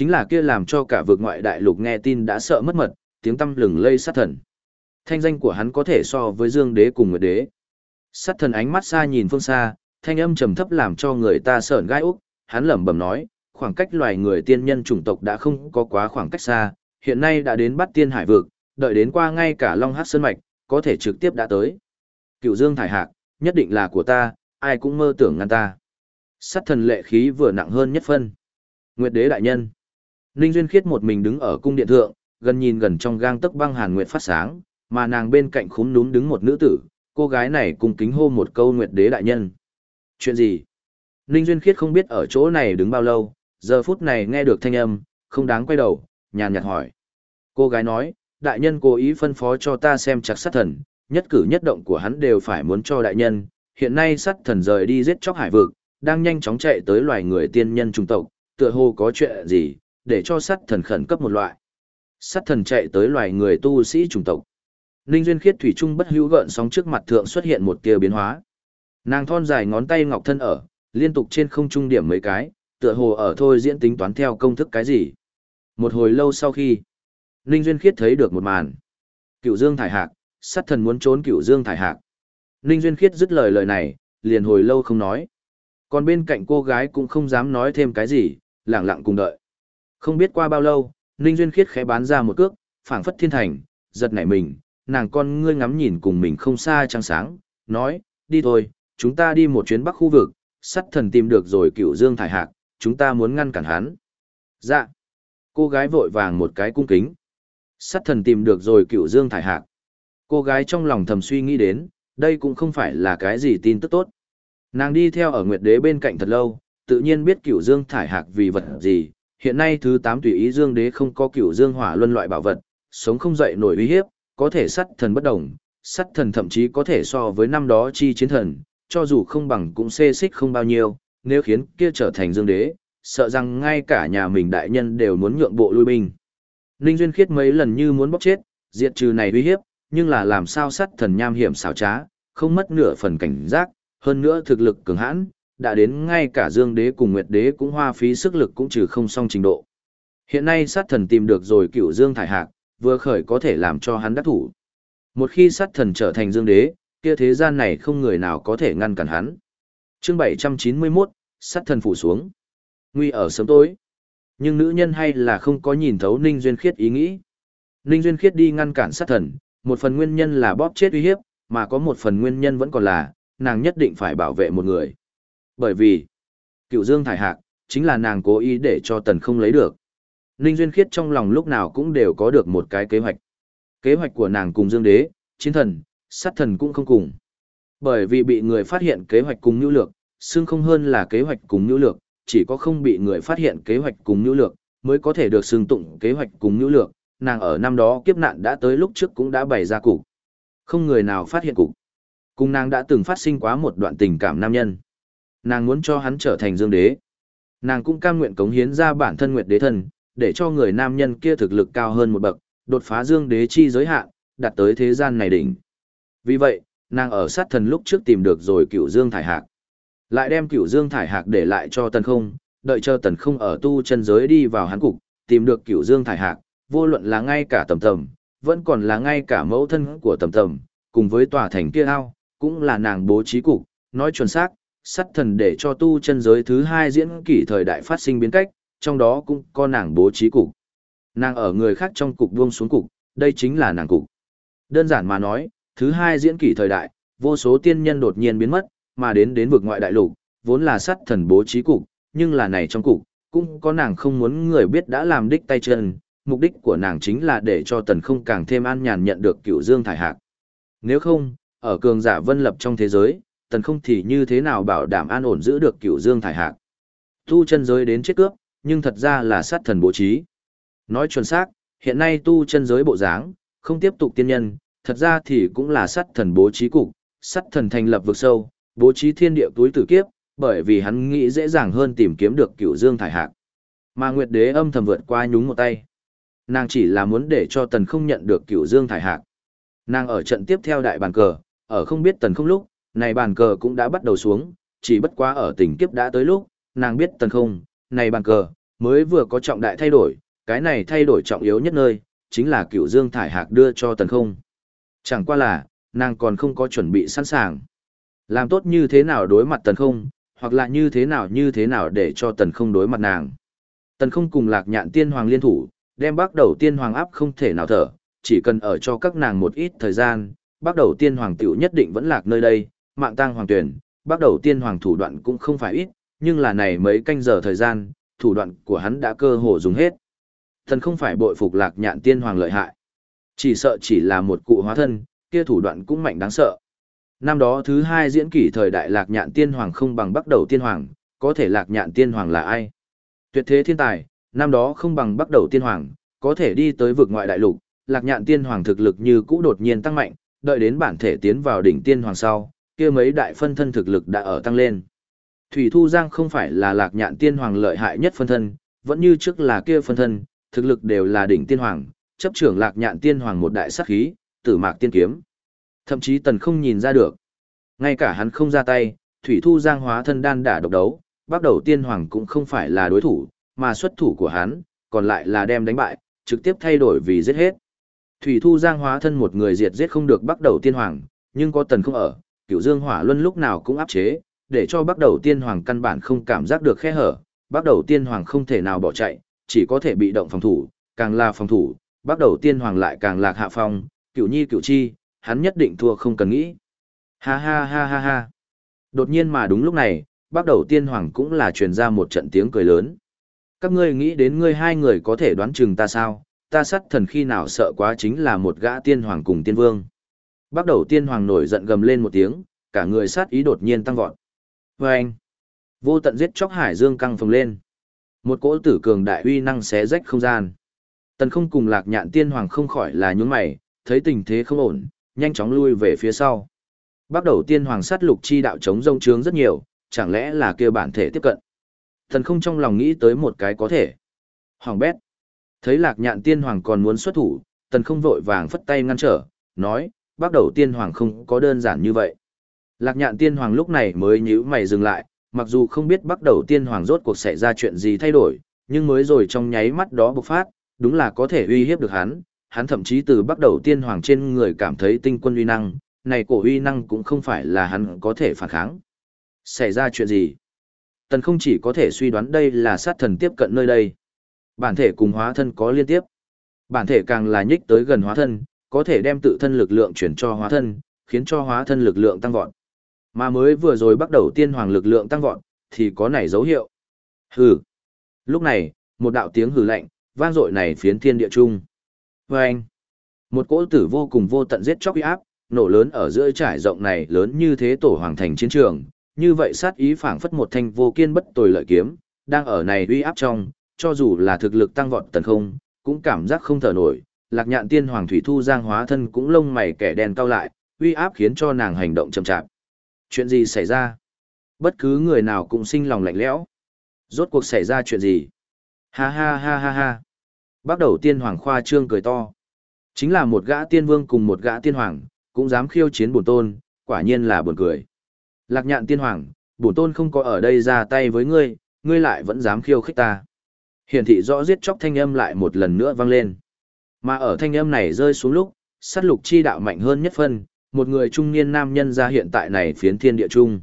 Chính là kia làm cho cả vực ngoại đại lục nghe tin đã sợ mất mật, tiếng tâm lừng lây sát thần. Thanh danh của hắn có thể so với Dương Đế cùng Nguyệt Đế. Sát thần ánh mắt xa nhìn phương xa, thanh âm trầm thấp làm cho người ta sởn gai úc, hắn lẩm bẩm nói, khoảng cách loài người tiên nhân chủng tộc đã không có quá khoảng cách xa, hiện nay đã đến bắt tiên hải vực, đợi đến qua ngay cả Long hắc Sơn Mạch, có thể trực tiếp đã tới. Cựu Dương Thải Hạc, nhất định là của ta, ai cũng mơ tưởng ngăn ta. Sát thần lệ khí vừa nặng hơn nhất phân. Nguyệt đế đại nhân. Ninh Duyên Khiết một mình đứng ở cung điện thượng, gần nhìn gần trong gang tấc băng hàn nguyệt phát sáng, mà nàng bên cạnh khúm núm đứng một nữ tử, cô gái này cùng kính hô một câu Nguyệt đế đại nhân. Chuyện gì? Ninh Duyên Khiết không biết ở chỗ này đứng bao lâu, giờ phút này nghe được thanh âm, không đáng quay đầu, nhàn nhạt hỏi. Cô gái nói, đại nhân cố ý phân phó cho ta xem chặt sát thần, nhất cử nhất động của hắn đều phải muốn cho đại nhân, hiện nay sát thần rời đi giết chóc hải vực, đang nhanh chóng chạy tới loài người tiên nhân trung tộc, tựa hồ có chuyện gì, để cho sát thần khẩn cấp một loại. Sát thần chạy tới loài người tu sĩ chủng tộc. Ninh Duyên Khiết thủy trung bất hữu gợn sóng trước mặt thượng xuất hiện một tia biến hóa. Nàng thon dài ngón tay ngọc thân ở, liên tục trên không trung điểm mấy cái, tựa hồ ở thôi diễn tính toán theo công thức cái gì. Một hồi lâu sau khi, Ninh Duyên Khiết thấy được một màn. Cựu Dương thải hạc, sát thần muốn trốn Cựu Dương thải hạc. Ninh Duyên Khiết dứt lời lời này, liền hồi lâu không nói. Còn bên cạnh cô gái cũng không dám nói thêm cái gì, lặng lặng cùng đợi. Không biết qua bao lâu, Ninh Duyên Khiết khẽ bán ra một cước, phảng phất thiên thành, giật nảy mình, nàng con ngươi ngắm nhìn cùng mình không xa trăng sáng, nói, đi thôi, chúng ta đi một chuyến bắc khu vực, sắt thần tìm được rồi cựu dương thải hạc, chúng ta muốn ngăn cản hắn. Dạ. Cô gái vội vàng một cái cung kính. Sắt thần tìm được rồi cựu dương thải hạc. Cô gái trong lòng thầm suy nghĩ đến, đây cũng không phải là cái gì tin tức tốt. Nàng đi theo ở Nguyệt Đế bên cạnh thật lâu, tự nhiên biết Cửu dương thải hạc vì vật gì. Hiện nay thứ 8 tùy ý dương đế không có cựu dương hỏa luân loại bảo vật, sống không dậy nổi uy hiếp, có thể sắt thần bất đồng, sắt thần thậm chí có thể so với năm đó chi chiến thần, cho dù không bằng cũng xê xích không bao nhiêu, nếu khiến kia trở thành dương đế, sợ rằng ngay cả nhà mình đại nhân đều muốn nhượng bộ lui binh. Ninh Duyên Khiết mấy lần như muốn bóc chết, diệt trừ này uy hiếp, nhưng là làm sao sắt thần nham hiểm xảo trá, không mất nửa phần cảnh giác, hơn nữa thực lực cường hãn, đã đến ngay cả Dương Đế cùng Nguyệt Đế cũng hoa phí sức lực cũng trừ không xong trình độ. Hiện nay sát thần tìm được rồi cựu Dương Thải Hạc, vừa khởi có thể làm cho hắn đắc thủ. Một khi sát thần trở thành Dương Đế, kia thế gian này không người nào có thể ngăn cản hắn. Chương 791, sát thần phủ xuống. Nguy ở sớm tối. Nhưng nữ nhân hay là không có nhìn thấu Ninh Duyên Khiết ý nghĩ. Ninh Duyên Khiết đi ngăn cản sát thần, một phần nguyên nhân là bóp chết uy hiếp, mà có một phần nguyên nhân vẫn còn là, nàng nhất định phải bảo vệ một người. Bởi vì, cựu dương thải hạc, chính là nàng cố ý để cho tần không lấy được. Ninh Duyên Khiết trong lòng lúc nào cũng đều có được một cái kế hoạch. Kế hoạch của nàng cùng dương đế, chiến thần, sát thần cũng không cùng. Bởi vì bị người phát hiện kế hoạch cùng nhu lược, xương không hơn là kế hoạch cùng nhu lược, chỉ có không bị người phát hiện kế hoạch cùng nhu lược, mới có thể được xương tụng kế hoạch cùng nhu lược. Nàng ở năm đó kiếp nạn đã tới lúc trước cũng đã bày ra cục. Không người nào phát hiện cục. Cùng nàng đã từng phát sinh quá một đoạn tình cảm nam nhân. Nàng muốn cho hắn trở thành dương đế. Nàng cũng cam nguyện cống hiến ra bản thân nguyệt đế thân, để cho người nam nhân kia thực lực cao hơn một bậc, đột phá dương đế chi giới hạn, đạt tới thế gian này đỉnh. Vì vậy, nàng ở sát thần lúc trước tìm được rồi cựu dương thải hạc. Lại đem cựu dương thải hạc để lại cho tần không, đợi cho tần không ở tu chân giới đi vào hắn cục, tìm được cựu dương thải hạc, vô luận là ngay cả tầm tầm, vẫn còn là ngay cả mẫu thân của tầm tầm, cùng với tòa thành kia ao, cũng là nàng bố trí cục, nói chuẩn xác, sát thần để cho tu chân giới thứ hai diễn kỷ thời đại phát sinh biến cách, trong đó cũng có nàng bố trí cục. Nàng ở người khác trong cục buông xuống cục, đây chính là nàng cục. Đơn giản mà nói, thứ hai diễn kỷ thời đại, vô số tiên nhân đột nhiên biến mất, mà đến đến vực ngoại đại lục, vốn là sát thần bố trí cục, nhưng là này trong cục, cũng có nàng không muốn người biết đã làm đích tay chân, mục đích của nàng chính là để cho tần không càng thêm an nhàn nhận được cựu dương thải hạc. Nếu không, ở cường giả vân lập trong thế giới, tần không thì như thế nào bảo đảm an ổn giữ được cựu dương thải hạc. Tu chân giới đến chết cướp, nhưng thật ra là sát thần bố trí. Nói chuẩn xác, hiện nay tu chân giới bộ dáng, không tiếp tục tiên nhân, thật ra thì cũng là sát thần bố trí cục, sát thần thành lập vực sâu, bố trí thiên địa túi tử kiếp, bởi vì hắn nghĩ dễ dàng hơn tìm kiếm được cựu dương thải hạc. Mà Nguyệt Đế âm thầm vượt qua nhúng một tay. Nàng chỉ là muốn để cho tần không nhận được cựu dương thải hạc. Nàng ở trận tiếp theo đại bàn cờ, ở không biết tần không lúc, này bàn cờ cũng đã bắt đầu xuống, chỉ bất quá ở tỉnh kiếp đã tới lúc, nàng biết tần không, này bàn cờ, Mới vừa có trọng đại thay đổi, cái này thay đổi trọng yếu nhất nơi, chính là cựu dương thải hạc đưa cho tần không. Chẳng qua là, nàng còn không có chuẩn bị sẵn sàng. Làm tốt như thế nào đối mặt tần không, hoặc là như thế nào như thế nào để cho tần không đối mặt nàng. Tần không cùng lạc nhạn tiên hoàng liên thủ, đem bắt đầu tiên hoàng áp không thể nào thở, chỉ cần ở cho các nàng một ít thời gian, bắt đầu tiên hoàng tiểu nhất định vẫn lạc nơi đây, mạng tang hoàng tuyển, bắt đầu tiên hoàng thủ đoạn cũng không phải ít, nhưng là này mấy canh giờ thời gian, thủ đoạn của hắn đã cơ hồ dùng hết. Thần không phải bội phục lạc nhạn tiên hoàng lợi hại. Chỉ sợ chỉ là một cụ hóa thân, kia thủ đoạn cũng mạnh đáng sợ. Năm đó thứ hai diễn kỷ thời đại lạc nhạn tiên hoàng không bằng bắt đầu tiên hoàng, có thể lạc nhạn tiên hoàng là ai? Tuyệt thế thiên tài, năm đó không bằng bắt đầu tiên hoàng, có thể đi tới vực ngoại đại lục, lạc nhạn tiên hoàng thực lực như cũ đột nhiên tăng mạnh, đợi đến bản thể tiến vào đỉnh tiên hoàng sau, kia mấy đại phân thân thực lực đã ở tăng lên. Thủy Thu Giang không phải là lạc nhạn tiên hoàng lợi hại nhất phân thân, vẫn như trước là kia phân thân, thực lực đều là đỉnh tiên hoàng, chấp trưởng lạc nhạn tiên hoàng một đại sát khí, tử mạc tiên kiếm. Thậm chí tần không nhìn ra được. Ngay cả hắn không ra tay, Thủy Thu Giang hóa thân đan đả độc đấu, bắt đầu tiên hoàng cũng không phải là đối thủ, mà xuất thủ của hắn, còn lại là đem đánh bại, trực tiếp thay đổi vì giết hết. Thủy Thu Giang hóa thân một người diệt giết không được bắt đầu tiên hoàng, nhưng có tần không ở, cựu dương hỏa luân lúc nào cũng áp chế, để cho bắt đầu tiên hoàng căn bản không cảm giác được khe hở, bắt đầu tiên hoàng không thể nào bỏ chạy, chỉ có thể bị động phòng thủ, càng là phòng thủ, bắt đầu tiên hoàng lại càng lạc hạ phong, cựu nhi cựu chi, hắn nhất định thua không cần nghĩ. Ha ha ha ha ha. Đột nhiên mà đúng lúc này, bắt đầu tiên hoàng cũng là truyền ra một trận tiếng cười lớn. Các ngươi nghĩ đến ngươi hai người có thể đoán chừng ta sao, ta sát thần khi nào sợ quá chính là một gã tiên hoàng cùng tiên vương. Bắt đầu tiên hoàng nổi giận gầm lên một tiếng, cả người sát ý đột nhiên tăng vọt. Và anh, vô tận giết chóc hải dương căng phồng lên. Một cỗ tử cường đại uy năng xé rách không gian. Tần không cùng lạc nhạn tiên hoàng không khỏi là nhún mày, thấy tình thế không ổn, nhanh chóng lui về phía sau. Bắt đầu tiên hoàng sát lục chi đạo chống rông trướng rất nhiều, chẳng lẽ là kia bản thể tiếp cận. Thần không trong lòng nghĩ tới một cái có thể. Hoàng bét. Thấy lạc nhạn tiên hoàng còn muốn xuất thủ, tần không vội vàng phất tay ngăn trở, nói, bắt đầu tiên hoàng không có đơn giản như vậy. Lạc nhạn tiên hoàng lúc này mới nhíu mày dừng lại, mặc dù không biết bắt đầu tiên hoàng rốt cuộc xảy ra chuyện gì thay đổi, nhưng mới rồi trong nháy mắt đó bộc phát, đúng là có thể uy hiếp được hắn, hắn thậm chí từ bắt đầu tiên hoàng trên người cảm thấy tinh quân uy năng, này cổ uy năng cũng không phải là hắn có thể phản kháng. Xảy ra chuyện gì? Tần không chỉ có thể suy đoán đây là sát thần tiếp cận nơi đây. Bản thể cùng hóa thân có liên tiếp. Bản thể càng là nhích tới gần hóa thân, có thể đem tự thân lực lượng chuyển cho hóa thân, khiến cho hóa thân lực lượng tăng vọt. Mà mới vừa rồi bắt đầu tiên hoàng lực lượng tăng vọt, thì có này dấu hiệu. Hừ. Lúc này, một đạo tiếng hừ lạnh, vang dội này phiến thiên địa trung. Vâng. Một cỗ tử vô cùng vô tận giết chóc uy áp, nổ lớn ở giữa trải rộng này lớn như thế tổ hoàng thành chiến trường, như vậy sát ý phảng phất một thanh vô kiên bất tồi lợi kiếm, đang ở này uy áp trong, cho dù là thực lực tăng vọt tần không, cũng cảm giác không thở nổi, lạc nhạn tiên hoàng thủy thu giang hóa thân cũng lông mày kẻ đen cao lại, uy áp khiến cho nàng hành động chậm chạp. Chuyện gì xảy ra? Bất cứ người nào cũng sinh lòng lạnh lẽo. Rốt cuộc xảy ra chuyện gì? Ha ha ha ha ha. Bắt đầu tiên hoàng khoa trương cười to. Chính là một gã tiên vương cùng một gã tiên hoàng, cũng dám khiêu chiến bổn tôn, quả nhiên là buồn cười. Lạc nhạn tiên hoàng, bổn tôn không có ở đây ra tay với ngươi, ngươi lại vẫn dám khiêu khích ta. Hiển thị rõ giết chóc thanh âm lại một lần nữa vang lên. Mà ở thanh âm này rơi xuống lúc, sát lục chi đạo mạnh hơn nhất phân, một người trung niên nam nhân ra hiện tại này phiến thiên địa trung.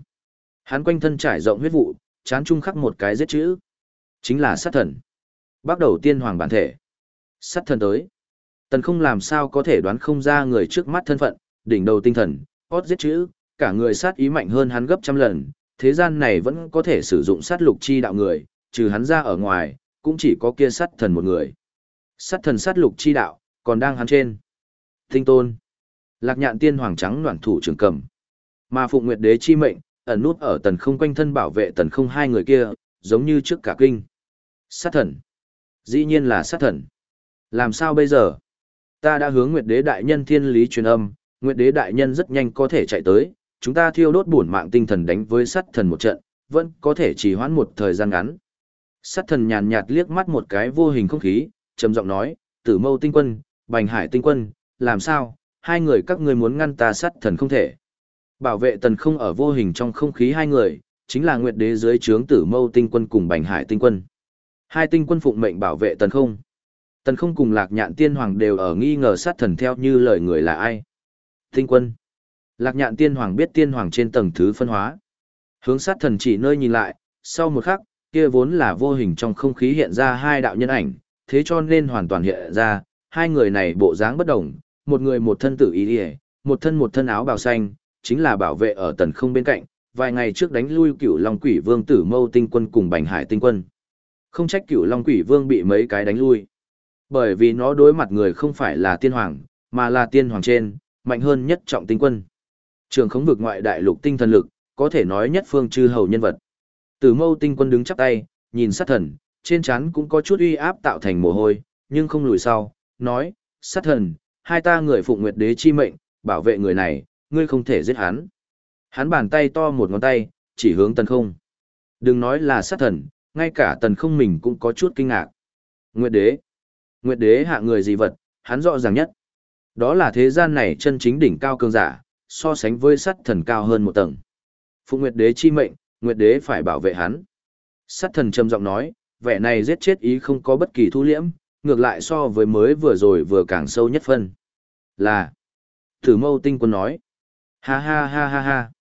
Hắn quanh thân trải rộng huyết vụ, chán trung khắc một cái giết chữ. Chính là sát thần. Bắt đầu tiên hoàng bản thể. Sát thần tới. Tần không làm sao có thể đoán không ra người trước mắt thân phận, đỉnh đầu tinh thần, hót giết chữ, cả người sát ý mạnh hơn hắn gấp trăm lần. Thế gian này vẫn có thể sử dụng sát lục chi đạo người, trừ hắn ra ở ngoài, cũng chỉ có kia sát thần một người. Sát thần sát lục chi đạo, còn đang hắn trên. Tinh tôn. Lạc nhạn tiên hoàng trắng loạn thủ trường cầm. Mà phụng nguyệt đế chi mệnh, ẩn nút ở tần không quanh thân bảo vệ tần không hai người kia, giống như trước cả kinh. Sát thần. Dĩ nhiên là sát thần. Làm sao bây giờ? Ta đã hướng nguyệt đế đại nhân thiên lý truyền âm, nguyệt đế đại nhân rất nhanh có thể chạy tới, chúng ta thiêu đốt bổn mạng tinh thần đánh với sát thần một trận, vẫn có thể chỉ hoãn một thời gian ngắn. Sát thần nhàn nhạt liếc mắt một cái vô hình không khí, trầm giọng nói, tử mâu tinh quân, bành hải tinh quân, làm sao, hai người các ngươi muốn ngăn ta sát thần không thể. Bảo vệ tần không ở vô hình trong không khí hai người, chính là nguyệt đế dưới trướng tử mâu tinh quân cùng bành hải tinh quân. Hai tinh quân phụng mệnh bảo vệ tần không. Tần không cùng lạc nhạn tiên hoàng đều ở nghi ngờ sát thần theo như lời người là ai. Tinh quân. Lạc nhạn tiên hoàng biết tiên hoàng trên tầng thứ phân hóa. Hướng sát thần chỉ nơi nhìn lại, sau một khắc, kia vốn là vô hình trong không khí hiện ra hai đạo nhân ảnh, thế cho nên hoàn toàn hiện ra, hai người này bộ dáng bất đồng, một người một thân tử y ỉa một thân một thân áo bào xanh chính là bảo vệ ở tần không bên cạnh vài ngày trước đánh lui cựu long quỷ vương tử mâu tinh quân cùng bành hải tinh quân. Không trách cựu long quỷ vương bị mấy cái đánh lui. Bởi vì nó đối mặt người không phải là tiên hoàng mà là tiên hoàng trên mạnh hơn nhất trọng tinh quân. Trường khống vực ngoại đại lục tinh thần lực có thể nói nhất phương chư hầu nhân vật. Tử mâu tinh quân đứng chắp tay nhìn sát thần trên trán cũng có chút uy áp tạo thành mồ hôi nhưng không lùi sau nói sát thần hai ta người phụng nguyệt đế chi mệnh, bảo vệ người này, ngươi không thể giết hắn. Hắn bàn tay to một ngón tay, chỉ hướng tần không. Đừng nói là sát thần, ngay cả tần không mình cũng có chút kinh ngạc. Nguyệt đế. Nguyệt đế hạ người gì vật, hắn rõ ràng nhất. Đó là thế gian này chân chính đỉnh cao cường giả, so sánh với sát thần cao hơn một tầng. Phụng Nguyệt đế chi mệnh, Nguyệt đế phải bảo vệ hắn. Sát thần trầm giọng nói, vẻ này giết chết ý không có bất kỳ thu liễm, ngược lại so với mới vừa rồi vừa càng sâu nhất phân. Là. thử mâu tinh quân nói. Ha ha ha ha ha.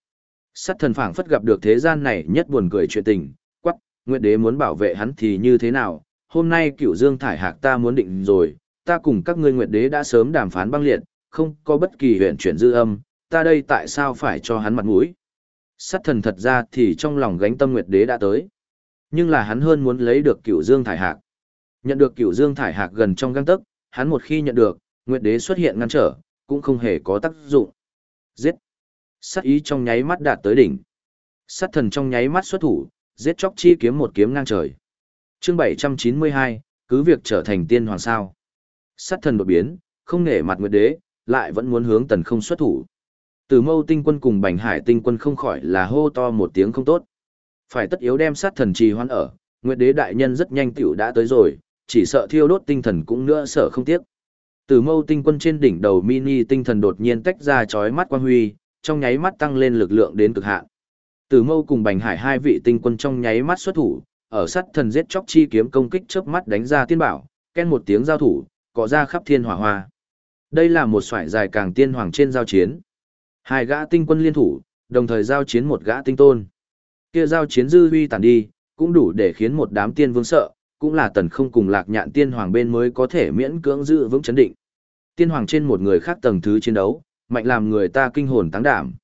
Sát thần phảng phất gặp được thế gian này nhất buồn cười chuyện tình, quắc, Nguyệt đế muốn bảo vệ hắn thì như thế nào, hôm nay cửu dương thải hạc ta muốn định rồi, ta cùng các ngươi Nguyệt đế đã sớm đàm phán băng liệt, không có bất kỳ huyện chuyển dư âm, ta đây tại sao phải cho hắn mặt mũi. Sát thần thật ra thì trong lòng gánh tâm Nguyệt đế đã tới. Nhưng là hắn hơn muốn lấy được cửu dương thải hạc. Nhận được cửu dương thải hạc gần trong găng tấc, hắn một khi nhận được, Nguyệt đế xuất hiện ngăn trở, cũng không hề có tác dụng. Giết! Sát ý trong nháy mắt đạt tới đỉnh. Sát thần trong nháy mắt xuất thủ, giết chóc chi kiếm một kiếm ngang trời. Chương 792, cứ việc trở thành tiên hoàng sao. Sát thần đột biến, không nể mặt Nguyệt đế, lại vẫn muốn hướng tần không xuất thủ. Từ mâu tinh quân cùng bành hải tinh quân không khỏi là hô to một tiếng không tốt. Phải tất yếu đem sát thần trì hoãn ở, Nguyệt đế đại nhân rất nhanh tiểu đã tới rồi, chỉ sợ thiêu đốt tinh thần cũng nữa sợ không tiếc. Từ mâu tinh quân trên đỉnh đầu mini tinh thần đột nhiên tách ra chói mắt quang huy, trong nháy mắt tăng lên lực lượng đến cực hạn. Từ mâu cùng bành hải hai vị tinh quân trong nháy mắt xuất thủ, ở sát thần giết chóc chi kiếm công kích chớp mắt đánh ra tiên bảo, ken một tiếng giao thủ, cọ ra khắp thiên hỏa hoa. Đây là một xoải dài càng tiên hoàng trên giao chiến. Hai gã tinh quân liên thủ, đồng thời giao chiến một gã tinh tôn. Kia giao chiến dư huy tàn đi, cũng đủ để khiến một đám tiên vương sợ, cũng là tần không cùng lạc nhạn tiên hoàng bên mới có thể miễn cưỡng giữ vững chấn định. Tiên hoàng trên một người khác tầng thứ chiến đấu, mạnh làm người ta kinh hồn táng đảm.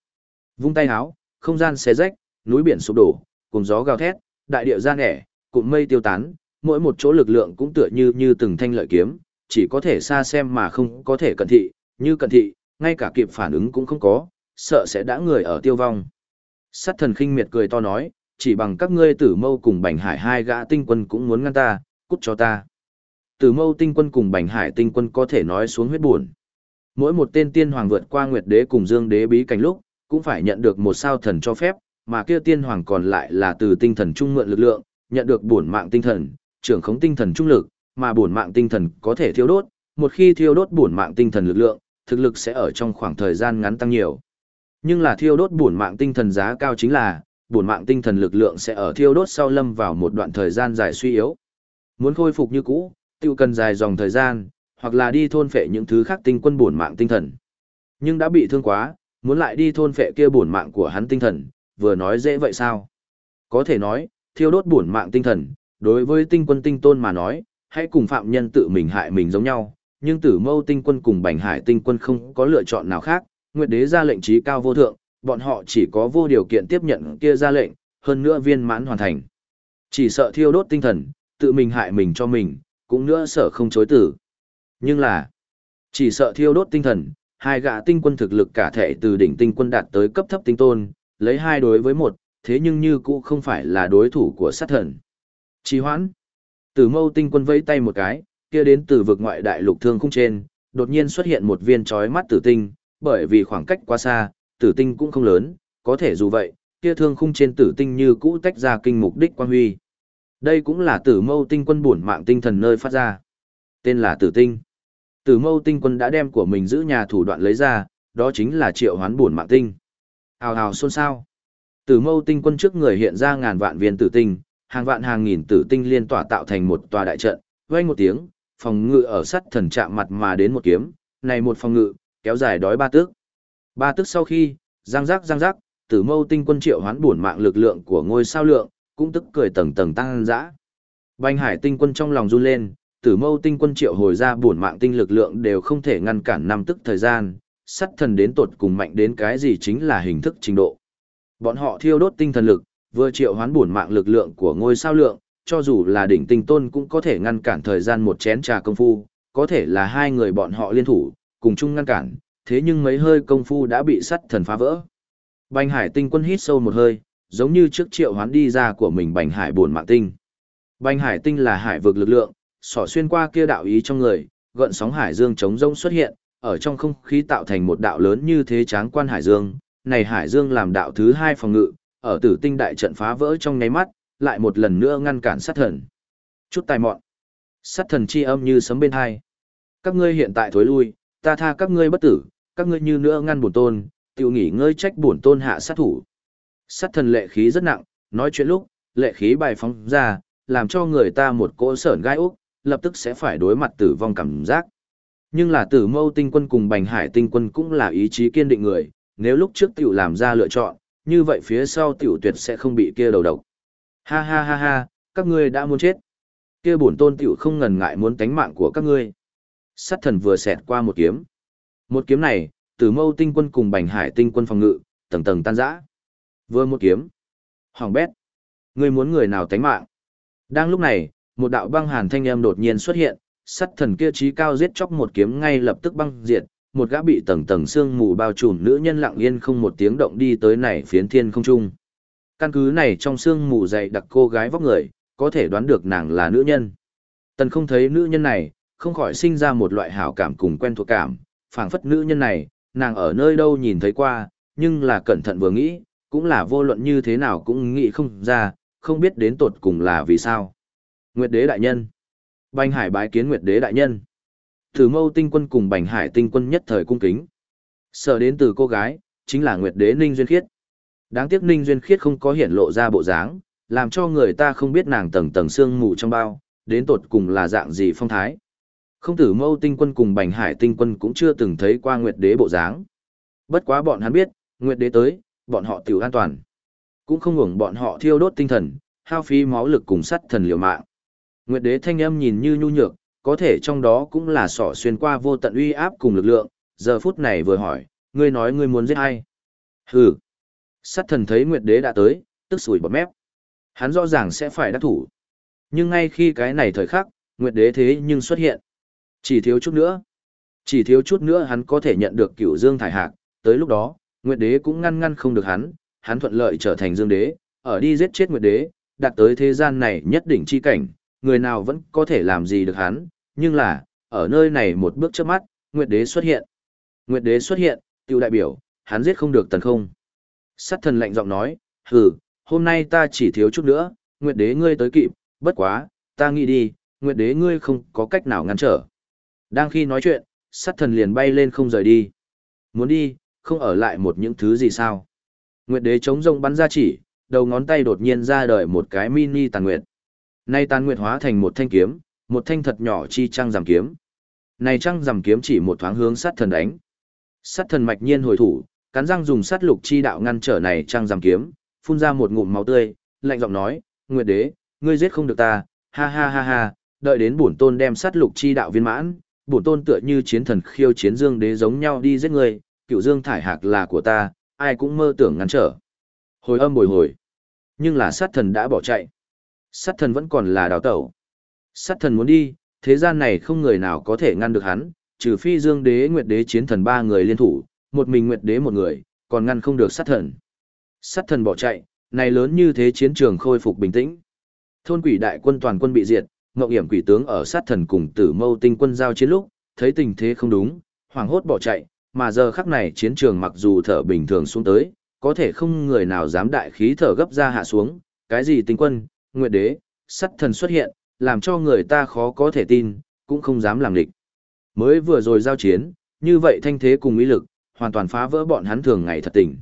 Vung tay háo, không gian xé rách, núi biển sụp đổ, cùng gió gào thét, đại địa gian ẻ, cụm mây tiêu tán, mỗi một chỗ lực lượng cũng tựa như như từng thanh lợi kiếm, chỉ có thể xa xem mà không có thể cận thị, như cận thị, ngay cả kịp phản ứng cũng không có, sợ sẽ đã người ở tiêu vong. Sát thần khinh miệt cười to nói, chỉ bằng các ngươi tử mâu cùng bành hải hai gã tinh quân cũng muốn ngăn ta, cút cho ta. Tử mâu tinh quân cùng bành hải tinh quân có thể nói xuống huyết buồn. Mỗi một tên tiên hoàng vượt qua nguyệt đế cùng dương đế bí cảnh lúc, cũng phải nhận được một sao thần cho phép, mà kia tiên hoàng còn lại là từ tinh thần trung mượn lực lượng, nhận được bổn mạng tinh thần, trưởng khống tinh thần trung lực, mà bổn mạng tinh thần có thể thiêu đốt, một khi thiêu đốt bổn mạng tinh thần lực lượng, thực lực sẽ ở trong khoảng thời gian ngắn tăng nhiều. Nhưng là thiêu đốt bổn mạng tinh thần giá cao chính là, bổn mạng tinh thần lực lượng sẽ ở thiêu đốt sau lâm vào một đoạn thời gian dài suy yếu. Muốn khôi phục như cũ, tiêu cần dài dòng thời gian, hoặc là đi thôn phệ những thứ khác tinh quân bổn mạng tinh thần. Nhưng đã bị thương quá, muốn lại đi thôn phệ kia bổn mạng của hắn tinh thần, vừa nói dễ vậy sao? Có thể nói, thiêu đốt bổn mạng tinh thần, đối với tinh quân tinh tôn mà nói, hãy cùng phạm nhân tự mình hại mình giống nhau, nhưng tử mâu tinh quân cùng bành hải tinh quân không có lựa chọn nào khác, Nguyệt đế ra lệnh trí cao vô thượng, bọn họ chỉ có vô điều kiện tiếp nhận kia ra lệnh, hơn nữa viên mãn hoàn thành. Chỉ sợ thiêu đốt tinh thần, tự mình hại mình cho mình, cũng nữa sợ không chối tử. Nhưng là, chỉ sợ thiêu đốt tinh thần, hai gã tinh quân thực lực cả thể từ đỉnh tinh quân đạt tới cấp thấp tinh tôn, lấy hai đối với một, thế nhưng như cũ không phải là đối thủ của sát thần. Trì hoãn, tử mâu tinh quân vẫy tay một cái, kia đến từ vực ngoại đại lục thương khung trên, đột nhiên xuất hiện một viên chói mắt tử tinh, bởi vì khoảng cách quá xa, tử tinh cũng không lớn, có thể dù vậy, kia thương khung trên tử tinh như cũ tách ra kinh mục đích quan huy. Đây cũng là tử mâu tinh quân bổn mạng tinh thần nơi phát ra. Tên là tử tinh. Tử mâu tinh quân đã đem của mình giữ nhà thủ đoạn lấy ra, đó chính là triệu hoán bổn mạng tinh. Hào hào xôn xao. Tử mâu tinh quân trước người hiện ra ngàn vạn viên tử tinh, hàng vạn hàng nghìn tử tinh liên tỏa tạo thành một tòa đại trận, vang một tiếng, phòng ngự ở sắt thần chạm mặt mà đến một kiếm, này một phòng ngự, kéo dài đói ba tức. Ba tức sau khi, giang giác giang giác, tử mâu tinh quân triệu hoán bổn mạng lực lượng của ngôi sao lượng, cũng tức cười tầng tầng tăng dã. Bành hải tinh quân trong lòng run lên, tử mâu tinh quân triệu hồi ra bổn mạng tinh lực lượng đều không thể ngăn cản năm tức thời gian, sắt thần đến tột cùng mạnh đến cái gì chính là hình thức trình độ. Bọn họ thiêu đốt tinh thần lực, vừa triệu hoán bổn mạng lực lượng của ngôi sao lượng, cho dù là đỉnh tinh tôn cũng có thể ngăn cản thời gian một chén trà công phu, có thể là hai người bọn họ liên thủ, cùng chung ngăn cản, thế nhưng mấy hơi công phu đã bị sắt thần phá vỡ. Bành hải tinh quân hít sâu một hơi, giống như trước triệu hoán đi ra của mình bành hải buồn mạng tinh. Bành hải tinh là hải vực lực lượng, sỏ xuyên qua kia đạo ý trong người, gợn sóng hải dương chống rông xuất hiện, ở trong không khí tạo thành một đạo lớn như thế tráng quan hải dương. Này hải dương làm đạo thứ hai phòng ngự, ở tử tinh đại trận phá vỡ trong nháy mắt, lại một lần nữa ngăn cản sát thần. Chút tài mọn. Sát thần chi âm như sấm bên hai. Các ngươi hiện tại thối lui, ta tha các ngươi bất tử, các ngươi như nữa ngăn bổn tôn, tiểu nghỉ ngơi trách bổn tôn hạ sát thủ. Sát thần lệ khí rất nặng, nói chuyện lúc, lệ khí bài phóng ra, làm cho người ta một cỗ sởn gai úc, lập tức sẽ phải đối mặt tử vong cảm giác. Nhưng là tử mâu tinh quân cùng bành hải tinh quân cũng là ý chí kiên định người, nếu lúc trước tiểu làm ra lựa chọn, như vậy phía sau tiểu tuyệt sẽ không bị kia đầu độc. Ha ha ha ha, các ngươi đã muốn chết. Kia bổn tôn tiểu không ngần ngại muốn tánh mạng của các ngươi. Sát thần vừa xẹt qua một kiếm. Một kiếm này, tử mâu tinh quân cùng bành hải tinh quân phòng ngự, tầng tầng tan rã. Vừa một kiếm. Hoàng bét. Ngươi muốn người nào tánh mạng? Đang lúc này, một đạo băng hàn thanh âm đột nhiên xuất hiện, sắt thần kia trí cao giết chóc một kiếm ngay lập tức băng diệt, một gã bị tầng tầng sương mù bao trùm nữ nhân lặng yên không một tiếng động đi tới này phiến thiên không trung. Căn cứ này trong sương mù dày đặc cô gái vóc người, có thể đoán được nàng là nữ nhân. Tần không thấy nữ nhân này, không khỏi sinh ra một loại hảo cảm cùng quen thuộc cảm, phảng phất nữ nhân này, nàng ở nơi đâu nhìn thấy qua, nhưng là cẩn thận vừa nghĩ, cũng là vô luận như thế nào cũng nghĩ không ra, không biết đến tột cùng là vì sao. Nguyệt đế đại nhân. Bành hải bái kiến Nguyệt đế đại nhân. Thử mâu tinh quân cùng bành hải tinh quân nhất thời cung kính. Sợ đến từ cô gái, chính là Nguyệt đế Ninh Duyên Khiết. Đáng tiếc Ninh Duyên Khiết không có hiển lộ ra bộ dáng, làm cho người ta không biết nàng tầng tầng xương mù trong bao, đến tột cùng là dạng gì phong thái. Không tử mâu tinh quân cùng bành hải tinh quân cũng chưa từng thấy qua Nguyệt đế bộ dáng. Bất quá bọn hắn biết, Nguyệt đế tới, bọn họ tiểu an toàn. Cũng không ngủng bọn họ thiêu đốt tinh thần, hao phí máu lực cùng sắt thần liều mạng. Nguyệt đế thanh âm nhìn như nhu nhược, có thể trong đó cũng là sỏ xuyên qua vô tận uy áp cùng lực lượng, giờ phút này vừa hỏi, ngươi nói ngươi muốn giết ai? Hừ. Sắt thần thấy Nguyệt đế đã tới, tức sủi bọt mép. Hắn rõ ràng sẽ phải đắc thủ. Nhưng ngay khi cái này thời khắc, Nguyệt đế thế nhưng xuất hiện. Chỉ thiếu chút nữa. Chỉ thiếu chút nữa hắn có thể nhận được cửu dương thải hạc, tới lúc đó, Nguyệt đế cũng ngăn ngăn không được hắn, hắn thuận lợi trở thành dương đế, ở đi giết chết Nguyệt đế, đạt tới thế gian này nhất đỉnh chi cảnh, người nào vẫn có thể làm gì được hắn, nhưng là, ở nơi này một bước trước mắt, Nguyệt đế xuất hiện. Nguyệt đế xuất hiện, tiêu đại biểu, hắn giết không được tần không. Sát thần lạnh giọng nói, hừ, hôm nay ta chỉ thiếu chút nữa, Nguyệt đế ngươi tới kịp, bất quá, ta nghĩ đi, Nguyệt đế ngươi không có cách nào ngăn trở. Đang khi nói chuyện, sát thần liền bay lên không rời đi. Muốn đi, không ở lại một những thứ gì sao. Nguyệt đế chống rông bắn ra chỉ, đầu ngón tay đột nhiên ra đời một cái mini tàn nguyệt. Nay tàn nguyệt hóa thành một thanh kiếm, một thanh thật nhỏ chi trăng giảm kiếm. Này trăng giảm kiếm chỉ một thoáng hướng sát thần đánh. Sát thần mạch nhiên hồi thủ, cắn răng dùng sát lục chi đạo ngăn trở này trăng giảm kiếm, phun ra một ngụm máu tươi, lạnh giọng nói, Nguyệt đế, ngươi giết không được ta, ha ha ha ha, đợi đến bổn tôn đem sát lục chi đạo viên mãn, bổn tôn tựa như chiến thần khiêu chiến dương đế giống nhau đi giết người. cựu dương thải hạc là của ta, ai cũng mơ tưởng ngăn trở. Hồi âm bồi hồi. Nhưng là sát thần đã bỏ chạy. Sát thần vẫn còn là đào tẩu. Sát thần muốn đi, thế gian này không người nào có thể ngăn được hắn, trừ phi dương đế nguyệt đế chiến thần ba người liên thủ, một mình nguyệt đế một người, còn ngăn không được sát thần. Sát thần bỏ chạy, này lớn như thế chiến trường khôi phục bình tĩnh. Thôn quỷ đại quân toàn quân bị diệt, ngậu hiểm quỷ tướng ở sát thần cùng tử mâu tinh quân giao chiến lúc, thấy tình thế không đúng, hoảng hốt bỏ chạy, mà giờ khắc này chiến trường mặc dù thở bình thường xuống tới, có thể không người nào dám đại khí thở gấp ra hạ xuống, cái gì tinh quân, nguyệt đế, sắt thần xuất hiện, làm cho người ta khó có thể tin, cũng không dám làm địch. Mới vừa rồi giao chiến, như vậy thanh thế cùng ý lực, hoàn toàn phá vỡ bọn hắn thường ngày thật tình.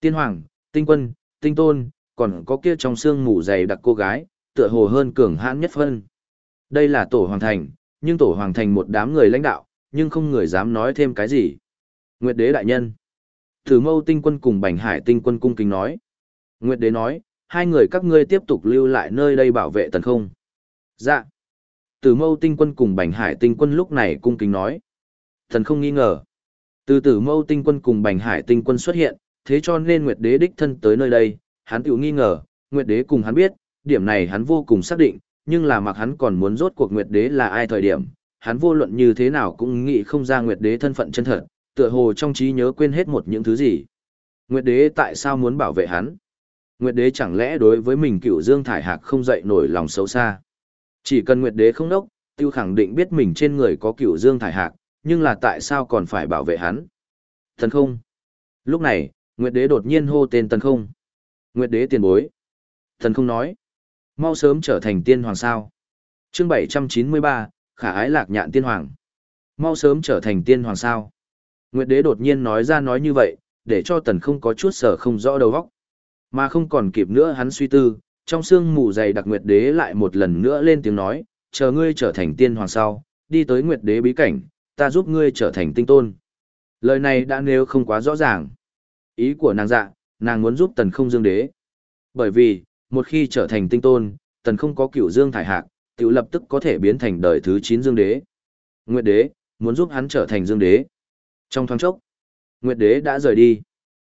Tiên hoàng, tinh quân, tinh tôn, còn có kia trong xương mù dày đặc cô gái, tựa hồ hơn cường hãn nhất phân. Đây là tổ hoàng thành, nhưng tổ hoàng thành một đám người lãnh đạo, nhưng không người dám nói thêm cái gì. Nguyệt đế đại nhân. Thử mâu tinh quân cùng bành hải tinh quân cung kính nói. Nguyệt đế nói, hai người các ngươi tiếp tục lưu lại nơi đây bảo vệ tần không. Dạ. Từ mâu tinh quân cùng bành hải tinh quân lúc này cung kính nói. Thần không nghi ngờ. Từ tử mâu tinh quân cùng bành hải tinh quân xuất hiện, thế cho nên Nguyệt đế đích thân tới nơi đây, hắn tự nghi ngờ, Nguyệt đế cùng hắn biết, điểm này hắn vô cùng xác định, nhưng là mặc hắn còn muốn rốt cuộc Nguyệt đế là ai thời điểm, hắn vô luận như thế nào cũng nghĩ không ra Nguyệt đế thân phận chân thật, tựa hồ trong trí nhớ quên hết một những thứ gì. Nguyệt đế tại sao muốn bảo vệ hắn? Nguyệt đế chẳng lẽ đối với mình cựu dương thải hạc không dậy nổi lòng xấu xa? Chỉ cần Nguyệt đế không nốc, tiêu khẳng định biết mình trên người có cựu dương thải hạc, nhưng là tại sao còn phải bảo vệ hắn? Thần không. Lúc này, Nguyệt đế đột nhiên hô tên Thần không. Nguyệt đế tiền bối. Thần không nói. Mau sớm trở thành tiên hoàng sao. chương 793, khả ái lạc nhạn tiên hoàng. Mau sớm trở thành tiên hoàng sao. Nguyệt đế đột nhiên nói ra nói như vậy, để cho tần không có chút sở không rõ đầu óc. Mà không còn kịp nữa hắn suy tư, trong xương mù dày đặc Nguyệt đế lại một lần nữa lên tiếng nói, chờ ngươi trở thành tiên hoàng sau, đi tới Nguyệt đế bí cảnh, ta giúp ngươi trở thành tinh tôn. Lời này đã nêu không quá rõ ràng. Ý của nàng dạ, nàng muốn giúp tần không dương đế. Bởi vì, một khi trở thành tinh tôn, tần không có cửu dương thải hạc, tiểu lập tức có thể biến thành đời thứ 9 dương đế. Nguyệt đế, muốn giúp hắn trở thành dương đế. Trong thoáng chốc, Nguyệt đế đã rời đi.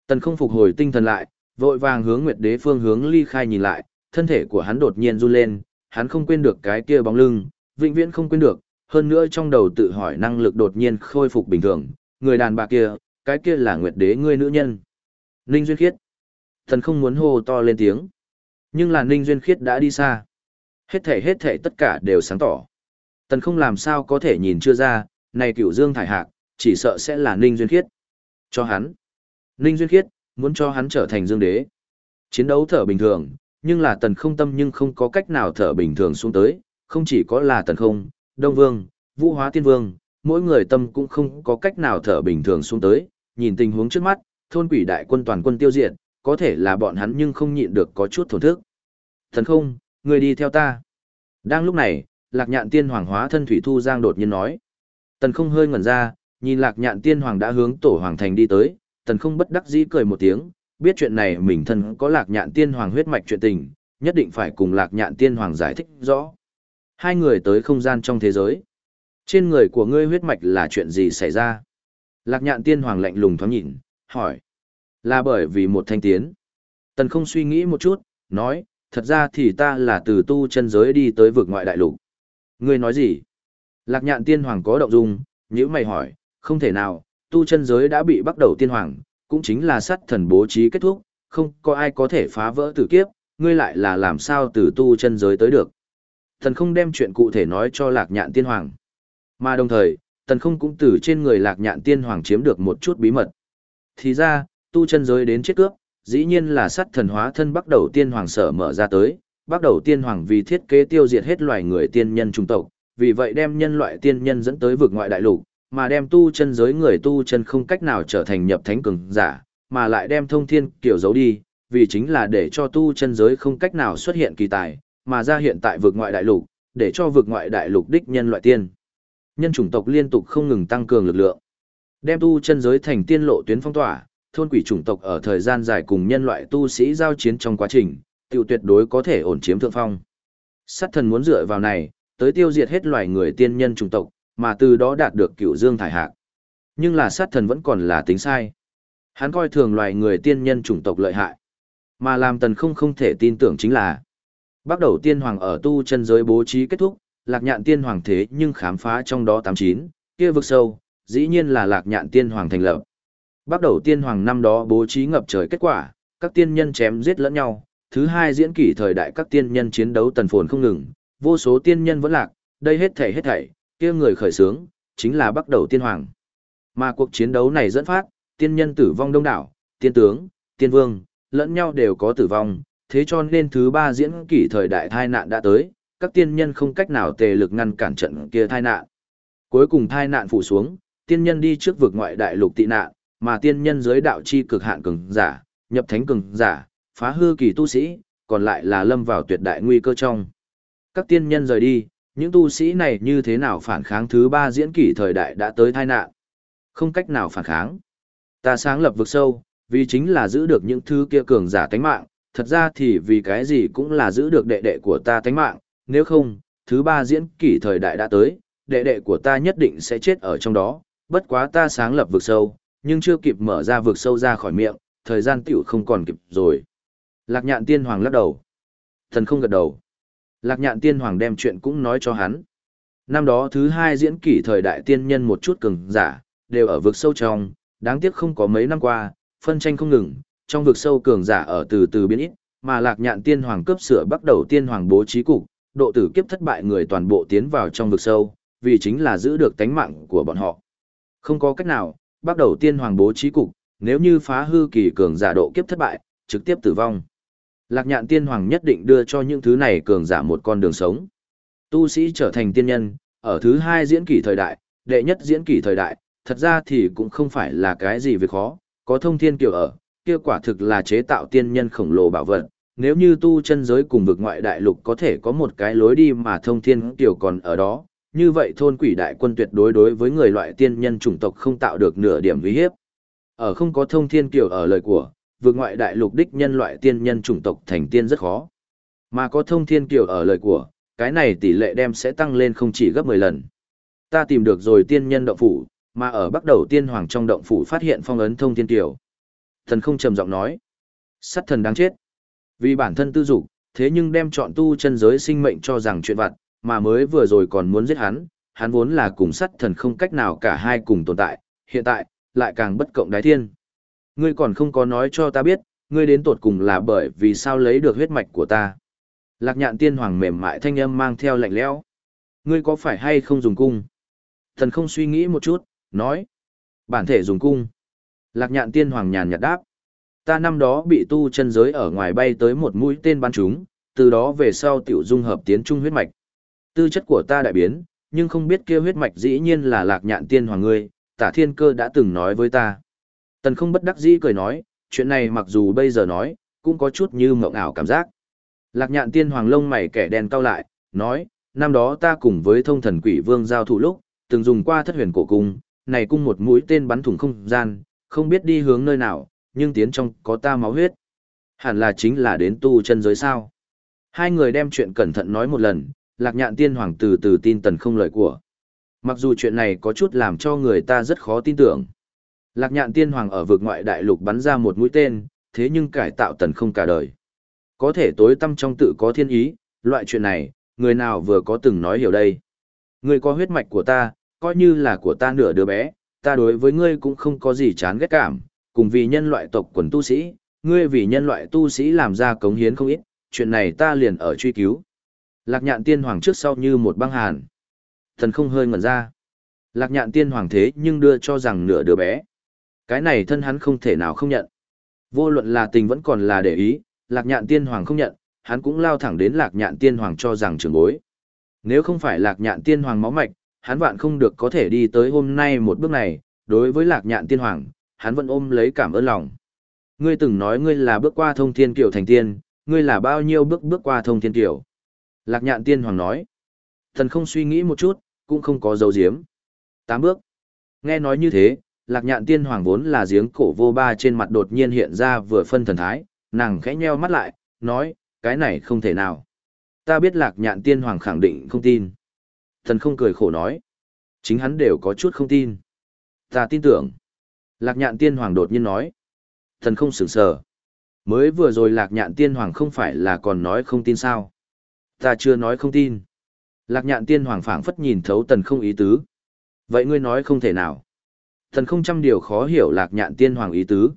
Tần không phục hồi tinh thần lại, vội vàng hướng Nguyệt đế phương hướng ly khai nhìn lại, thân thể của hắn đột nhiên run lên, hắn không quên được cái kia bóng lưng, vĩnh viễn không quên được, hơn nữa trong đầu tự hỏi năng lực đột nhiên khôi phục bình thường, người đàn bà kia, cái kia là Nguyệt đế ngươi nữ nhân. Ninh Duyên Khiết. tần không muốn hô to lên tiếng. Nhưng là Ninh Duyên Khiết đã đi xa. Hết thể hết thể tất cả đều sáng tỏ. Tần không làm sao có thể nhìn chưa ra, này cửu dương thải hạc, chỉ sợ sẽ là Ninh Duyên Khiết. Cho hắn. Ninh Duyên Khiết, muốn cho hắn trở thành dương đế. Chiến đấu thở bình thường, nhưng là tần không tâm nhưng không có cách nào thở bình thường xuống tới, không chỉ có là tần không, Đông Vương, Vũ Hóa Tiên Vương, mỗi người tâm cũng không có cách nào thở bình thường xuống tới, nhìn tình huống trước mắt, thôn quỷ đại quân toàn quân tiêu diệt, có thể là bọn hắn nhưng không nhịn được có chút thổn thức. Thần không, người đi theo ta. Đang lúc này, lạc nhạn tiên hoàng hóa thân thủy thu giang đột nhiên nói. Tần không hơi ngẩn ra, nhìn lạc nhạn tiên hoàng đã hướng tổ hoàng thành đi tới, tần không bất đắc dĩ cười một tiếng, biết chuyện này mình thân có lạc nhạn tiên hoàng huyết mạch chuyện tình, nhất định phải cùng lạc nhạn tiên hoàng giải thích rõ. Hai người tới không gian trong thế giới. Trên người của ngươi huyết mạch là chuyện gì xảy ra? Lạc nhạn tiên hoàng lạnh lùng thoáng nhìn, hỏi. Là bởi vì một thanh tiến. Tần không suy nghĩ một chút, nói, thật ra thì ta là từ tu chân giới đi tới vực ngoại đại lục. Ngươi nói gì? Lạc nhạn tiên hoàng có động dung, nhữ mày hỏi, không thể nào, tu chân giới đã bị bắt đầu tiên hoàng, cũng chính là sát thần bố trí kết thúc, không có ai có thể phá vỡ tử kiếp, ngươi lại là làm sao từ tu chân giới tới được. Thần không đem chuyện cụ thể nói cho lạc nhạn tiên hoàng. Mà đồng thời, tần không cũng từ trên người lạc nhạn tiên hoàng chiếm được một chút bí mật. Thì ra, tu chân giới đến chết cướp, dĩ nhiên là sát thần hóa thân bắt đầu tiên hoàng sở mở ra tới, bắt đầu tiên hoàng vì thiết kế tiêu diệt hết loài người tiên nhân trung tộc, vì vậy đem nhân loại tiên nhân dẫn tới vực ngoại đại lục, mà đem tu chân giới người tu chân không cách nào trở thành nhập thánh cường giả, mà lại đem thông thiên kiểu giấu đi, vì chính là để cho tu chân giới không cách nào xuất hiện kỳ tài, mà ra hiện tại vực ngoại đại lục, để cho vực ngoại đại lục đích nhân loại tiên. Nhân chủng tộc liên tục không ngừng tăng cường lực lượng, đem tu chân giới thành tiên lộ tuyến phong tỏa, thôn quỷ chủng tộc ở thời gian dài cùng nhân loại tu sĩ giao chiến trong quá trình, tiêu tuyệt đối có thể ổn chiếm thượng phong. Sát thần muốn dựa vào này, tới tiêu diệt hết loài người tiên nhân chủng tộc, mà từ đó đạt được cựu dương thải hạc. Nhưng là sát thần vẫn còn là tính sai. Hắn coi thường loài người tiên nhân chủng tộc lợi hại. Mà làm tần không không thể tin tưởng chính là bắt đầu tiên hoàng ở tu chân giới bố trí kết thúc, lạc nhạn tiên hoàng thế nhưng khám phá trong đó 89, kia vực sâu, dĩ nhiên là lạc nhạn tiên hoàng thành lập. Bắt đầu tiên hoàng năm đó bố trí ngập trời kết quả, các tiên nhân chém giết lẫn nhau, thứ hai diễn kỷ thời đại các tiên nhân chiến đấu tần phồn không ngừng, vô số tiên nhân vẫn lạc, đây hết thảy hết thảy, kia người khởi sướng, chính là bắt đầu tiên hoàng. Mà cuộc chiến đấu này dẫn phát, tiên nhân tử vong đông đảo, tiên tướng, tiên vương, lẫn nhau đều có tử vong, thế cho nên thứ ba diễn kỷ thời đại thai nạn đã tới, các tiên nhân không cách nào tề lực ngăn cản trận kia thai nạn. Cuối cùng thai nạn phủ xuống, tiên nhân đi trước vực ngoại đại lục tị nạn, mà tiên nhân giới đạo chi cực hạn cường giả, nhập thánh cường giả, phá hư kỳ tu sĩ, còn lại là lâm vào tuyệt đại nguy cơ trong. Các tiên nhân rời đi, những tu sĩ này như thế nào phản kháng thứ ba diễn kỷ thời đại đã tới tai nạn. Không cách nào phản kháng. Ta sáng lập vực sâu, vì chính là giữ được những thứ kia cường giả tánh mạng, thật ra thì vì cái gì cũng là giữ được đệ đệ của ta tánh mạng, nếu không, thứ ba diễn kỷ thời đại đã tới, đệ đệ của ta nhất định sẽ chết ở trong đó, bất quá ta sáng lập vực sâu, nhưng chưa kịp mở ra vực sâu ra khỏi miệng, thời gian tiểu không còn kịp rồi. Lạc nhạn tiên hoàng lắc đầu. Thần không gật đầu. Lạc nhạn tiên hoàng đem chuyện cũng nói cho hắn. Năm đó thứ hai diễn kỷ thời đại tiên nhân một chút cường giả, đều ở vực sâu trong, đáng tiếc không có mấy năm qua, phân tranh không ngừng, trong vực sâu cường giả ở từ từ biến ít, mà lạc nhạn tiên hoàng cấp sửa bắt đầu tiên hoàng bố trí cục, độ tử kiếp thất bại người toàn bộ tiến vào trong vực sâu, vì chính là giữ được tánh mạng của bọn họ. Không có cách nào, bắt đầu tiên hoàng bố trí cục, nếu như phá hư kỳ cường giả độ kiếp thất bại, trực tiếp tử vong. Lạc nhạn tiên hoàng nhất định đưa cho những thứ này cường giả một con đường sống. Tu sĩ trở thành tiên nhân, ở thứ hai diễn kỷ thời đại, đệ nhất diễn kỷ thời đại, thật ra thì cũng không phải là cái gì việc khó, có thông thiên kiều ở, kia quả thực là chế tạo tiên nhân khổng lồ bảo vật. Nếu như tu chân giới cùng vực ngoại đại lục có thể có một cái lối đi mà thông thiên kiều còn ở đó, như vậy thôn quỷ đại quân tuyệt đối đối với người loại tiên nhân chủng tộc không tạo được nửa điểm uy hiếp. Ở không có thông thiên kiều ở lời của, vượt ngoại đại lục đích nhân loại tiên nhân chủng tộc thành tiên rất khó. Mà có thông thiên kiều ở lời của, cái này tỷ lệ đem sẽ tăng lên không chỉ gấp 10 lần. Ta tìm được rồi tiên nhân động phủ, mà ở bắt đầu tiên hoàng trong động phủ phát hiện phong ấn thông thiên kiều. Thần không trầm giọng nói, sát thần đáng chết. Vì bản thân tư dục, thế nhưng đem chọn tu chân giới sinh mệnh cho rằng chuyện vặt, mà mới vừa rồi còn muốn giết hắn, hắn vốn là cùng sát thần không cách nào cả hai cùng tồn tại, hiện tại, lại càng bất cộng đái thiên. Ngươi còn không có nói cho ta biết, ngươi đến tột cùng là bởi vì sao lấy được huyết mạch của ta. Lạc nhạn tiên hoàng mềm mại thanh âm mang theo lạnh lẽo. Ngươi có phải hay không dùng cung? Thần không suy nghĩ một chút, nói. Bản thể dùng cung. Lạc nhạn tiên hoàng nhàn nhạt đáp. Ta năm đó bị tu chân giới ở ngoài bay tới một mũi tên bắn chúng, từ đó về sau tiểu dung hợp tiến trung huyết mạch. Tư chất của ta đại biến, nhưng không biết kia huyết mạch dĩ nhiên là lạc nhạn tiên hoàng ngươi, tả thiên cơ đã từng nói với ta. Tần không bất đắc dĩ cười nói, chuyện này mặc dù bây giờ nói, cũng có chút như mộng ảo cảm giác. Lạc nhạn tiên hoàng lông mày kẻ đen cao lại, nói, năm đó ta cùng với thông thần quỷ vương giao thủ lúc, từng dùng qua thất huyền cổ cung, này cung một mũi tên bắn thủng không gian, không biết đi hướng nơi nào, nhưng tiến trong có ta máu huyết. Hẳn là chính là đến tu chân giới sao. Hai người đem chuyện cẩn thận nói một lần, lạc nhạn tiên hoàng từ từ tin tần không lời của. Mặc dù chuyện này có chút làm cho người ta rất khó tin tưởng. Lạc nhạn tiên hoàng ở vực ngoại đại lục bắn ra một mũi tên, thế nhưng cải tạo tần không cả đời. Có thể tối tâm trong tự có thiên ý, loại chuyện này, người nào vừa có từng nói hiểu đây. Người có huyết mạch của ta, coi như là của ta nửa đứa bé, ta đối với ngươi cũng không có gì chán ghét cảm, cùng vì nhân loại tộc quần tu sĩ, ngươi vì nhân loại tu sĩ làm ra cống hiến không ít, chuyện này ta liền ở truy cứu. Lạc nhạn tiên hoàng trước sau như một băng hàn. Thần không hơi ngẩn ra. Lạc nhạn tiên hoàng thế nhưng đưa cho rằng nửa đứa bé. Cái này thân hắn không thể nào không nhận. Vô luận là tình vẫn còn là để ý, lạc nhạn tiên hoàng không nhận, hắn cũng lao thẳng đến lạc nhạn tiên hoàng cho rằng trường bối. Nếu không phải lạc nhạn tiên hoàng máu mạch, hắn vạn không được có thể đi tới hôm nay một bước này, đối với lạc nhạn tiên hoàng, hắn vẫn ôm lấy cảm ơn lòng. Ngươi từng nói ngươi là bước qua thông thiên kiều thành tiên, ngươi là bao nhiêu bước bước qua thông thiên kiều. Lạc nhạn tiên hoàng nói. Thần không suy nghĩ một chút, cũng không có dấu diếm. Tám bước. Nghe nói như thế, lạc nhạn tiên hoàng vốn là giếng cổ vô ba trên mặt đột nhiên hiện ra vừa phân thần thái, nàng khẽ nheo mắt lại, nói, cái này không thể nào. Ta biết lạc nhạn tiên hoàng khẳng định không tin. Thần không cười khổ nói. Chính hắn đều có chút không tin. Ta tin tưởng. Lạc nhạn tiên hoàng đột nhiên nói. Thần không sửng sờ. Mới vừa rồi lạc nhạn tiên hoàng không phải là còn nói không tin sao. Ta chưa nói không tin. Lạc nhạn tiên hoàng phảng phất nhìn thấu tần không ý tứ. Vậy ngươi nói không thể nào. tần không trăm điều khó hiểu lạc nhạn tiên hoàng ý tứ.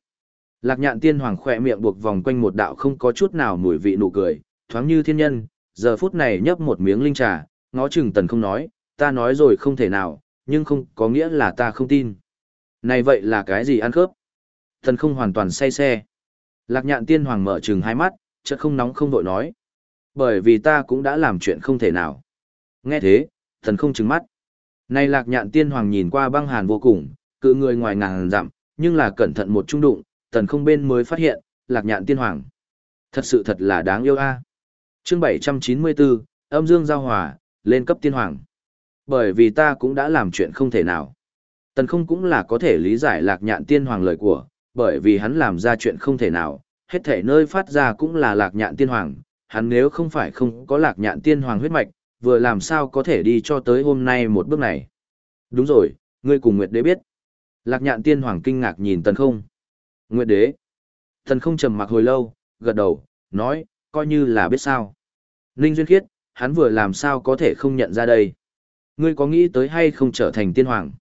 Lạc nhạn tiên hoàng khỏe miệng buộc vòng quanh một đạo không có chút nào mùi vị nụ cười, thoáng như thiên nhân, giờ phút này nhấp một miếng linh trà, ngó chừng tần không nói, ta nói rồi không thể nào, nhưng không có nghĩa là ta không tin. Này vậy là cái gì ăn khớp? Tần không hoàn toàn say xe. Lạc nhạn tiên hoàng mở chừng hai mắt, chợt không nóng không vội nói. Bởi vì ta cũng đã làm chuyện không thể nào. Nghe thế, thần không trừng mắt. nay lạc nhạn tiên hoàng nhìn qua băng hàn vô cùng, cự người ngoài ngàn dặm, nhưng là cẩn thận một trung đụng, tần không bên mới phát hiện, lạc nhạn tiên hoàng. Thật sự thật là đáng yêu a. Chương 794, âm dương giao hòa, lên cấp tiên hoàng. Bởi vì ta cũng đã làm chuyện không thể nào. Tần không cũng là có thể lý giải lạc nhạn tiên hoàng lời của, bởi vì hắn làm ra chuyện không thể nào, hết thể nơi phát ra cũng là lạc nhạn tiên hoàng, hắn nếu không phải không có lạc nhạn tiên hoàng huyết mạch, vừa làm sao có thể đi cho tới hôm nay một bước này. Đúng rồi, ngươi cùng Nguyệt Đế biết. Lạc nhạn tiên hoàng kinh ngạc nhìn tần không. Nguyệt Đế. Tần không trầm mặc hồi lâu, gật đầu, nói, coi như là biết sao. Ninh Duyên Khiết, hắn vừa làm sao có thể không nhận ra đây. Ngươi có nghĩ tới hay không trở thành tiên hoàng?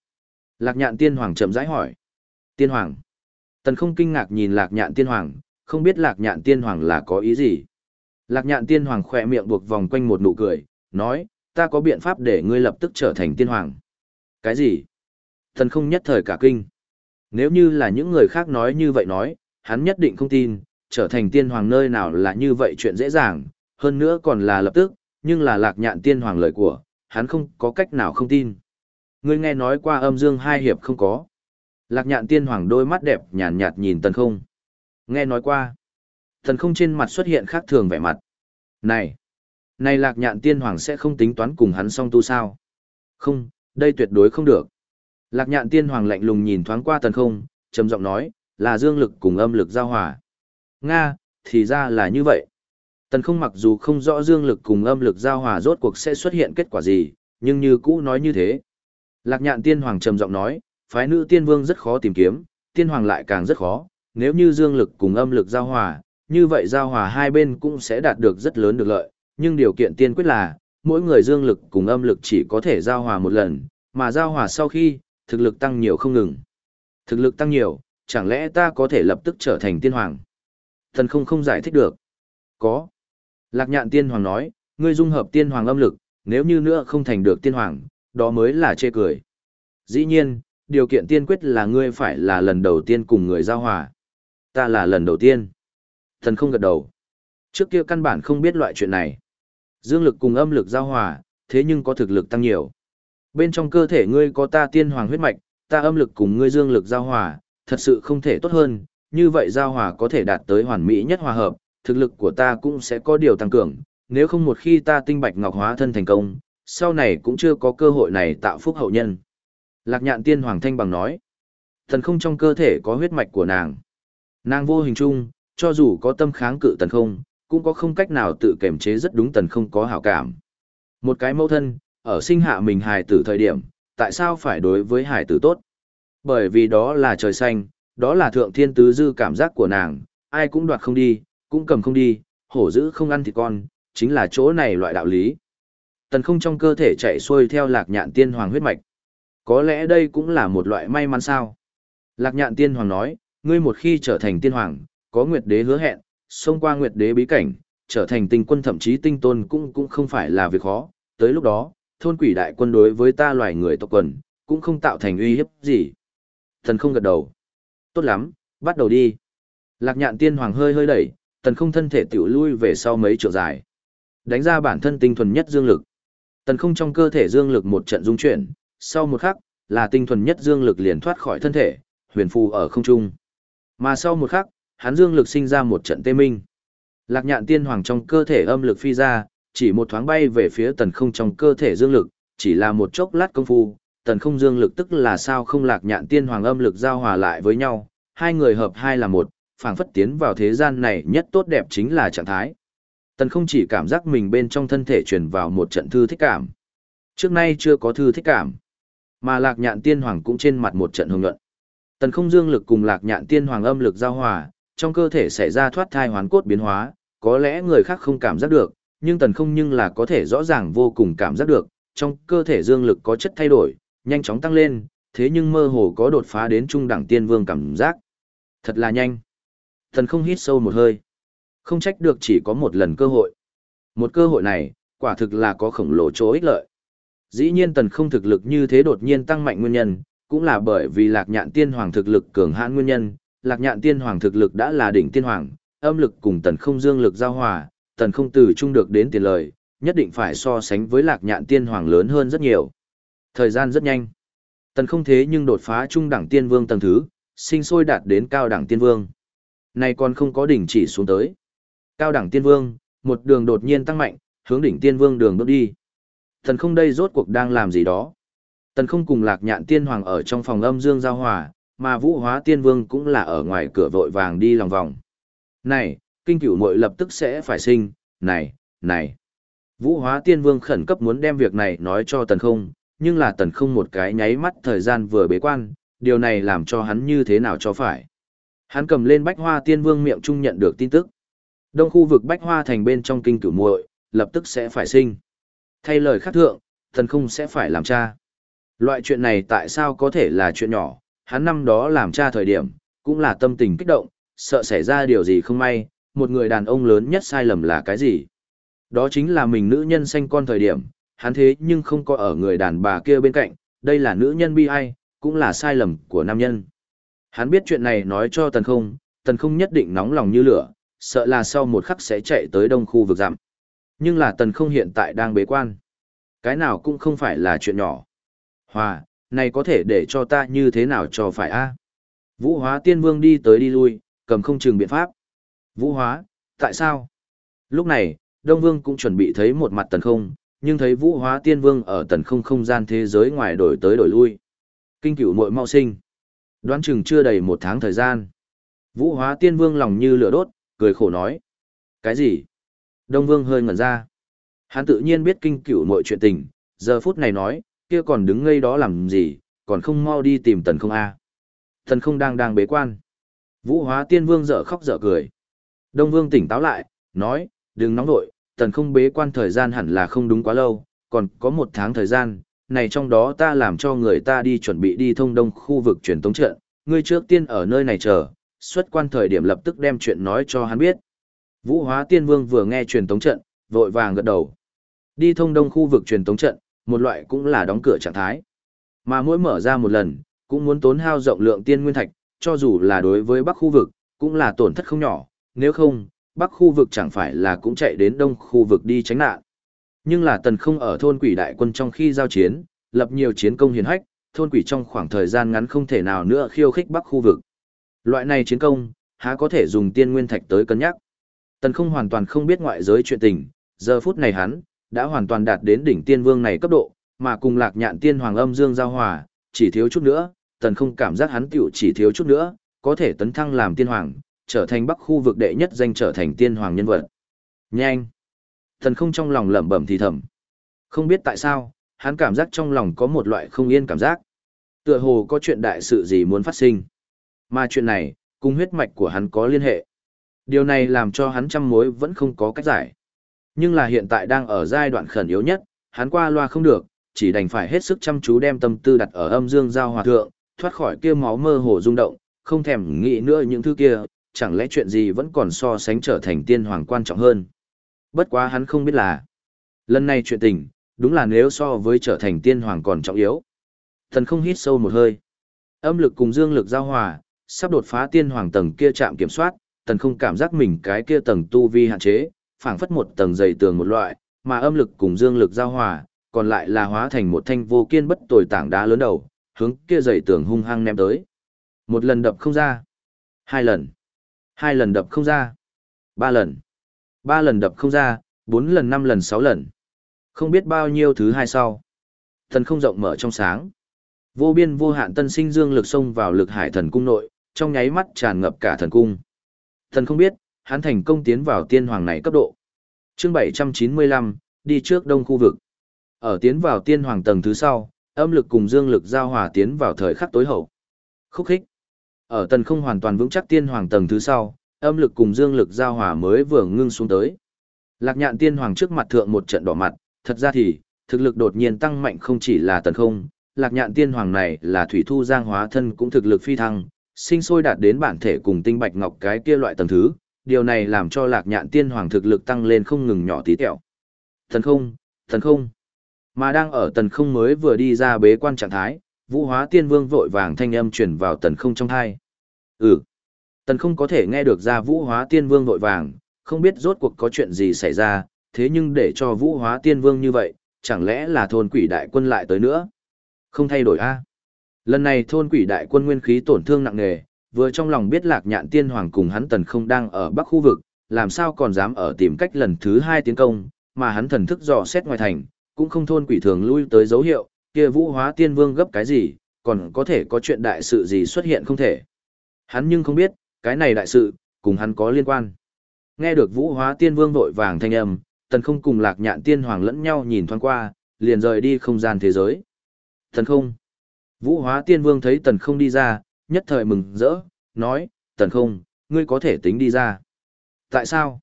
Lạc nhạn tiên hoàng chậm rãi hỏi. Tiên hoàng. Tần không kinh ngạc nhìn lạc nhạn tiên hoàng, không biết lạc nhạn tiên hoàng là có ý gì. Lạc nhạn tiên hoàng khỏe miệng buộc vòng quanh một nụ cười, nói, ta có biện pháp để ngươi lập tức trở thành tiên hoàng. Cái gì? Thần không nhất thời cả kinh. Nếu như là những người khác nói như vậy nói, hắn nhất định không tin, trở thành tiên hoàng nơi nào là như vậy chuyện dễ dàng, hơn nữa còn là lập tức, nhưng là lạc nhạn tiên hoàng lời của, hắn không có cách nào không tin. Ngươi nghe nói qua âm dương hai hiệp không có. Lạc nhạn tiên hoàng đôi mắt đẹp nhàn nhạt, nhìn tần không. Nghe nói qua. Tần không trên mặt xuất hiện khác thường vẻ mặt. Này! Này lạc nhạn tiên hoàng sẽ không tính toán cùng hắn song tu sao? Không, đây tuyệt đối không được. Lạc nhạn tiên hoàng lạnh lùng nhìn thoáng qua tần không, trầm giọng nói, là dương lực cùng âm lực giao hòa. Nga, thì ra là như vậy. Tần không mặc dù không rõ dương lực cùng âm lực giao hòa rốt cuộc sẽ xuất hiện kết quả gì, nhưng như cũ nói như thế. Lạc nhạn tiên hoàng trầm giọng nói, phái nữ tiên vương rất khó tìm kiếm, tiên hoàng lại càng rất khó, nếu như dương lực cùng âm lực giao hòa, như vậy giao hòa hai bên cũng sẽ đạt được rất lớn được lợi, nhưng điều kiện tiên quyết là, mỗi người dương lực cùng âm lực chỉ có thể giao hòa một lần, mà giao hòa sau khi, thực lực tăng nhiều không ngừng. Thực lực tăng nhiều, chẳng lẽ ta có thể lập tức trở thành tiên hoàng? Thần không không giải thích được. Có. Lạc nhạn tiên hoàng nói, ngươi dung hợp tiên hoàng âm lực, nếu như nữa không thành được tiên hoàng, đó mới là chê cười. Dĩ nhiên, điều kiện tiên quyết là ngươi phải là lần đầu tiên cùng người giao hòa. Ta là lần đầu tiên. Thần không gật đầu. Trước kia căn bản không biết loại chuyện này. Dương lực cùng âm lực giao hòa, thế nhưng có thực lực tăng nhiều. Bên trong cơ thể ngươi có ta tiên hoàng huyết mạch, ta âm lực cùng ngươi dương lực giao hòa, thật sự không thể tốt hơn, như vậy giao hòa có thể đạt tới hoàn mỹ nhất hòa hợp, thực lực của ta cũng sẽ có điều tăng cường, nếu không một khi ta tinh bạch ngọc hóa thân thành công, sau này cũng chưa có cơ hội này tạo phúc hậu nhân. Lạc nhạn tiên hoàng thanh bằng nói, thần không trong cơ thể có huyết mạch của nàng. Nàng vô hình chung, cho dù có tâm kháng cự tần không, cũng có không cách nào tự kềm chế rất đúng tần không có hảo cảm. Một cái mẫu thân, ở sinh hạ mình hài tử thời điểm, tại sao phải đối với hài tử tốt? Bởi vì đó là trời xanh, đó là thượng thiên tứ dư cảm giác của nàng, ai cũng đoạt không đi, cũng cầm không đi, hổ dữ không ăn thịt con, chính là chỗ này loại đạo lý. Tần không trong cơ thể chạy xuôi theo lạc nhạn tiên hoàng huyết mạch. Có lẽ đây cũng là một loại may mắn sao. Lạc nhạn tiên hoàng nói, ngươi một khi trở thành tiên hoàng, có nguyệt đế hứa hẹn, xông qua nguyệt đế bí cảnh, trở thành tinh quân thậm chí tinh tôn cũng cũng không phải là việc khó. Tới lúc đó, thôn quỷ đại quân đối với ta loài người tộc quần, cũng không tạo thành uy hiếp gì. Thần không gật đầu. Tốt lắm, bắt đầu đi. Lạc nhạn tiên hoàng hơi hơi đẩy, tần không thân thể tiểu lui về sau mấy trượng dài. Đánh ra bản thân tinh thuần nhất dương lực. Tần không trong cơ thể dương lực một trận dung chuyển, sau một khắc, là tinh thuần nhất dương lực liền thoát khỏi thân thể, huyền phù ở không trung. Mà sau một khắc, hắn dương lực sinh ra một trận tê minh. Lạc nhạn tiên hoàng trong cơ thể âm lực phi ra, chỉ một thoáng bay về phía tần không trong cơ thể dương lực, chỉ là một chốc lát công phu, tần không dương lực tức là sao không lạc nhạn tiên hoàng âm lực giao hòa lại với nhau, hai người hợp hai là một, phảng phất tiến vào thế gian này nhất tốt đẹp chính là trạng thái. Tần không chỉ cảm giác mình bên trong thân thể truyền vào một trận thư thích cảm. Trước nay chưa có thư thích cảm. Mà lạc nhạn tiên hoàng cũng trên mặt một trận hồng nhuận. Tần không dương lực cùng lạc nhạn tiên hoàng âm lực giao hòa, trong cơ thể xảy ra thoát thai hoán cốt biến hóa, có lẽ người khác không cảm giác được, nhưng tần không nhưng là có thể rõ ràng vô cùng cảm giác được, trong cơ thể dương lực có chất thay đổi, nhanh chóng tăng lên, thế nhưng mơ hồ có đột phá đến trung đẳng tiên vương cảm giác. Thật là nhanh. Tần không hít sâu một hơi. Không trách được chỉ có một lần cơ hội. Một cơ hội này, quả thực là có khổng lồ chỗ ích lợi. Dĩ nhiên tần không thực lực như thế đột nhiên tăng mạnh nguyên nhân, cũng là bởi vì lạc nhạn tiên hoàng thực lực cường hãn nguyên nhân, lạc nhạn tiên hoàng thực lực đã là đỉnh tiên hoàng, âm lực cùng tần không dương lực giao hòa, tần không từ chung được đến tiền lời, nhất định phải so sánh với lạc nhạn tiên hoàng lớn hơn rất nhiều. Thời gian rất nhanh. Tần không thế nhưng đột phá trung đẳng tiên vương tầng thứ, sinh sôi đạt đến cao đẳng tiên vương. Này còn không có đỉnh chỉ xuống tới. Cao đẳng tiên vương, một đường đột nhiên tăng mạnh, hướng đỉnh tiên vương đường bước đi. Tần không đây rốt cuộc đang làm gì đó. Tần không cùng lạc nhạn tiên hoàng ở trong phòng âm dương giao hòa, mà vũ hóa tiên vương cũng là ở ngoài cửa vội vàng đi lòng vòng. Này, kinh cửu muội lập tức sẽ phải sinh, này, này. Vũ hóa tiên vương khẩn cấp muốn đem việc này nói cho tần không, nhưng là tần không một cái nháy mắt thời gian vừa bế quan, điều này làm cho hắn như thế nào cho phải. Hắn cầm lên bách hoa tiên vương miệng trung nhận được tin tức. Đông khu vực bách hoa thành bên trong kinh cửu muội lập tức sẽ phải sinh. Thay lời khắc thượng, tần không sẽ phải làm cha. Loại chuyện này tại sao có thể là chuyện nhỏ, hắn năm đó làm cha thời điểm, cũng là tâm tình kích động, sợ xảy ra điều gì không may, một người đàn ông lớn nhất sai lầm là cái gì? Đó chính là mình nữ nhân sanh con thời điểm, hắn thế nhưng không có ở người đàn bà kia bên cạnh, đây là nữ nhân bi ai, cũng là sai lầm của nam nhân. Hắn biết chuyện này nói cho tần không, tần không nhất định nóng lòng như lửa, sợ là sau một khắc sẽ chạy tới đông khu vực giảm. Nhưng là tần không hiện tại đang bế quan. Cái nào cũng không phải là chuyện nhỏ. Hòa, này có thể để cho ta như thế nào cho phải a? Vũ hóa tiên vương đi tới đi lui, cầm không chừng biện pháp. Vũ hóa, tại sao? Lúc này, Đông Vương cũng chuẩn bị thấy một mặt tần không, nhưng thấy vũ hóa tiên vương ở tần không không gian thế giới ngoài đổi tới đổi lui. Kinh cửu muội mau sinh. Đoán chừng chưa đầy một tháng thời gian. Vũ hóa tiên vương lòng như lửa đốt, cười khổ nói. Cái gì? Đông Vương hơi ngẩn ra. Hắn tự nhiên biết kinh cửu muội chuyện tình, giờ phút này nói, kia còn đứng ngây đó làm gì, còn không mau đi tìm tần không a Tần không đang đang bế quan. Vũ hóa tiên vương dở khóc dở cười. Đông vương tỉnh táo lại, nói, đừng nóng vội, tần không bế quan thời gian hẳn là không đúng quá lâu, còn có một tháng thời gian, này trong đó ta làm cho người ta đi chuẩn bị đi thông đông khu vực truyền tống trận, ngươi trước tiên ở nơi này chờ, xuất quan thời điểm lập tức đem chuyện nói cho hắn biết. Vũ hóa tiên vương vừa nghe truyền tống trận, vội vàng gật đầu. Đi thông đông khu vực truyền tống trận, một loại cũng là đóng cửa trạng thái. Mà mỗi mở ra một lần, cũng muốn tốn hao rộng lượng tiên nguyên thạch, cho dù là đối với bắc khu vực, cũng là tổn thất không nhỏ, nếu không, bắc khu vực chẳng phải là cũng chạy đến đông khu vực đi tránh nạn. Nhưng là tần không ở thôn quỷ đại quân trong khi giao chiến, lập nhiều chiến công hiền hách, thôn quỷ trong khoảng thời gian ngắn không thể nào nữa khiêu khích bắc khu vực. Loại này chiến công, há có thể dùng tiên nguyên thạch tới cân nhắc. Tần không hoàn toàn không biết ngoại giới chuyện tình, giờ phút này hắn, đã hoàn toàn đạt đến đỉnh tiên vương này cấp độ, mà cùng lạc nhạn tiên hoàng âm dương giao hòa, chỉ thiếu chút nữa, tần không cảm giác hắn tiểu chỉ thiếu chút nữa, có thể tấn thăng làm tiên hoàng, trở thành bắc khu vực đệ nhất danh trở thành tiên hoàng nhân vật. Nhanh! Tần không trong lòng lẩm bẩm thì thầm. Không biết tại sao, hắn cảm giác trong lòng có một loại không yên cảm giác. Tựa hồ có chuyện đại sự gì muốn phát sinh. Mà chuyện này, cùng huyết mạch của hắn có liên hệ. Điều này làm cho hắn trăm mối vẫn không có cách giải. Nhưng là hiện tại đang ở giai đoạn khẩn yếu nhất, hắn qua loa không được, chỉ đành phải hết sức chăm chú đem tâm tư đặt ở âm dương giao hòa thượng, thoát khỏi kia máu mơ hồ rung động, không thèm nghĩ nữa những thứ kia, chẳng lẽ chuyện gì vẫn còn so sánh trở thành tiên hoàng quan trọng hơn. Bất quá hắn không biết là, lần này chuyện tình, đúng là nếu so với trở thành tiên hoàng còn trọng yếu. Thần không hít sâu một hơi. Âm lực cùng dương lực giao hòa, sắp đột phá tiên hoàng tầng kia chạm kiểm soát, tần không cảm giác mình cái kia tầng tu vi hạn chế, phảng phất một tầng dày tường một loại, mà âm lực cùng dương lực giao hòa, còn lại là hóa thành một thanh vô kiên bất tồi tảng đá lớn đầu, hướng kia dày tường hung hăng ném tới. Một lần đập không ra, hai lần, hai lần đập không ra, ba lần, ba lần đập không ra, bốn lần năm lần sáu lần. Không biết bao nhiêu thứ hai sau. Thần không rộng mở trong sáng. Vô biên vô hạn tân sinh dương lực xông vào lực hải thần cung nội, trong nháy mắt tràn ngập cả thần cung. Thần không biết, hắn thành công tiến vào tiên hoàng này cấp độ. Chương 795, đi trước đông khu vực. Ở tiến vào tiên hoàng tầng thứ sau, âm lực cùng dương lực giao hòa tiến vào thời khắc tối hậu. Khúc khích. Ở tần không hoàn toàn vững chắc tiên hoàng tầng thứ sau, âm lực cùng dương lực giao hòa mới vừa ngưng xuống tới. Lạc nhạn tiên hoàng trước mặt thượng một trận đỏ mặt, thật ra thì, thực lực đột nhiên tăng mạnh không chỉ là tần không, lạc nhạn tiên hoàng này là thủy thu giang hóa thân cũng thực lực phi thăng, sinh sôi đạt đến bản thể cùng tinh bạch ngọc cái kia loại tầng thứ, điều này làm cho lạc nhạn tiên hoàng thực lực tăng lên không ngừng nhỏ tí tẹo. Thần không, thần không. Mà đang ở tần không mới vừa đi ra bế quan trạng thái, vũ hóa tiên vương vội vàng thanh âm truyền vào tần không trong thai. Ừ. Tần không có thể nghe được ra vũ hóa tiên vương vội vàng, không biết rốt cuộc có chuyện gì xảy ra, thế nhưng để cho vũ hóa tiên vương như vậy, chẳng lẽ là thôn quỷ đại quân lại tới nữa? Không thay đổi a Lần này thôn quỷ đại quân nguyên khí tổn thương nặng nề, vừa trong lòng biết lạc nhạn tiên hoàng cùng hắn tần không đang ở bắc khu vực, làm sao còn dám ở tìm cách lần thứ hai tiến công, mà hắn thần thức dò xét ngoài thành, cũng không thôn quỷ thường lui tới dấu hiệu, kia vũ hóa tiên vương gấp cái gì, còn có thể có chuyện đại sự gì xuất hiện không thể. Hắn nhưng không biết, cái này đại sự, cùng hắn có liên quan. Nghe được vũ hóa tiên vương vội vàng thanh âm, tần không cùng lạc nhạn tiên hoàng lẫn nhau nhìn thoáng qua, liền rời đi không gian thế giới. Tần không. Vũ hóa tiên vương thấy tần không đi ra, nhất thời mừng rỡ, nói, tần không, ngươi có thể tính đi ra. Tại sao?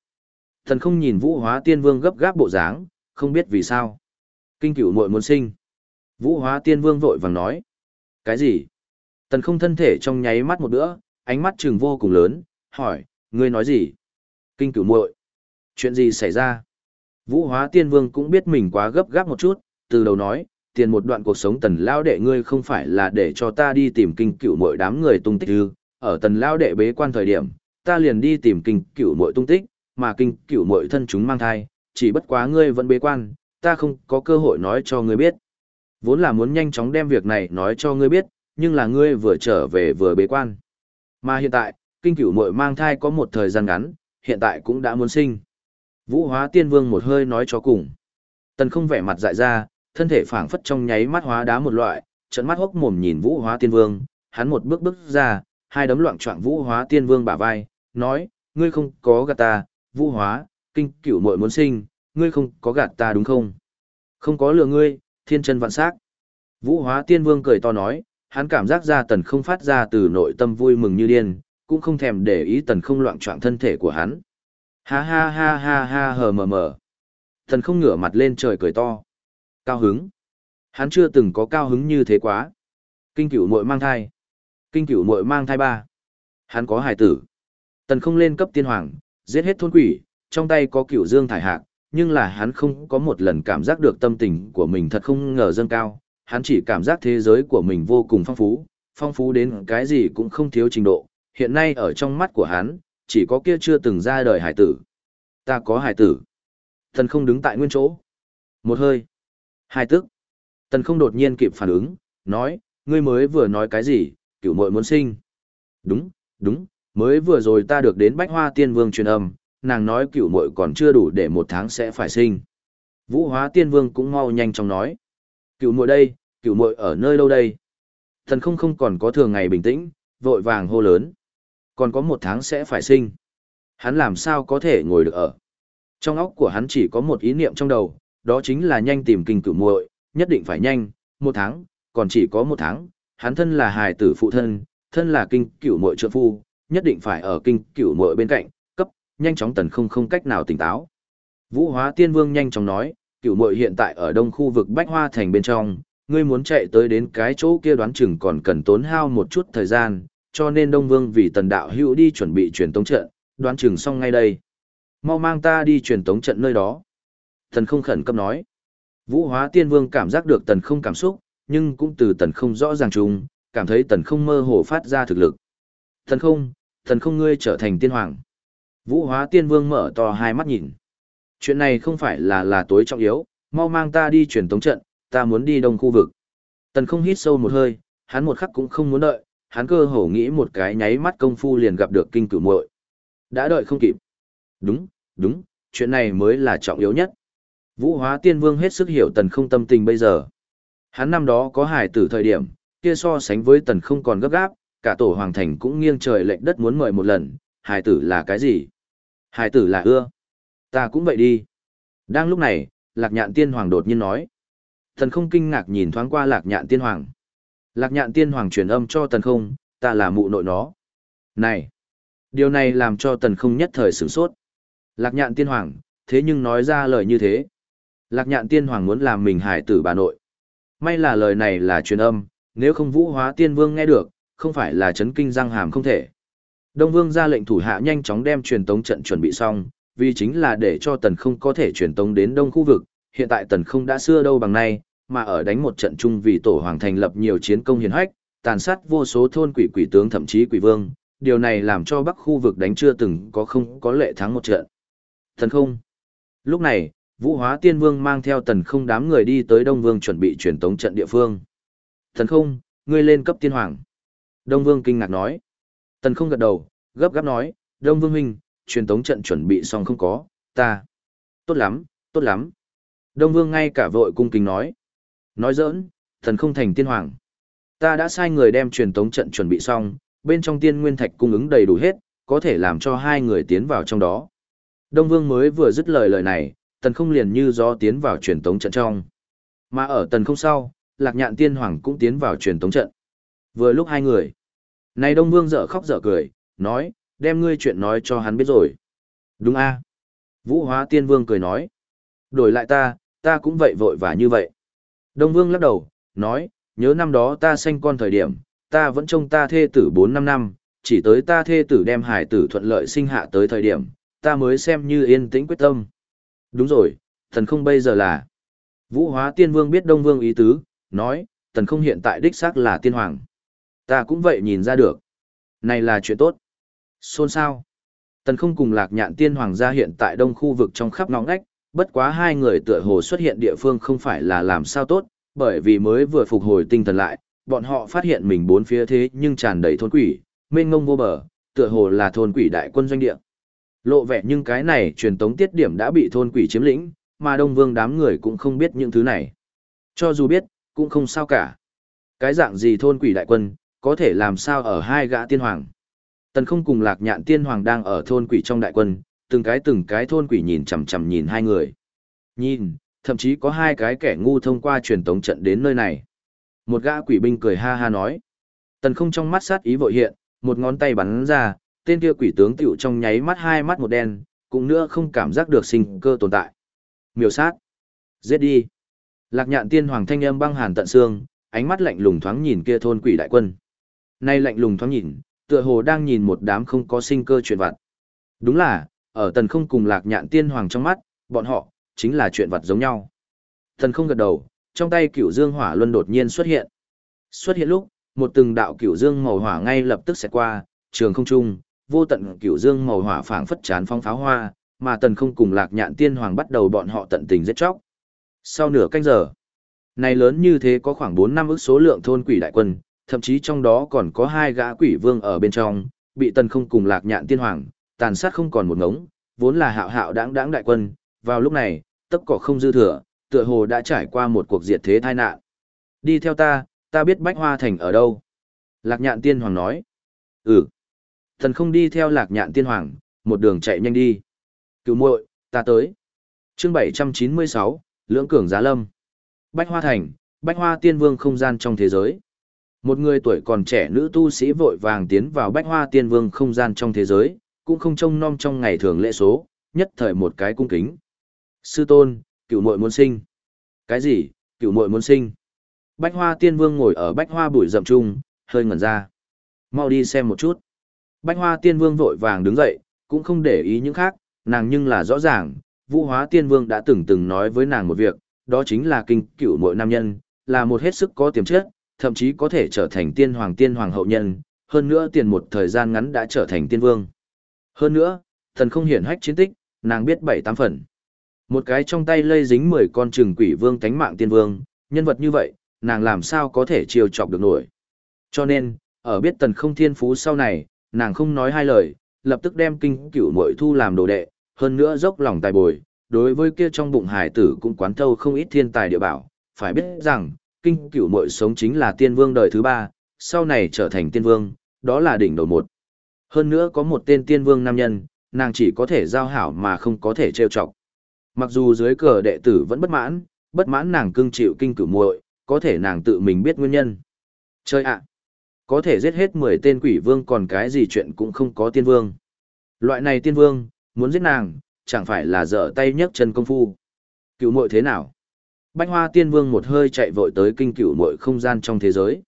Tần không nhìn vũ hóa tiên vương gấp gáp bộ dáng, không biết vì sao. Kinh cửu muội muốn sinh. Vũ hóa tiên vương vội vàng nói. Cái gì? Tần không thân thể trong nháy mắt một bữa, ánh mắt trừng vô cùng lớn, hỏi, ngươi nói gì? Kinh cửu muội, chuyện gì xảy ra? Vũ hóa tiên vương cũng biết mình quá gấp gáp một chút, từ đầu nói, tiền một đoạn cuộc sống tần lao đệ ngươi không phải là để cho ta đi tìm kinh cửu muội đám người tung tích ư, ở tần lao đệ bế quan thời điểm, ta liền đi tìm kinh cửu muội tung tích, mà kinh cửu muội thân chúng mang thai, chỉ bất quá ngươi vẫn bế quan, ta không có cơ hội nói cho ngươi biết. Vốn là muốn nhanh chóng đem việc này nói cho ngươi biết, nhưng là ngươi vừa trở về vừa bế quan. Mà hiện tại, kinh cửu muội mang thai có một thời gian ngắn, hiện tại cũng đã muốn sinh. Vũ hóa tiên vương một hơi nói cho cùng. Tần không vẻ mặt dại ra, thân thể phảng phất trong nháy mắt hóa đá một loại, trận mắt hốc mồm nhìn vũ hóa tiên vương, hắn một bước bước ra, hai đấm loạn choạng vũ hóa tiên vương bả vai, nói, ngươi không có gạt ta, vũ hóa, kinh cửu muội muốn sinh, ngươi không có gạt ta đúng không? Không có lừa ngươi, thiên chân vạn sắc. Vũ hóa tiên vương cười to nói, hắn cảm giác ra tần không phát ra từ nội tâm vui mừng như điên, cũng không thèm để ý tần không loạn choạng thân thể của hắn. Ha ha ha ha ha hờ mờ mờ. Tần không ngửa mặt lên trời cười to. Cao hứng. Hắn chưa từng có cao hứng như thế quá. Kinh cửu muội mang thai. Kinh cửu muội mang thai ba. Hắn có hải tử. Tần không lên cấp tiên hoàng, giết hết thôn quỷ, trong tay có cửu dương thải hạc, nhưng là hắn không có một lần cảm giác được tâm tình của mình thật không ngờ dâng cao, hắn chỉ cảm giác thế giới của mình vô cùng phong phú, phong phú đến cái gì cũng không thiếu trình độ, hiện nay ở trong mắt của hắn, chỉ có kia chưa từng ra đời hải tử. Ta có hải tử. Thần không đứng tại nguyên chỗ. Một hơi. Hai tức. Tần không đột nhiên kịp phản ứng, nói, ngươi mới vừa nói cái gì, cửu muội muốn sinh. Đúng, đúng, mới vừa rồi ta được đến bách hoa tiên vương truyền âm, nàng nói cửu muội còn chưa đủ để một tháng sẽ phải sinh. Vũ hóa tiên vương cũng mau nhanh chóng nói. Cửu muội đây, cửu muội ở nơi đâu đây? Thần không không còn có thường ngày bình tĩnh, vội vàng hô lớn. Còn có một tháng sẽ phải sinh. Hắn làm sao có thể ngồi được ở. Trong óc của hắn chỉ có một ý niệm trong đầu, đó chính là nhanh tìm kinh cửu muội, nhất định phải nhanh, một tháng, còn chỉ có một tháng, hắn thân là hài tử phụ thân, thân là kinh cửu muội trợ phu, nhất định phải ở kinh cửu muội bên cạnh, cấp, nhanh chóng tần không không cách nào tỉnh táo. Vũ Hóa Tiên Vương nhanh chóng nói, cửu muội hiện tại ở đông khu vực Bách Hoa Thành bên trong, ngươi muốn chạy tới đến cái chỗ kia đoán chừng còn cần tốn hao một chút thời gian, cho nên Đông Vương vì tần đạo hữu đi chuẩn bị truyền tống trận, đoán chừng xong ngay đây. Mau mang ta đi truyền tống trận nơi đó. Tần không khẩn cấp nói. Vũ hóa tiên vương cảm giác được tần không cảm xúc, nhưng cũng từ tần không rõ ràng chung, cảm thấy tần không mơ hồ phát ra thực lực. Tần không, tần không ngươi trở thành tiên hoàng. Vũ hóa tiên vương mở to hai mắt nhìn. Chuyện này không phải là là tối trọng yếu, mau mang ta đi truyền tống trận, ta muốn đi đông khu vực. Tần không hít sâu một hơi, hắn một khắc cũng không muốn đợi, hắn cơ hồ nghĩ một cái nháy mắt công phu liền gặp được kinh cửu muội. Đã đợi không kịp. Đúng, đúng, chuyện này mới là trọng yếu nhất. Vũ hóa tiên vương hết sức hiểu tần không tâm tình bây giờ. Hắn năm đó có hải tử thời điểm, kia so sánh với tần không còn gấp gáp, cả tổ hoàng thành cũng nghiêng trời lệnh đất muốn mời một lần, hải tử là cái gì? Hải tử là ưa. Ta cũng vậy đi. Đang lúc này, lạc nhạn tiên hoàng đột nhiên nói. Tần không kinh ngạc nhìn thoáng qua lạc nhạn tiên hoàng. Lạc nhạn tiên hoàng truyền âm cho tần không, ta là mụ nội nó. Này! Điều này làm cho tần không nhất thời sửng sốt. Lạc nhạn tiên hoàng, thế nhưng nói ra lời như thế. Lạc nhạn tiên hoàng muốn làm mình hải tử bà nội. May là lời này là truyền âm, nếu không vũ hóa tiên vương nghe được, không phải là chấn kinh răng hàm không thể. Đông vương ra lệnh thủ hạ nhanh chóng đem truyền tống trận chuẩn bị xong, vì chính là để cho tần không có thể truyền tống đến đông khu vực, hiện tại tần không đã xưa đâu bằng nay, mà ở đánh một trận chung vì tổ hoàng thành lập nhiều chiến công hiển hách, tàn sát vô số thôn quỷ quỷ tướng thậm chí quỷ vương, điều này làm cho bắc khu vực đánh chưa từng có không có lệ thắng một trận. Thần không. Lúc này, Vũ Hóa Tiên Vương mang theo tần không đám người đi tới Đông Vương chuẩn bị truyền tống trận địa phương. Thần không, ngươi lên cấp tiên hoàng. Đông Vương kinh ngạc nói. Tần không gật đầu, gấp gáp nói, Đông Vương huynh, truyền tống trận chuẩn bị xong không có, ta. Tốt lắm, tốt lắm. Đông Vương ngay cả vội cung kính nói. Nói giỡn, thần không thành tiên hoàng. Ta đã sai người đem truyền tống trận chuẩn bị xong, bên trong tiên nguyên thạch cung ứng đầy đủ hết, có thể làm cho hai người tiến vào trong đó. Đông Vương mới vừa dứt lời lời này, tần không liền như gió tiến vào truyền tống trận trong. Mà ở tần không sau, lạc nhạn tiên hoàng cũng tiến vào truyền tống trận. Vừa lúc hai người. Này Đông Vương dở khóc dở cười, nói, đem ngươi chuyện nói cho hắn biết rồi. Đúng a Vũ hóa tiên vương cười nói. Đổi lại ta, ta cũng vậy vội và như vậy. Đông Vương lắc đầu, nói, nhớ năm đó ta sanh con thời điểm, ta vẫn trông ta thê tử 4 năm năm, chỉ tới ta thê tử đem hải tử thuận lợi sinh hạ tới thời điểm, ta mới xem như yên tĩnh quyết tâm. Đúng rồi, thần không bây giờ là. Vũ hóa tiên vương biết Đông Vương ý tứ, nói, thần không hiện tại đích xác là tiên hoàng. Ta cũng vậy nhìn ra được. Này là chuyện tốt. Xôn sao? Tần không cùng lạc nhạn tiên hoàng gia hiện tại đông khu vực trong khắp ngõ ngách, bất quá hai người tựa hồ xuất hiện địa phương không phải là làm sao tốt, bởi vì mới vừa phục hồi tinh thần lại, bọn họ phát hiện mình bốn phía thế nhưng tràn đầy thôn quỷ, mênh ngông vô bờ, tựa hồ là thôn quỷ đại quân doanh địa. Lộ vẻ nhưng cái này truyền tống tiết điểm đã bị thôn quỷ chiếm lĩnh, mà Đông Vương đám người cũng không biết những thứ này. Cho dù biết, cũng không sao cả. Cái dạng gì thôn quỷ đại quân, có thể làm sao ở hai gã tiên hoàng. Tần không cùng lạc nhạn tiên hoàng đang ở thôn quỷ trong đại quân, từng cái từng cái thôn quỷ nhìn chằm chằm nhìn hai người. Nhìn, thậm chí có hai cái kẻ ngu thông qua truyền tống trận đến nơi này. Một gã quỷ binh cười ha ha nói. Tần không trong mắt sát ý vội hiện, một ngón tay bắn ra, tên kia quỷ tướng tiểu trong nháy mắt hai mắt một đen, cũng nữa không cảm giác được sinh cơ tồn tại. Miêu sát. Giết đi. Lạc nhạn tiên hoàng thanh âm băng hàn tận xương, ánh mắt lạnh lùng thoáng nhìn kia thôn quỷ đại quân. Nay lạnh lùng thoáng nhìn, tựa hồ đang nhìn một đám không có sinh cơ chuyện vặt. Đúng là, ở tần không cùng lạc nhạn tiên hoàng trong mắt, bọn họ, chính là chuyện vặt giống nhau. Tần không gật đầu, trong tay cửu dương hỏa luân đột nhiên xuất hiện. Xuất hiện lúc, một từng đạo cửu dương màu hỏa ngay lập tức sẽ qua, trường không trung, vô tận cửu dương màu hỏa phảng phất chán phong pháo hoa, mà tần không cùng lạc nhạn tiên hoàng bắt đầu bọn họ tận tình giết chóc. Sau nửa canh giờ, này lớn như thế có khoảng bốn năm ức số lượng thôn quỷ đại quân, thậm chí trong đó còn có hai gã quỷ vương ở bên trong, bị tần không cùng lạc nhạn tiên hoàng, tàn sát không còn một ngống, vốn là hạo hạo đáng đáng đại quân, vào lúc này, tất cỏ không dư thừa, tựa hồ đã trải qua một cuộc diệt thế tai nạn. Đi theo ta, ta biết Bách Hoa Thành ở đâu. Lạc nhạn tiên hoàng nói. Ừ. Thần không đi theo lạc nhạn tiên hoàng, một đường chạy nhanh đi. Cứu muội, ta tới. chương 796, Lưỡng Cường Giá Lâm. Bách Hoa Thành, Bách Hoa Tiên Vương không gian trong thế giới. Một người tuổi còn trẻ nữ tu sĩ vội vàng tiến vào Bách Hoa Tiên Vương không gian trong thế giới, cũng không trông nom trong ngày thường lễ số, nhất thời một cái cung kính. Sư tôn, cựu muội muốn sinh. Cái gì, cựu muội muốn sinh? Bách Hoa Tiên Vương ngồi ở Bách Hoa bụi rậm trung, hơi ngẩn ra. Mau đi xem một chút. Bách Hoa Tiên Vương vội vàng đứng dậy, cũng không để ý những khác, nàng nhưng là rõ ràng, Vũ Hóa Tiên Vương đã từng từng nói với nàng một việc, đó chính là kinh cựu muội nam nhân, là một hết sức có tiềm chất, thậm chí có thể trở thành tiên hoàng tiên hoàng hậu nhân, hơn nữa tiền một thời gian ngắn đã trở thành tiên vương. Hơn nữa, thần không hiển hách chiến tích, nàng biết bảy tám phần. Một cái trong tay lây dính 10 con trừng quỷ vương tánh mạng tiên vương, nhân vật như vậy, nàng làm sao có thể chiều chọc được nổi. Cho nên, ở biết tần không thiên phú sau này, nàng không nói hai lời, lập tức đem kinh cửu muội thu làm đồ đệ, hơn nữa dốc lòng tài bồi, đối với kia trong bụng hải tử cũng quán thâu không ít thiên tài địa bảo, phải biết rằng, kinh cửu muội sống chính là tiên vương đời thứ ba, sau này trở thành tiên vương, đó là đỉnh đầu một. Hơn nữa có một tên tiên vương nam nhân, nàng chỉ có thể giao hảo mà không có thể trêu chọc. Mặc dù dưới cờ đệ tử vẫn bất mãn, bất mãn nàng cưng chịu kinh cửu muội, có thể nàng tự mình biết nguyên nhân. Chơi ạ! Có thể giết hết 10 tên quỷ vương còn cái gì chuyện cũng không có tiên vương. Loại này tiên vương, muốn giết nàng, chẳng phải là dở tay nhấc chân công phu. Cửu muội thế nào? bạch Hoa Tiên Vương một hơi chạy vội tới kinh cửu muội không gian trong thế giới.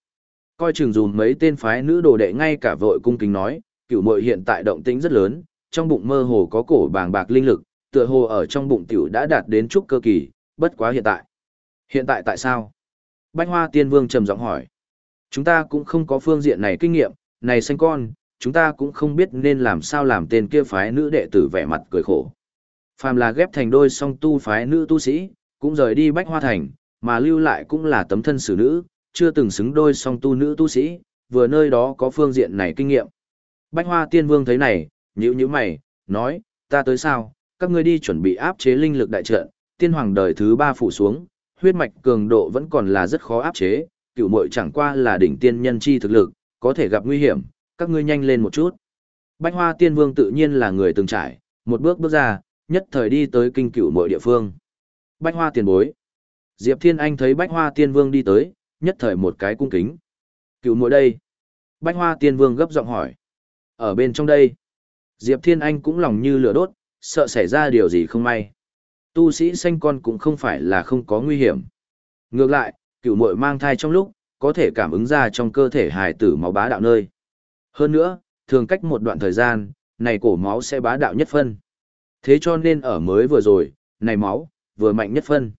Coi chừng dùm mấy tên phái nữ đồ đệ ngay cả vội cung kính nói, cửu muội hiện tại động tĩnh rất lớn, trong bụng mơ hồ có cổ bàng bạc linh lực, tựa hồ ở trong bụng tiểu đã đạt đến trúc cơ kỳ, bất quá hiện tại. Hiện tại tại sao? bạch Hoa Tiên Vương trầm giọng hỏi. Chúng ta cũng không có phương diện này kinh nghiệm, này xanh con, chúng ta cũng không biết nên làm sao làm tên kia phái nữ đệ tử vẻ mặt cười khổ. Phàm là ghép thành đôi song tu phái nữ tu sĩ, cũng rời đi Bách Hoa Thành, mà lưu lại cũng là tấm thân xử nữ, chưa từng xứng đôi song tu nữ tu sĩ, vừa nơi đó có phương diện này kinh nghiệm. Bách Hoa Tiên Vương thấy này, nhữ nhữ mày, nói, ta tới sao, các ngươi đi chuẩn bị áp chế linh lực đại trận, tiên hoàng đời thứ ba phủ xuống, huyết mạch cường độ vẫn còn là rất khó áp chế, cựu muội chẳng qua là đỉnh tiên nhân chi thực lực, có thể gặp nguy hiểm, các ngươi nhanh lên một chút. Bách Hoa Tiên Vương tự nhiên là người từng trải, một bước bước ra, nhất thời đi tới kinh cựu muội địa phương. Bách Hoa Tiền Bối. Diệp Thiên Anh thấy Bách Hoa Tiên Vương đi tới, nhất thời một cái cung kính. Cựu muội đây. Bách Hoa Tiên Vương gấp giọng hỏi. Ở bên trong đây. Diệp Thiên Anh cũng lòng như lửa đốt, sợ xảy ra điều gì không may. Tu sĩ sanh con cũng không phải là không có nguy hiểm. Ngược lại, cựu muội mang thai trong lúc, có thể cảm ứng ra trong cơ thể hài tử máu bá đạo nơi. Hơn nữa, thường cách một đoạn thời gian, này cổ máu sẽ bá đạo nhất phân. Thế cho nên ở mới vừa rồi, này máu, vừa mạnh nhất phân.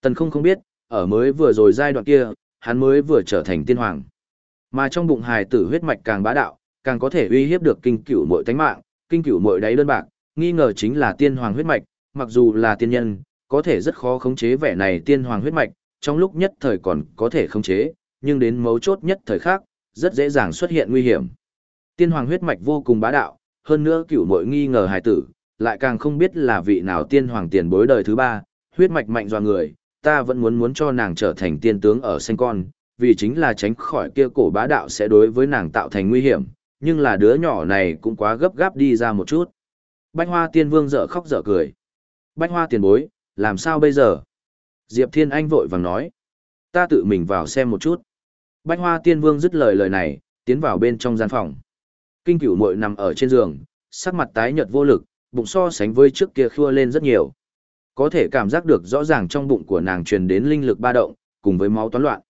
Tần không không biết, ở mới vừa rồi giai đoạn kia, hắn mới vừa trở thành tiên hoàng. Mà trong bụng hài tử huyết mạch càng bá đạo, càng có thể uy hiếp được kinh cửu mội tánh mạng, kinh cửu mội đáy đơn bạc, nghi ngờ chính là tiên hoàng huyết mạch, mặc dù là tiên nhân, có thể rất khó khống chế vẻ này tiên hoàng huyết mạch, trong lúc nhất thời còn có thể khống chế, nhưng đến mấu chốt nhất thời khác, rất dễ dàng xuất hiện nguy hiểm. Tiên hoàng huyết mạch vô cùng bá đạo, hơn nữa cửu mội nghi ngờ hài tử, lại càng không biết là vị nào tiên hoàng tiền bối đời thứ ba, huyết mạch mạnh dọa người, ta vẫn muốn muốn cho nàng trở thành tiên tướng ở sinh con, vì chính là tránh khỏi kia cổ bá đạo sẽ đối với nàng tạo thành nguy hiểm, nhưng là đứa nhỏ này cũng quá gấp gáp đi ra một chút. Bách hoa tiên vương dở khóc dở cười. Bách hoa tiền bối, làm sao bây giờ? Diệp Thiên Anh vội vàng nói. Ta tự mình vào xem một chút. Bách hoa tiên vương dứt lời lời này, tiến vào bên trong gian phòng. Kinh cửu muội nằm ở trên giường, sắc mặt tái nhợt vô lực, bụng so sánh với trước kia khua lên rất nhiều. Có thể cảm giác được rõ ràng trong bụng của nàng truyền đến linh lực ba động, cùng với máu toán loạn.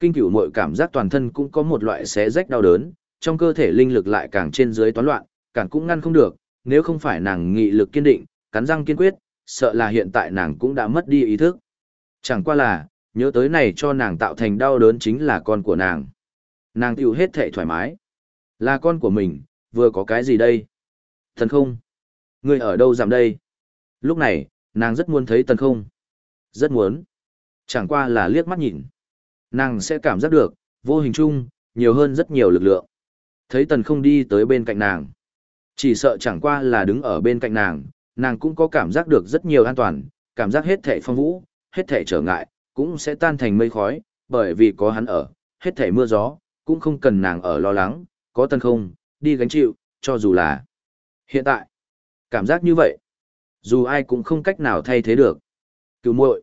Kinh cửu muội cảm giác toàn thân cũng có một loại xé rách đau đớn, trong cơ thể linh lực lại càng trên dưới toán loạn, càng cũng ngăn không được, nếu không phải nàng nghị lực kiên định, cắn răng kiên quyết, sợ là hiện tại nàng cũng đã mất đi ý thức. Chẳng qua là, nhớ tới này cho nàng tạo thành đau đớn chính là con của nàng. Nàng tiêu hết thệ thoải mái. Là con của mình, vừa có cái gì đây? Thần không? Người ở đâu giảm đây? Lúc này, nàng rất muốn thấy tần không. Rất muốn. Chẳng qua là liếc mắt nhìn. Nàng sẽ cảm giác được, vô hình chung, nhiều hơn rất nhiều lực lượng. Thấy tần không đi tới bên cạnh nàng. Chỉ sợ chẳng qua là đứng ở bên cạnh nàng, nàng cũng có cảm giác được rất nhiều an toàn, cảm giác hết thệ phong vũ, hết thể trở ngại, cũng sẽ tan thành mây khói, bởi vì có hắn ở, hết thể mưa gió, cũng không cần nàng ở lo lắng, có tân không, đi gánh chịu, cho dù là hiện tại. Cảm giác như vậy, dù ai cũng không cách nào thay thế được. Cửu muội,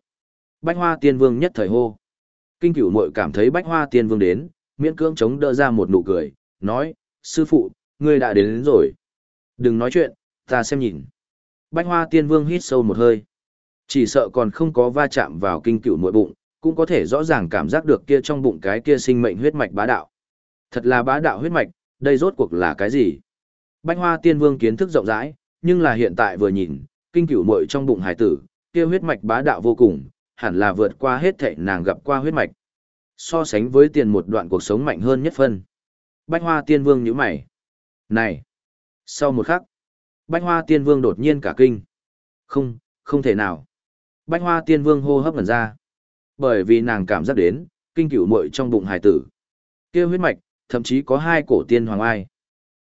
Bách Hoa Tiên Vương nhất thời hô. Kinh Cửu muội cảm thấy Bách Hoa Tiên Vương đến, miễn cưỡng chống đỡ ra một nụ cười, nói: "Sư phụ, ngươi đã đến, đến rồi. Đừng nói chuyện, ta xem nhìn." Bách Hoa Tiên Vương hít sâu một hơi. Chỉ sợ còn không có va chạm vào kinh cửu nội bụng, cũng có thể rõ ràng cảm giác được kia trong bụng cái kia sinh mệnh huyết mạch bá đạo. Thật là bá đạo huyết mạch, đây rốt cuộc là cái gì? Bách Hoa Tiên Vương kiến thức rộng rãi, nhưng là hiện tại vừa nhìn, kinh cửu muội trong bụng hải tử, kia huyết mạch bá đạo vô cùng, hẳn là vượt qua hết thảy nàng gặp qua huyết mạch. So sánh với tiền một đoạn cuộc sống mạnh hơn nhất phân. Bách Hoa Tiên Vương nhíu mày. Này! Sau một khắc, Bách Hoa Tiên Vương đột nhiên cả kinh. Không, không thể nào. Bách Hoa Tiên Vương hô hấp lần ra. Bởi vì nàng cảm giác đến, kinh cửu muội trong bụng hải tử. Kêu huyết mạch, thậm chí có hai cổ tiên hoàng ai.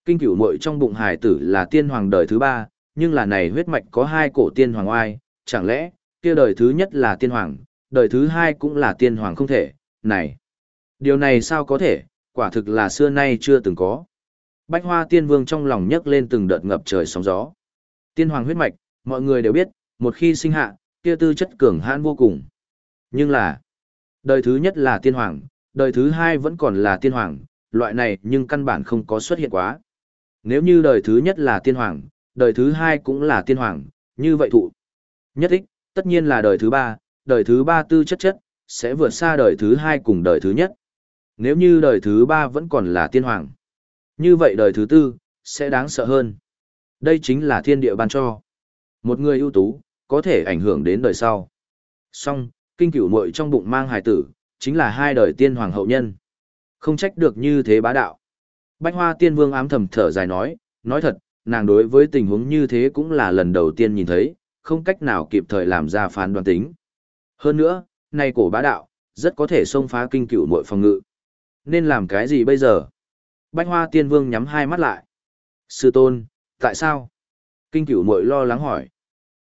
Kinh cửu muội trong bụng hải tử là tiên hoàng đời thứ ba, nhưng là này huyết mạch có hai cổ tiên hoàng oai, chẳng lẽ, kia đời thứ nhất là tiên hoàng, đời thứ hai cũng là tiên hoàng không thể, này. Điều này sao có thể, quả thực là xưa nay chưa từng có. Bách hoa tiên vương trong lòng nhấc lên từng đợt ngập trời sóng gió. Tiên hoàng huyết mạch, mọi người đều biết, một khi sinh hạ, kia tư chất cường hãn vô cùng. Nhưng là, đời thứ nhất là tiên hoàng, đời thứ hai vẫn còn là tiên hoàng, loại này nhưng căn bản không có xuất hiện quá. Nếu như đời thứ nhất là tiên hoàng, đời thứ hai cũng là tiên hoàng, như vậy thụ. Nhất ích, tất nhiên là đời thứ ba, đời thứ ba tư chất chất, sẽ vượt xa đời thứ hai cùng đời thứ nhất. Nếu như đời thứ ba vẫn còn là tiên hoàng, như vậy đời thứ tư, sẽ đáng sợ hơn. Đây chính là thiên địa ban cho. Một người ưu tú, có thể ảnh hưởng đến đời sau. Song, kinh cửu muội trong bụng mang hài tử, chính là hai đời tiên hoàng hậu nhân. Không trách được như thế bá đạo. Bách Hoa Tiên Vương ám thầm thở dài nói, nói thật, nàng đối với tình huống như thế cũng là lần đầu tiên nhìn thấy, không cách nào kịp thời làm ra phán đoán tính. Hơn nữa, nay cổ bá đạo, rất có thể xông phá kinh cửu muội phòng ngự. Nên làm cái gì bây giờ? Bách Hoa Tiên Vương nhắm hai mắt lại. Sư tôn, tại sao? Kinh cửu muội lo lắng hỏi.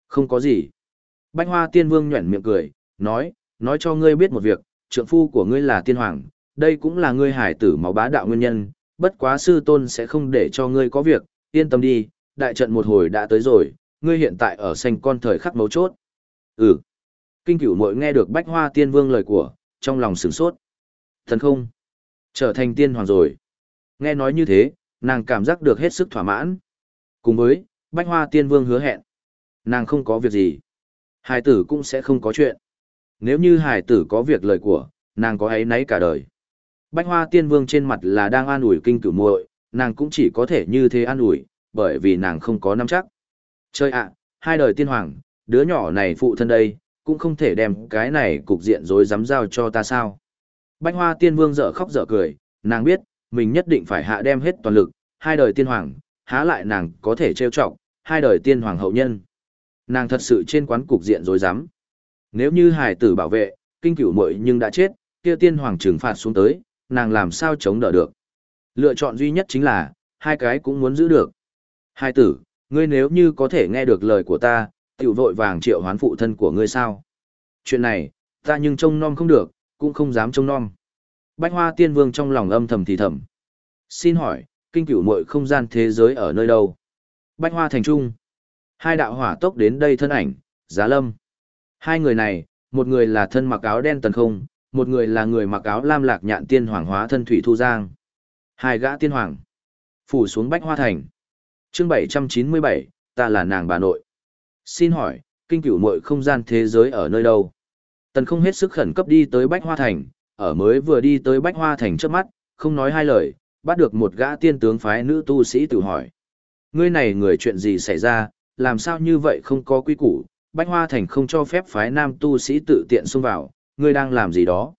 Không có gì. Bách hoa tiên vương nhuẩn miệng cười, nói, nói cho ngươi biết một việc, trượng phu của ngươi là tiên hoàng, đây cũng là ngươi hải tử máu bá đạo nguyên nhân, bất quá sư tôn sẽ không để cho ngươi có việc, yên tâm đi, đại trận một hồi đã tới rồi, ngươi hiện tại ở sành con thời khắc mấu chốt. Ừ. Kinh cửu mội nghe được bách hoa tiên vương lời của, trong lòng sửng sốt. Thần không? Trở thành tiên hoàng rồi. Nghe nói như thế, nàng cảm giác được hết sức thỏa mãn. Cùng với, bách hoa tiên vương hứa hẹn. Nàng không có việc gì. Hải tử cũng sẽ không có chuyện. Nếu như hải tử có việc lời của, nàng có ấy nấy cả đời. Bách hoa tiên vương trên mặt là đang an ủi kinh cửu muội, nàng cũng chỉ có thể như thế an ủi, bởi vì nàng không có nắm chắc. Chơi ạ, hai đời tiên hoàng, đứa nhỏ này phụ thân đây, cũng không thể đem cái này cục diện rối dám giao cho ta sao. Bách hoa tiên vương dở khóc dở cười, nàng biết, mình nhất định phải hạ đem hết toàn lực, hai đời tiên hoàng, há lại nàng có thể trêu chọc, hai đời tiên hoàng hậu nhân. Nàng thật sự trên quán cục diện rối rắm. Nếu như hải tử bảo vệ, kinh cửu muội nhưng đã chết, kia tiên hoàng trừng phạt xuống tới, nàng làm sao chống đỡ được. Lựa chọn duy nhất chính là, hai cái cũng muốn giữ được. Hai tử, ngươi nếu như có thể nghe được lời của ta, tiểu vội vàng triệu hoán phụ thân của ngươi sao. Chuyện này, ta nhưng trông nom không được, cũng không dám trông nom. Bách hoa tiên vương trong lòng âm thầm thì thầm. Xin hỏi, kinh cửu mội không gian thế giới ở nơi đâu? Bách hoa thành trung. Hai đạo hỏa tốc đến đây thân ảnh, giá lâm. Hai người này, một người là thân mặc áo đen tần không, một người là người mặc áo lam lạc nhạn tiên hoàng hóa thân thủy thu giang. Hai gã tiên hoàng. Phủ xuống bách hoa thành. chương 797, ta là nàng bà nội. Xin hỏi, kinh cửu mội không gian thế giới ở nơi đâu? Tần không hết sức khẩn cấp đi tới bách hoa thành, ở mới vừa đi tới bách hoa thành trước mắt, không nói hai lời, bắt được một gã tiên tướng phái nữ tu sĩ tự hỏi. Ngươi này người chuyện gì xảy ra, làm sao như vậy không có quy củ, bách hoa thành không cho phép phái nam tu sĩ tự tiện xông vào, ngươi đang làm gì đó.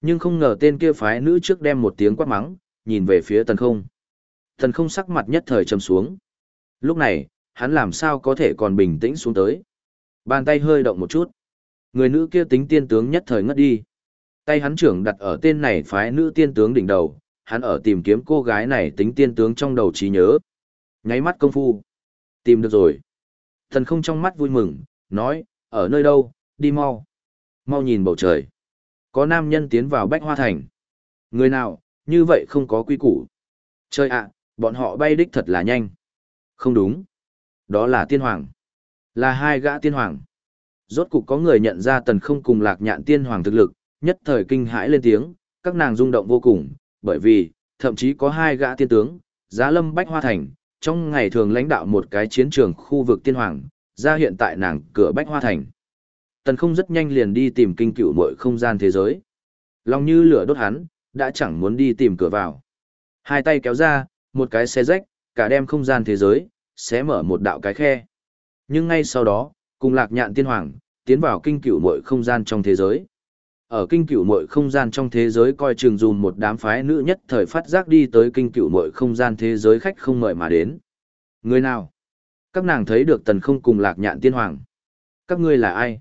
Nhưng không ngờ tên kia phái nữ trước đem một tiếng quát mắng, nhìn về phía tần không. Tần không sắc mặt nhất thời trầm xuống. Lúc này, hắn làm sao có thể còn bình tĩnh xuống tới. Bàn tay hơi động một chút. Người nữ kia tính tiên tướng nhất thời ngất đi. Tay hắn trưởng đặt ở tên này phái nữ tiên tướng đỉnh đầu, hắn ở tìm kiếm cô gái này tính tiên tướng trong đầu trí nhớ. Nháy mắt công phu. Tìm được rồi. Thần không trong mắt vui mừng, nói, ở nơi đâu, đi mau. Mau nhìn bầu trời. Có nam nhân tiến vào bách hoa thành. Người nào, như vậy không có quy củ. trời ạ, bọn họ bay đích thật là nhanh. Không đúng. Đó là tiên hoàng. Là hai gã tiên hoàng. Rốt cục có người nhận ra tần không cùng lạc nhạn tiên hoàng thực lực, nhất thời kinh hãi lên tiếng, các nàng rung động vô cùng, bởi vì, thậm chí có hai gã tiên tướng, giá lâm bách hoa thành, trong ngày thường lãnh đạo một cái chiến trường khu vực tiên hoàng, ra hiện tại nàng cửa bách hoa thành. Tần không rất nhanh liền đi tìm kinh cựu mọi không gian thế giới. Lòng như lửa đốt hắn, đã chẳng muốn đi tìm cửa vào. Hai tay kéo ra, một cái xe rách, cả đem không gian thế giới, sẽ mở một đạo cái khe. Nhưng ngay sau đó, cùng lạc nhạn tiên hoàng, tiến vào kinh cửu mội không gian trong thế giới. Ở kinh cửu mội không gian trong thế giới coi chừng dùm một đám phái nữ nhất thời phát giác đi tới kinh cửu mội không gian thế giới khách không mời mà đến. Người nào? Các nàng thấy được tần không cùng lạc nhạn tiên hoàng. Các ngươi là ai?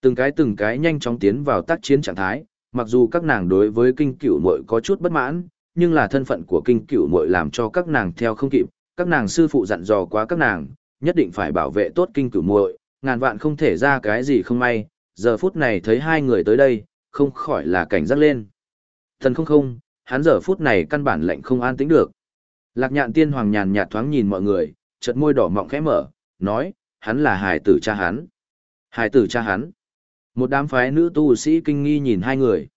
Từng cái từng cái nhanh chóng tiến vào tác chiến trạng thái, mặc dù các nàng đối với kinh cửu mội có chút bất mãn, nhưng là thân phận của kinh cửu mội làm cho các nàng theo không kịp, các nàng sư phụ dặn dò quá các nàng, nhất định phải bảo vệ tốt kinh cửu muội, ngàn vạn không thể ra cái gì không may, giờ phút này thấy hai người tới đây, không khỏi là cảnh giác lên. Thần không không, hắn giờ phút này căn bản lệnh không an tĩnh được. Lạc nhạn tiên hoàng nhàn nhạt thoáng nhìn mọi người, chợt môi đỏ mọng khẽ mở, nói, hắn là hải tử cha hắn. Hải tử cha hắn. Một đám phái nữ tu sĩ kinh nghi nhìn hai người.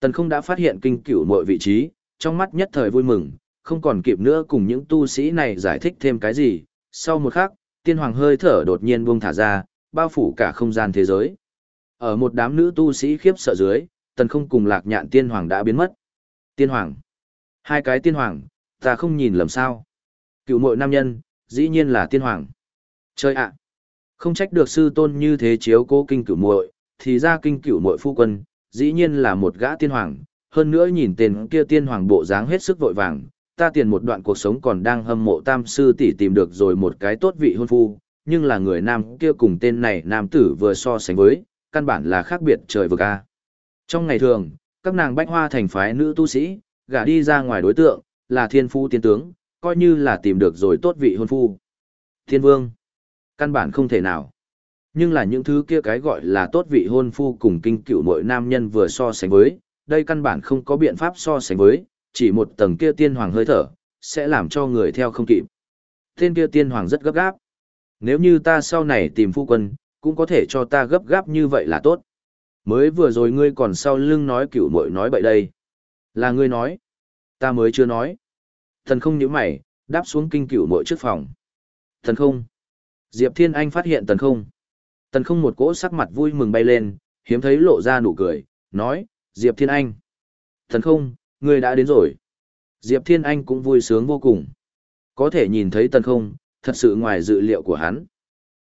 Tần không đã phát hiện kinh cửu mọi vị trí, trong mắt nhất thời vui mừng, không còn kịp nữa cùng những tu sĩ này giải thích thêm cái gì. Sau một khắc, tiên hoàng hơi thở đột nhiên buông thả ra, bao phủ cả không gian thế giới. Ở một đám nữ tu sĩ khiếp sợ dưới, tần không cùng lạc nhạn tiên hoàng đã biến mất. Tiên hoàng. Hai cái tiên hoàng, ta không nhìn lầm sao. Cựu mội nam nhân, dĩ nhiên là tiên hoàng. Chơi ạ. Không trách được sư tôn như thế chiếu cố kinh cửu muội, thì ra kinh cửu muội phu quân, dĩ nhiên là một gã tiên hoàng. Hơn nữa nhìn tên kia tiên hoàng bộ dáng hết sức vội vàng, ta tiền một đoạn cuộc sống còn đang hâm mộ tam sư tỷ tìm được rồi một cái tốt vị hôn phu, nhưng là người nam kia cùng tên này nam tử vừa so sánh với, căn bản là khác biệt trời vực a. Trong ngày thường, các nàng bách hoa thành phái nữ tu sĩ, gả đi ra ngoài đối tượng, là thiên phu tiên tướng, coi như là tìm được rồi tốt vị hôn phu. Thiên vương, Căn bản không thể nào. Nhưng là những thứ kia cái gọi là tốt vị hôn phu cùng kinh cựu mỗi nam nhân vừa so sánh với, đây căn bản không có biện pháp so sánh với, chỉ một tầng kia tiên hoàng hơi thở, sẽ làm cho người theo không kịp. Tên kia tiên hoàng rất gấp gáp. Nếu như ta sau này tìm phu quân, cũng có thể cho ta gấp gáp như vậy là tốt. Mới vừa rồi ngươi còn sau lưng nói cửu muội nói bậy đây. Là ngươi nói. Ta mới chưa nói. Thần không nhíu mày, đáp xuống kinh cửu muội trước phòng. Thần không. Diệp Thiên Anh phát hiện thần không. thần không một cỗ sắc mặt vui mừng bay lên, hiếm thấy lộ ra nụ cười, nói, Diệp Thiên Anh. Thần không, ngươi đã đến rồi. Diệp Thiên Anh cũng vui sướng vô cùng. Có thể nhìn thấy tần không, thật sự ngoài dự liệu của hắn.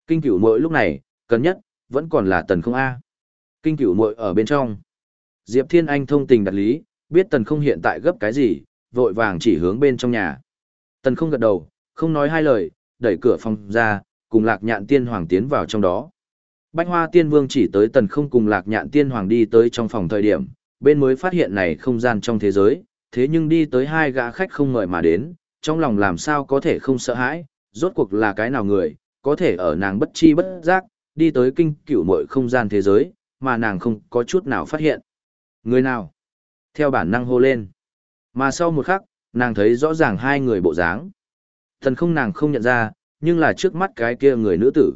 Kinh cửu mỗi lúc này, cần nhất, vẫn còn là tần không A. Kinh cửu muội ở bên trong. Diệp Thiên Anh thông tình đặt lý, biết tần không hiện tại gấp cái gì, vội vàng chỉ hướng bên trong nhà. Tần không gật đầu, không nói hai lời, đẩy cửa phòng ra, cùng lạc nhạn tiên hoàng tiến vào trong đó. Bách hoa tiên vương chỉ tới tần không cùng lạc nhạn tiên hoàng đi tới trong phòng thời điểm, bên mới phát hiện này không gian trong thế giới, thế nhưng đi tới hai gã khách không mời mà đến, trong lòng làm sao có thể không sợ hãi, rốt cuộc là cái nào người, có thể ở nàng bất chi bất giác, đi tới kinh cựu mọi không gian thế giới, mà nàng không có chút nào phát hiện. Người nào? Theo bản năng hô lên. Mà sau một khắc, nàng thấy rõ ràng hai người bộ dáng. Thần không nàng không nhận ra, nhưng là trước mắt cái kia người nữ tử.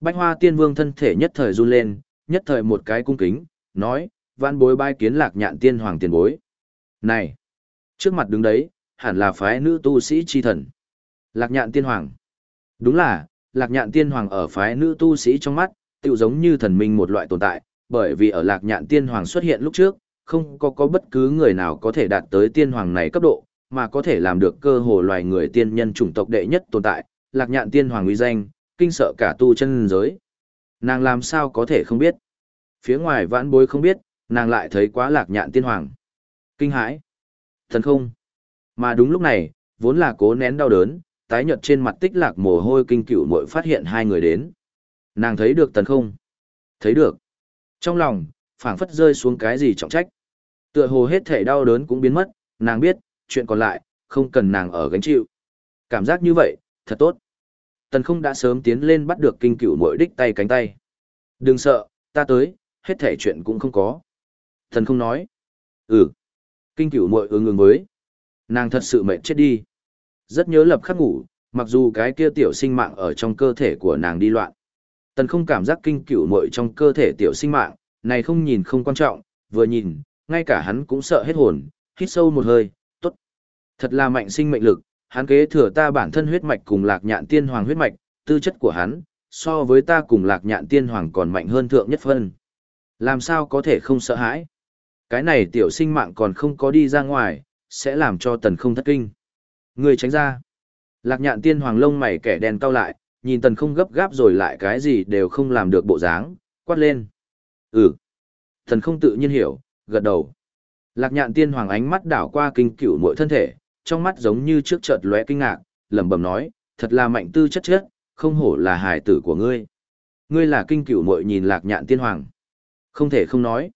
Bách hoa tiên vương thân thể nhất thời run lên, nhất thời một cái cung kính, nói, vạn bối bai kiến lạc nhạn tiên hoàng tiền bối. Này! Trước mặt đứng đấy, hẳn là phái nữ tu sĩ chi thần. Lạc nhạn tiên hoàng. Đúng là, lạc nhạn tiên hoàng ở phái nữ tu sĩ trong mắt, tự giống như thần minh một loại tồn tại, bởi vì ở lạc nhạn tiên hoàng xuất hiện lúc trước, không có có bất cứ người nào có thể đạt tới tiên hoàng này cấp độ, mà có thể làm được cơ hồ loài người tiên nhân chủng tộc đệ nhất tồn tại, lạc nhạn tiên hoàng uy danh, kinh sợ cả tu chân giới. Nàng làm sao có thể không biết. Phía ngoài vãn bối không biết, nàng lại thấy quá lạc nhạn tiên hoàng. Kinh hãi. Thần không. Mà đúng lúc này, vốn là cố nén đau đớn, tái nhợt trên mặt tích lạc mồ hôi kinh cựu muội phát hiện hai người đến. Nàng thấy được tần không? Thấy được. Trong lòng, phảng phất rơi xuống cái gì trọng trách. Tựa hồ hết thể đau đớn cũng biến mất, nàng biết, chuyện còn lại, không cần nàng ở gánh chịu. Cảm giác như vậy, thật tốt. Tần không đã sớm tiến lên bắt được kinh cửu mội đích tay cánh tay. Đừng sợ, ta tới, hết thể chuyện cũng không có. Tần không nói. Ừ. Kinh cửu mội ứng ứng với. Nàng thật sự mệt chết đi. Rất nhớ lập khắc ngủ, mặc dù cái kia tiểu sinh mạng ở trong cơ thể của nàng đi loạn. Tần không cảm giác kinh cửu mội trong cơ thể tiểu sinh mạng, này không nhìn không quan trọng, vừa nhìn, ngay cả hắn cũng sợ hết hồn, hít sâu một hơi, tốt. Thật là mạnh sinh mệnh lực, hắn kế thừa ta bản thân huyết mạch cùng lạc nhạn tiên hoàng huyết mạch, tư chất của hắn, so với ta cùng lạc nhạn tiên hoàng còn mạnh hơn thượng nhất phân. Làm sao có thể không sợ hãi? Cái này tiểu sinh mạng còn không có đi ra ngoài, sẽ làm cho tần không thất kinh. Người tránh ra. Lạc nhạn tiên hoàng lông mày kẻ đèn cao lại, nhìn tần không gấp gáp rồi lại cái gì đều không làm được bộ dáng, quát lên. Ừ. Tần không tự nhiên hiểu, gật đầu. Lạc nhạn tiên hoàng ánh mắt đảo qua kinh cửu mỗi thân thể, trong mắt giống như trước chợt lóe kinh ngạc, lẩm bẩm nói, thật là mạnh tư chất chất, không hổ là hài tử của ngươi. Ngươi là kinh cửu muội nhìn lạc nhạn tiên hoàng. Không thể không nói.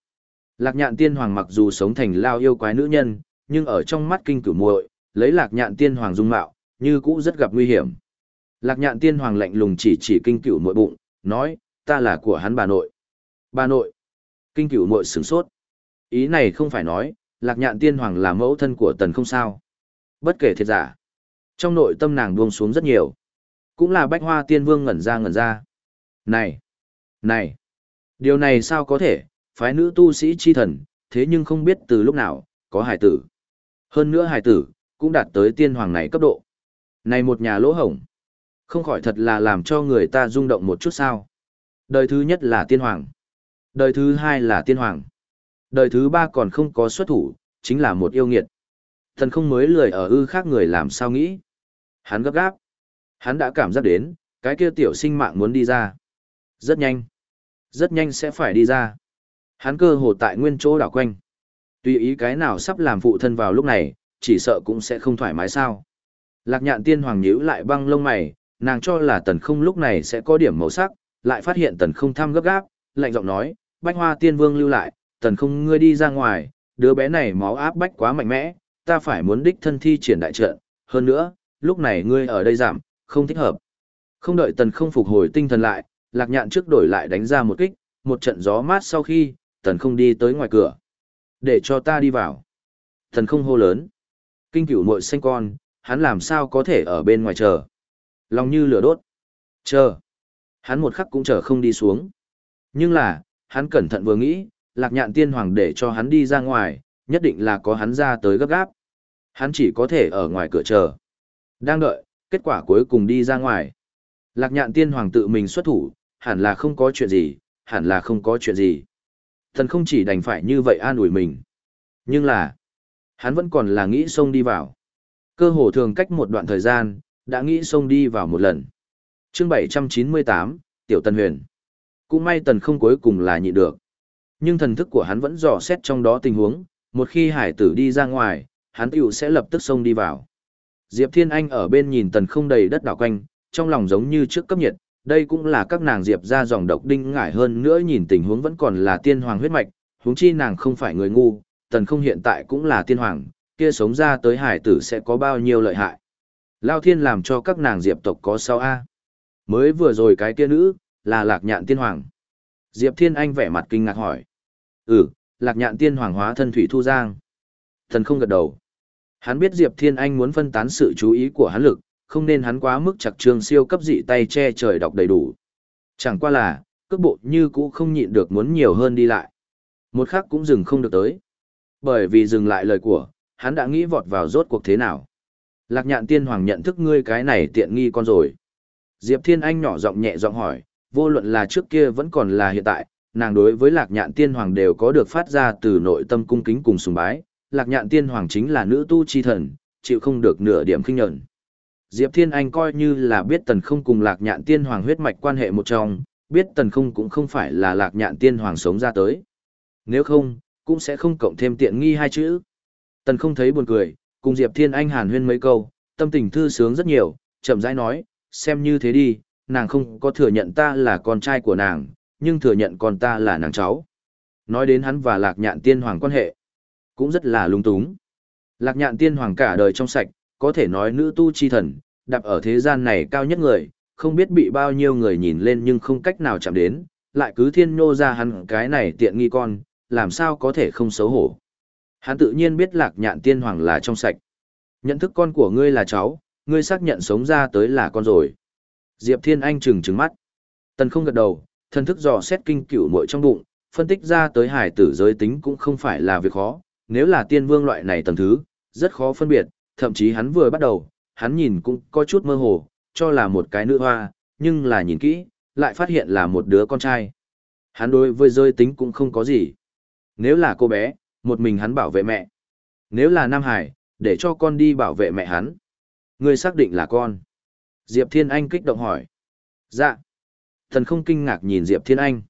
Lạc nhạn tiên hoàng mặc dù sống thành lao yêu quái nữ nhân, nhưng ở trong mắt kinh cửu muội, lấy lạc nhạn tiên hoàng dung mạo, như cũ rất gặp nguy hiểm. Lạc nhạn tiên hoàng lạnh lùng chỉ chỉ kinh cửu nội bụng, nói, ta là của hắn bà nội. Bà nội. Kinh cửu nội sửng sốt. Ý này không phải nói, lạc nhạn tiên hoàng là mẫu thân của tần không sao. Bất kể thiệt giả. Trong nội tâm nàng buông xuống rất nhiều. Cũng là bách hoa tiên vương ngẩn ra ngẩn ra. Này! Này! Điều này sao có thể, phái nữ tu sĩ chi thần, thế nhưng không biết từ lúc nào, có hải tử. Hơn nữa hải tử, cũng đạt tới tiên hoàng này cấp độ. Này một nhà lỗ hổng. Không khỏi thật là làm cho người ta rung động một chút sao. Đời thứ nhất là tiên hoàng. Đời thứ hai là tiên hoàng. Đời thứ ba còn không có xuất thủ, chính là một yêu nghiệt. Thần không mới lười ở ư khác người làm sao nghĩ. Hắn gấp gáp. Hắn đã cảm giác đến, cái kia tiểu sinh mạng muốn đi ra. Rất nhanh. Rất nhanh sẽ phải đi ra. Hắn cơ hồ tại nguyên chỗ đảo quanh. Tùy ý cái nào sắp làm phụ thân vào lúc này, chỉ sợ cũng sẽ không thoải mái sao. Lạc nhạn tiên hoàng nhíu lại băng lông mày, nàng cho là tần không lúc này sẽ có điểm màu sắc, lại phát hiện tần không thăm gấp gáp, lạnh giọng nói, bách hoa tiên vương lưu lại, tần không ngươi đi ra ngoài, đứa bé này máu áp bách quá mạnh mẽ, ta phải muốn đích thân thi triển đại trận, hơn nữa, lúc này ngươi ở đây giảm, không thích hợp. Không đợi tần không phục hồi tinh thần lại, lạc nhạn trước đổi lại đánh ra một kích, một trận gió mát sau khi, tần không đi tới ngoài cửa. Để cho ta đi vào. Tần không hô lớn. Kinh cửu muội xanh con, hắn làm sao có thể ở bên ngoài chờ. Lòng như lửa đốt. Chờ. Hắn một khắc cũng chờ không đi xuống. Nhưng là, hắn cẩn thận vừa nghĩ, lạc nhạn tiên hoàng để cho hắn đi ra ngoài, nhất định là có hắn ra tới gấp gáp. Hắn chỉ có thể ở ngoài cửa chờ. Đang đợi, kết quả cuối cùng đi ra ngoài. Lạc nhạn tiên hoàng tự mình xuất thủ, hẳn là không có chuyện gì, hẳn là không có chuyện gì. Thần không chỉ đành phải như vậy an ủi mình. Nhưng là, hắn vẫn còn là nghĩ xông đi vào. Cơ hồ thường cách một đoạn thời gian, đã nghĩ xông đi vào một lần. chương 798, Tiểu Tần Huyền. Cũng may tần không cuối cùng là nhịn được. Nhưng thần thức của hắn vẫn dò xét trong đó tình huống, một khi hải tử đi ra ngoài, hắn tiểu sẽ lập tức xông đi vào. Diệp Thiên Anh ở bên nhìn tần không đầy đất đảo quanh, trong lòng giống như trước cấp nhiệt, đây cũng là các nàng Diệp ra dòng độc đinh ngải hơn nữa nhìn tình huống vẫn còn là tiên hoàng huyết mạch, huống chi nàng không phải người ngu, tần không hiện tại cũng là tiên hoàng, kia sống ra tới hải tử sẽ có bao nhiêu lợi hại. Lao thiên làm cho các nàng Diệp tộc có sao a Mới vừa rồi cái kia nữ, là lạc nhạn tiên hoàng. Diệp Thiên Anh vẻ mặt kinh ngạc hỏi. Ừ, lạc nhạn tiên hoàng hóa thân thủy thu giang. Thần không gật đầu. Hắn biết Diệp Thiên Anh muốn phân tán sự chú ý của hắn lực, không nên hắn quá mức chặt trường siêu cấp dị tay che trời đọc đầy đủ. Chẳng qua là, cước bộ như cũ không nhịn được muốn nhiều hơn đi lại. Một khắc cũng dừng không được tới. Bởi vì dừng lại lời của, hắn đã nghĩ vọt vào rốt cuộc thế nào. Lạc nhạn tiên hoàng nhận thức ngươi cái này tiện nghi con rồi. Diệp Thiên Anh nhỏ giọng nhẹ giọng hỏi, vô luận là trước kia vẫn còn là hiện tại, nàng đối với lạc nhạn tiên hoàng đều có được phát ra từ nội tâm cung kính cùng sùng bái, lạc nhạn tiên hoàng chính là nữ tu chi thần, chịu không được nửa điểm khinh nhẫn. Diệp Thiên Anh coi như là biết tần không cùng lạc nhạn tiên hoàng huyết mạch quan hệ một trong, biết tần không cũng không phải là lạc nhạn tiên hoàng sống ra tới. Nếu không, cũng sẽ không cộng thêm tiện nghi hai chữ. Tần không thấy buồn cười, cùng Diệp Thiên Anh hàn huyên mấy câu, tâm tình thư sướng rất nhiều, chậm rãi nói, xem như thế đi, nàng không có thừa nhận ta là con trai của nàng, nhưng thừa nhận con ta là nàng cháu. Nói đến hắn và lạc nhạn tiên hoàng quan hệ, cũng rất là lung túng. Lạc nhạn tiên hoàng cả đời trong sạch, có thể nói nữ tu chi thần, đạp ở thế gian này cao nhất người, không biết bị bao nhiêu người nhìn lên nhưng không cách nào chạm đến, lại cứ thiên nhô ra hắn cái này tiện nghi con, làm sao có thể không xấu hổ. Hắn tự nhiên biết lạc nhạn tiên hoàng là trong sạch. Nhận thức con của ngươi là cháu, ngươi xác nhận sống ra tới là con rồi. Diệp Thiên Anh trừng trừng mắt. Tần không gật đầu, thần thức dò xét kinh cửu muội trong bụng, phân tích ra tới hải tử giới tính cũng không phải là việc khó, nếu là tiên vương loại này tầng thứ, rất khó phân biệt, thậm chí hắn vừa bắt đầu, hắn nhìn cũng có chút mơ hồ, cho là một cái nữ hoa, nhưng là nhìn kỹ, lại phát hiện là một đứa con trai. Hắn đối với giới tính cũng không có gì. Nếu là cô bé, một mình hắn bảo vệ mẹ. Nếu là Nam Hải, để cho con đi bảo vệ mẹ hắn. Ngươi xác định là con. Diệp Thiên Anh kích động hỏi. Dạ. Thần không kinh ngạc nhìn Diệp Thiên Anh.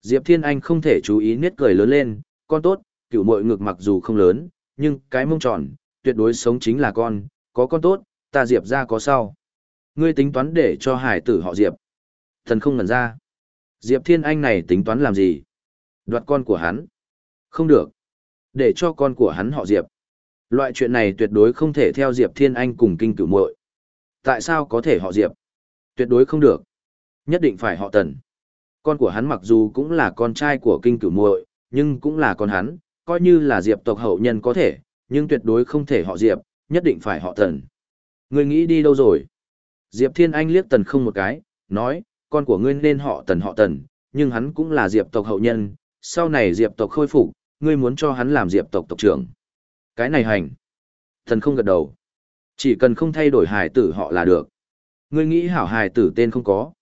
Diệp Thiên Anh không thể chú ý niết cười lớn lên, con tốt, cựu mội ngực mặc dù không lớn, nhưng cái mông tròn, tuyệt đối sống chính là con, có con tốt, ta Diệp ra có sau. Ngươi tính toán để cho hải tử họ Diệp. Thần không ngẩn ra. Diệp Thiên Anh này tính toán làm gì? Đoạt con của hắn. Không được. Để cho con của hắn họ Diệp. Loại chuyện này tuyệt đối không thể theo Diệp Thiên Anh cùng kinh cửu muội. Tại sao có thể họ Diệp? Tuyệt đối không được. Nhất định phải họ Tần. Con của hắn mặc dù cũng là con trai của kinh cửu muội, nhưng cũng là con hắn, coi như là Diệp tộc hậu nhân có thể, nhưng tuyệt đối không thể họ Diệp, nhất định phải họ Tần. Ngươi nghĩ đi đâu rồi? Diệp Thiên Anh liếc Tần không một cái, nói, con của ngươi nên họ Tần họ Tần, nhưng hắn cũng là Diệp tộc hậu nhân, sau này Diệp tộc khôi phục, ngươi muốn cho hắn làm Diệp tộc tộc trưởng. Cái này hành. Thần không gật đầu. Chỉ cần không thay đổi hài tử họ là được. Ngươi nghĩ hảo hài tử tên không có.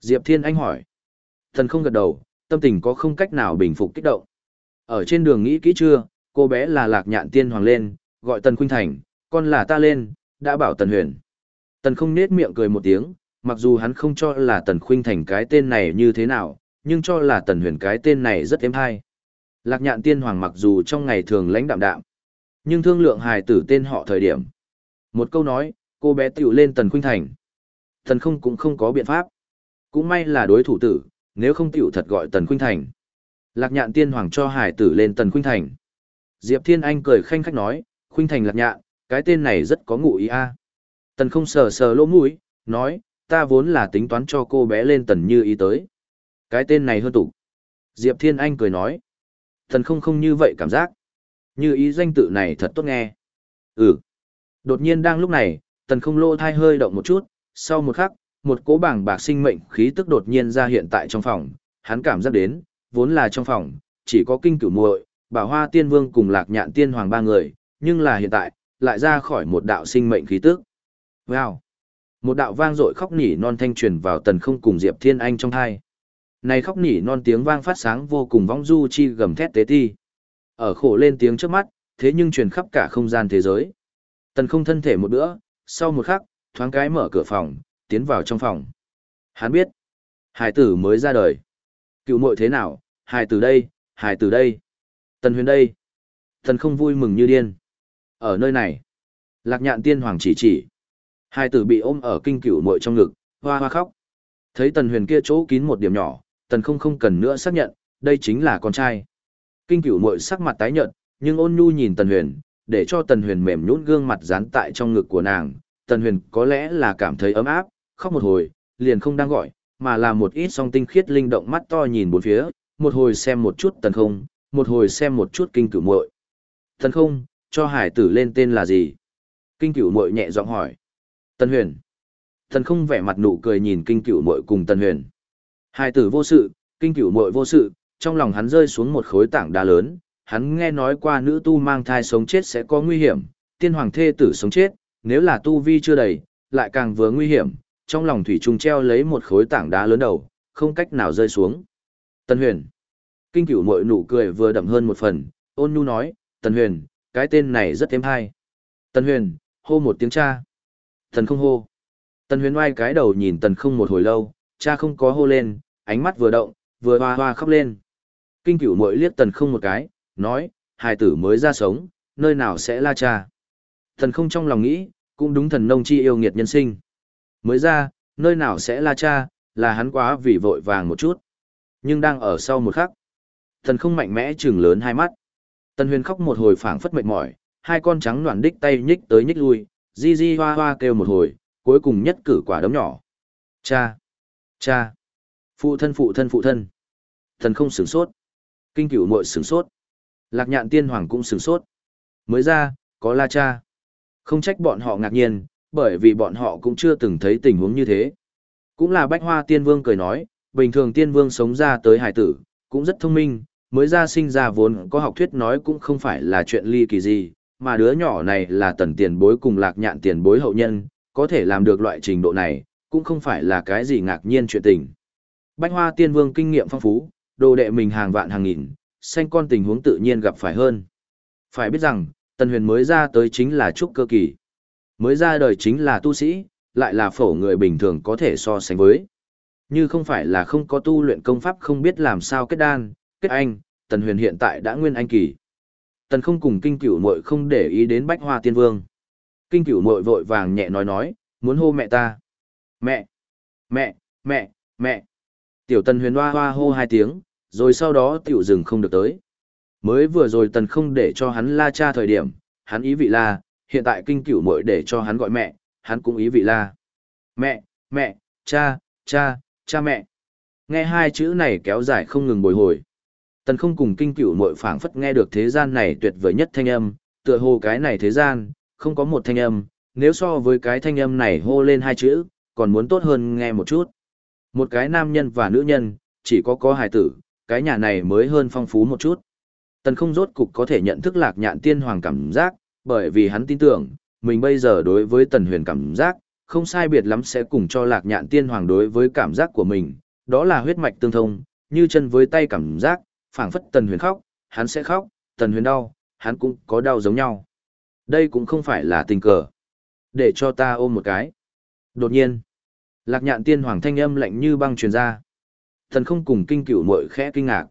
Diệp Thiên Anh hỏi. Thần không gật đầu, tâm tình có không cách nào bình phục kích động. Ở trên đường nghĩ kỹ chưa, cô bé là lạc nhạn tiên hoàng lên, gọi Tần Khuynh Thành, con là ta lên, đã bảo Tần Huyền. Tần không nết miệng cười một tiếng, mặc dù hắn không cho là Tần Khuynh Thành cái tên này như thế nào, nhưng cho là Tần Huyền cái tên này rất êm hay. Lạc nhạn tiên hoàng mặc dù trong ngày thường lãnh đạm đạm, nhưng thương lượng hài tử tên họ thời điểm. Một câu nói, cô bé tiểu lên Tần Khuynh Thành. Tần không cũng không có biện pháp. Cũng may là đối thủ tử, nếu không tiểu thật gọi Tần Khuynh Thành. Lạc nhạn tiên hoàng cho hải tử lên Tần Khuynh Thành. Diệp Thiên Anh cười khanh khách nói, Khuynh Thành lạc nhạn, cái tên này rất có ngụ ý a. Tần không sờ sờ lỗ mũi, nói, ta vốn là tính toán cho cô bé lên tần như ý tới. Cái tên này hơn tục. Diệp Thiên Anh cười nói. Thần không không như vậy cảm giác. Như ý danh tự này thật tốt nghe. Ừ. Đột nhiên đang lúc này, tần không lô thai hơi động một chút, sau một khắc, một cỗ bảng bạc sinh mệnh khí tức đột nhiên ra hiện tại trong phòng, hắn cảm giác đến, vốn là trong phòng, chỉ có kinh cửu muội, bảo hoa tiên vương cùng lạc nhạn tiên hoàng ba người, nhưng là hiện tại, lại ra khỏi một đạo sinh mệnh khí tức. Wow! Một đạo vang dội khóc nỉ non thanh truyền vào tần không cùng Diệp Thiên Anh trong thai. Này khóc nỉ non tiếng vang phát sáng vô cùng vong du chi gầm thét tế ti. Ở khổ lên tiếng trước mắt, thế nhưng truyền khắp cả không gian thế giới. Tần không thân thể một bữa, sau một khắc, thoáng cái mở cửa phòng, tiến vào trong phòng. Hắn biết, hài tử mới ra đời. Cựu muội thế nào, hài tử đây, hài tử đây. Tần huyền đây. Tần không vui mừng như điên. Ở nơi này, lạc nhạn tiên hoàng chỉ chỉ. hải tử bị ôm ở kinh cửu muội trong ngực, hoa hoa khóc. Thấy tần huyền kia chỗ kín một điểm nhỏ, tần không không cần nữa xác nhận, đây chính là con trai. Kinh cửu muội sắc mặt tái nhợt, nhưng ôn nhu nhìn tần huyền, để cho tần huyền mềm nhũn gương mặt dán tại trong ngực của nàng. Tần huyền có lẽ là cảm thấy ấm áp, khóc một hồi, liền không đang gọi, mà là một ít song tinh khiết linh động mắt to nhìn bốn phía, một hồi xem một chút tần không, một hồi xem một chút kinh cửu muội. Tần không, cho hải tử lên tên là gì? Kinh cửu muội nhẹ giọng hỏi. Tần huyền. Tần không vẻ mặt nụ cười nhìn kinh cửu muội cùng tần huyền hai tử vô sự, kinh cửu muội vô sự, trong lòng hắn rơi xuống một khối tảng đá lớn, hắn nghe nói qua nữ tu mang thai sống chết sẽ có nguy hiểm, tiên hoàng thê tử sống chết, nếu là tu vi chưa đầy, lại càng vừa nguy hiểm, trong lòng thủy trùng treo lấy một khối tảng đá lớn đầu, không cách nào rơi xuống. Tần huyền. Kinh cửu muội nụ cười vừa đậm hơn một phần, ôn nhu nói, Tần huyền, cái tên này rất thêm hay. Tần huyền, hô một tiếng cha. Tần không hô. Tần huyền oai cái đầu nhìn tần không một hồi lâu, cha không có hô lên, ánh mắt vừa động, vừa hoa hoa khóc lên. Kinh cửu mội liếc tần không một cái, nói, hài tử mới ra sống, nơi nào sẽ la cha. Thần không trong lòng nghĩ, cũng đúng thần nông chi yêu nghiệt nhân sinh. Mới ra, nơi nào sẽ la cha, là hắn quá vì vội vàng một chút. Nhưng đang ở sau một khắc. thần không mạnh mẽ trừng lớn hai mắt. Tần huyền khóc một hồi phảng phất mệt mỏi, hai con trắng đoàn đích tay nhích tới nhích lui, di di hoa hoa kêu một hồi, cuối cùng nhất cử quả đấm nhỏ. Cha! Cha! Phụ thân phụ thân phụ thân! Thần không sửng sốt. Kinh cửu mội sửng sốt. Lạc nhạn tiên hoàng cũng sửng sốt. Mới ra, có la cha. Không trách bọn họ ngạc nhiên, bởi vì bọn họ cũng chưa từng thấy tình huống như thế. Cũng là bách hoa tiên vương cười nói, bình thường tiên vương sống ra tới hải tử, cũng rất thông minh, mới ra sinh ra vốn có học thuyết nói cũng không phải là chuyện ly kỳ gì, mà đứa nhỏ này là tần tiền bối cùng lạc nhạn tiền bối hậu nhân, có thể làm được loại trình độ này, cũng không phải là cái gì ngạc nhiên chuyện tình. Bách hoa tiên vương kinh nghiệm phong phú, đồ đệ mình hàng vạn hàng nghìn, xanh con tình huống tự nhiên gặp phải hơn. Phải biết rằng, tần huyền mới ra tới chính là trúc cơ kỳ. Mới ra đời chính là tu sĩ, lại là phổ người bình thường có thể so sánh với. Như không phải là không có tu luyện công pháp không biết làm sao kết đan, kết anh, tần huyền hiện tại đã nguyên anh kỳ. Tần không cùng kinh cửu muội không để ý đến bách hoa tiên vương. Kinh cửu muội vội vàng nhẹ nói nói, muốn hô mẹ ta. Mẹ, mẹ, mẹ, mẹ. Tiểu tần huyền hoa hoa hô hai tiếng, rồi sau đó tiểu dừng không được tới. Mới vừa rồi tần không để cho hắn la cha thời điểm, hắn ý vị la, hiện tại kinh cửu Mội để cho hắn gọi mẹ, hắn cũng ý vị la. Mẹ, mẹ, cha, cha, cha mẹ. Nghe hai chữ này kéo dài không ngừng bồi hồi. Tần không cùng kinh cửu Mội phảng phất nghe được thế gian này tuyệt vời nhất thanh âm, tựa hồ cái này thế gian, không có một thanh âm, nếu so với cái thanh âm này hô lên hai chữ, còn muốn tốt hơn nghe một chút. Một cái nam nhân và nữ nhân, chỉ có có hài tử, cái nhà này mới hơn phong phú một chút. Tần không rốt cục có thể nhận thức lạc nhạn tiên hoàng cảm giác, bởi vì hắn tin tưởng, mình bây giờ đối với tần huyền cảm giác, không sai biệt lắm sẽ cùng cho lạc nhạn tiên hoàng đối với cảm giác của mình, đó là huyết mạch tương thông, như chân với tay cảm giác, phảng phất tần huyền khóc, hắn sẽ khóc, tần huyền đau, hắn cũng có đau giống nhau. Đây cũng không phải là tình cờ. Để cho ta ôm một cái. Đột nhiên, lạc nhạn tiên hoàng thanh âm lạnh như băng truyền ra. Thần không cùng kinh cửu mội khẽ kinh ngạc.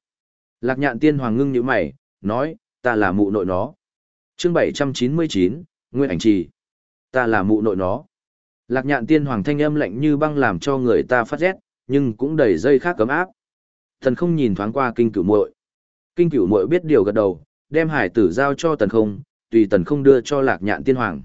Lạc nhạn tiên hoàng ngưng như mày, nói, ta là mụ nội nó. chương 799, Nguyên ảnh trì. Ta là mụ nội nó. Lạc nhạn tiên hoàng thanh âm lạnh như băng làm cho người ta phát rét, nhưng cũng đầy dây khác cấm áp. Thần không nhìn thoáng qua kinh cửu muội. Kinh cửu muội biết điều gật đầu, đem hải tử giao cho tần không, tùy tần không đưa cho lạc nhạn tiên hoàng.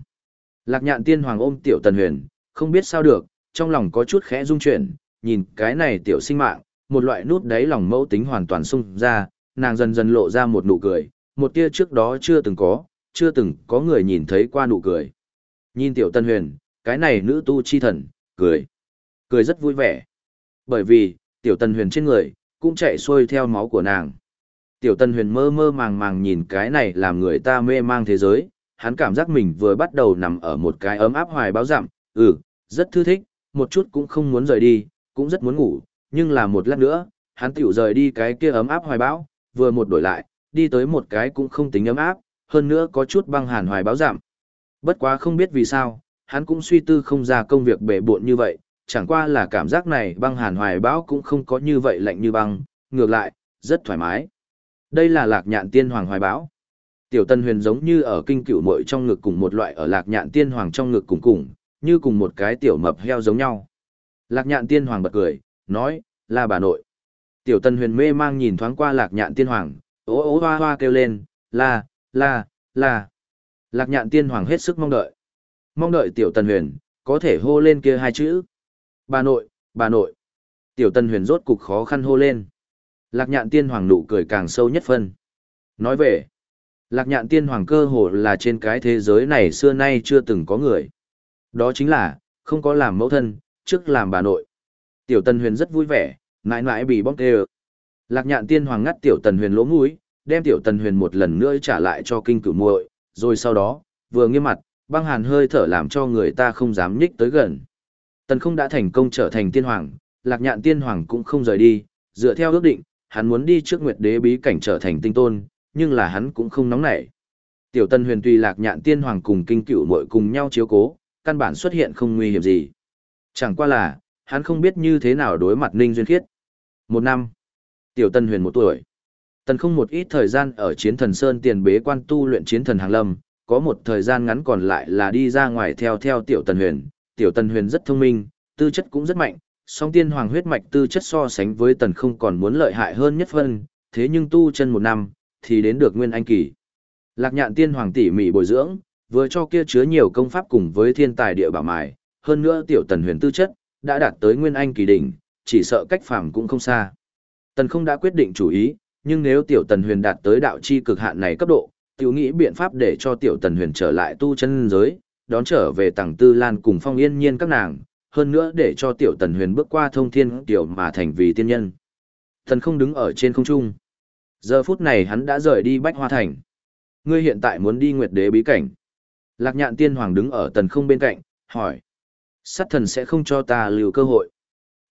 Lạc nhạn tiên hoàng ôm tiểu tần huyền, không biết sao được, trong lòng có chút khẽ rung chuyển, nhìn cái này tiểu sinh mạng, một loại nút đáy lòng mẫu tính hoàn toàn sung ra, nàng dần dần lộ ra một nụ cười, một tia trước đó chưa từng có, chưa từng có người nhìn thấy qua nụ cười. Nhìn tiểu tân huyền, cái này nữ tu chi thần, cười. Cười rất vui vẻ. Bởi vì, tiểu tân huyền trên người, cũng chạy xuôi theo máu của nàng. Tiểu tân huyền mơ mơ màng màng nhìn cái này làm người ta mê mang thế giới, hắn cảm giác mình vừa bắt đầu nằm ở một cái ấm áp hoài báo giảm, ừ, rất thư thích, một chút cũng không muốn rời đi, cũng rất muốn ngủ, nhưng là một lát nữa, hắn tiểu rời đi cái kia ấm áp hoài bão, vừa một đổi lại, đi tới một cái cũng không tính ấm áp, hơn nữa có chút băng hàn hoài bão giảm. Bất quá không biết vì sao, hắn cũng suy tư không ra công việc bể bộn như vậy, chẳng qua là cảm giác này băng hàn hoài bão cũng không có như vậy lạnh như băng, ngược lại, rất thoải mái. Đây là lạc nhạn tiên hoàng hoài bão, Tiểu Tân Huyền giống như ở kinh cựu muội trong ngực cùng một loại ở lạc nhạn tiên hoàng trong ngực cùng cùng, như cùng một cái tiểu mập heo giống nhau. Lạc nhạn tiên hoàng bật cười, nói, là bà nội. Tiểu Tân Huyền mê mang nhìn thoáng qua lạc nhạn tiên hoàng, ố ố hoa hoa kêu lên, là, là, là. Lạc nhạn tiên hoàng hết sức mong đợi. Mong đợi tiểu Tân Huyền, có thể hô lên kia hai chữ. Bà nội, bà nội. Tiểu Tân Huyền rốt cục khó khăn hô lên. Lạc nhạn tiên hoàng nụ cười càng sâu nhất phân. Nói về, lạc nhạn tiên hoàng cơ hồ là trên cái thế giới này xưa nay chưa từng có người. Đó chính là, không có làm mẫu thân, trước làm bà nội. Tiểu tần huyền rất vui vẻ, mãi mãi bị bóc tê Lạc nhạn tiên hoàng ngắt tiểu tần huyền lỗ mũi, đem tiểu tần huyền một lần nữa trả lại cho kinh cửu muội, rồi sau đó, vừa nghiêm mặt, băng hàn hơi thở làm cho người ta không dám nhích tới gần. Tần không đã thành công trở thành tiên hoàng, lạc nhạn tiên hoàng cũng không rời đi, dựa theo ước định, hắn muốn đi trước Nguyệt Đế bí cảnh trở thành tinh tôn, nhưng là hắn cũng không nóng nảy. Tiểu Tân Huyền tùy Lạc Nhạn Tiên Hoàng cùng Kinh Cửu muội cùng nhau chiếu cố, căn bản xuất hiện không nguy hiểm gì. Chẳng qua là, hắn không biết như thế nào đối mặt Ninh Duyên Khiết. Một năm. Tiểu Tân Huyền một tuổi. Tần không một ít thời gian ở chiến thần Sơn tiền bế quan tu luyện chiến thần hàng lâm, có một thời gian ngắn còn lại là đi ra ngoài theo theo Tiểu Tần Huyền. Tiểu Tần Huyền rất thông minh, tư chất cũng rất mạnh, song tiên hoàng huyết mạch tư chất so sánh với tần không còn muốn lợi hại hơn nhất phân, thế nhưng tu chân một năm, thì đến được nguyên anh kỳ. Lạc nhạn tiên hoàng tỉ mỉ bồi dưỡng, vừa cho kia chứa nhiều công pháp cùng với thiên tài địa bảo mài, hơn nữa tiểu tần huyền tư chất, đã đạt tới nguyên anh kỳ đỉnh, chỉ sợ cách phàm cũng không xa. Tần không đã quyết định chủ ý, nhưng nếu tiểu tần huyền đạt tới đạo chi cực hạn này cấp độ, tiểu nghĩ biện pháp để cho tiểu tần huyền trở lại tu chân giới, đón trở về tầng tư lan cùng phong yên nhiên các nàng, hơn nữa để cho tiểu tần huyền bước qua thông thiên tiểu mà thành vì tiên nhân. tần không đứng ở trên không trung. Giờ phút này hắn đã rời đi Bách Hoa Thành. Ngươi hiện tại muốn đi Nguyệt Đế bí cảnh. Lạc nhạn tiên hoàng đứng ở tần không bên cạnh, hỏi. Sát thần sẽ không cho ta lưu cơ hội.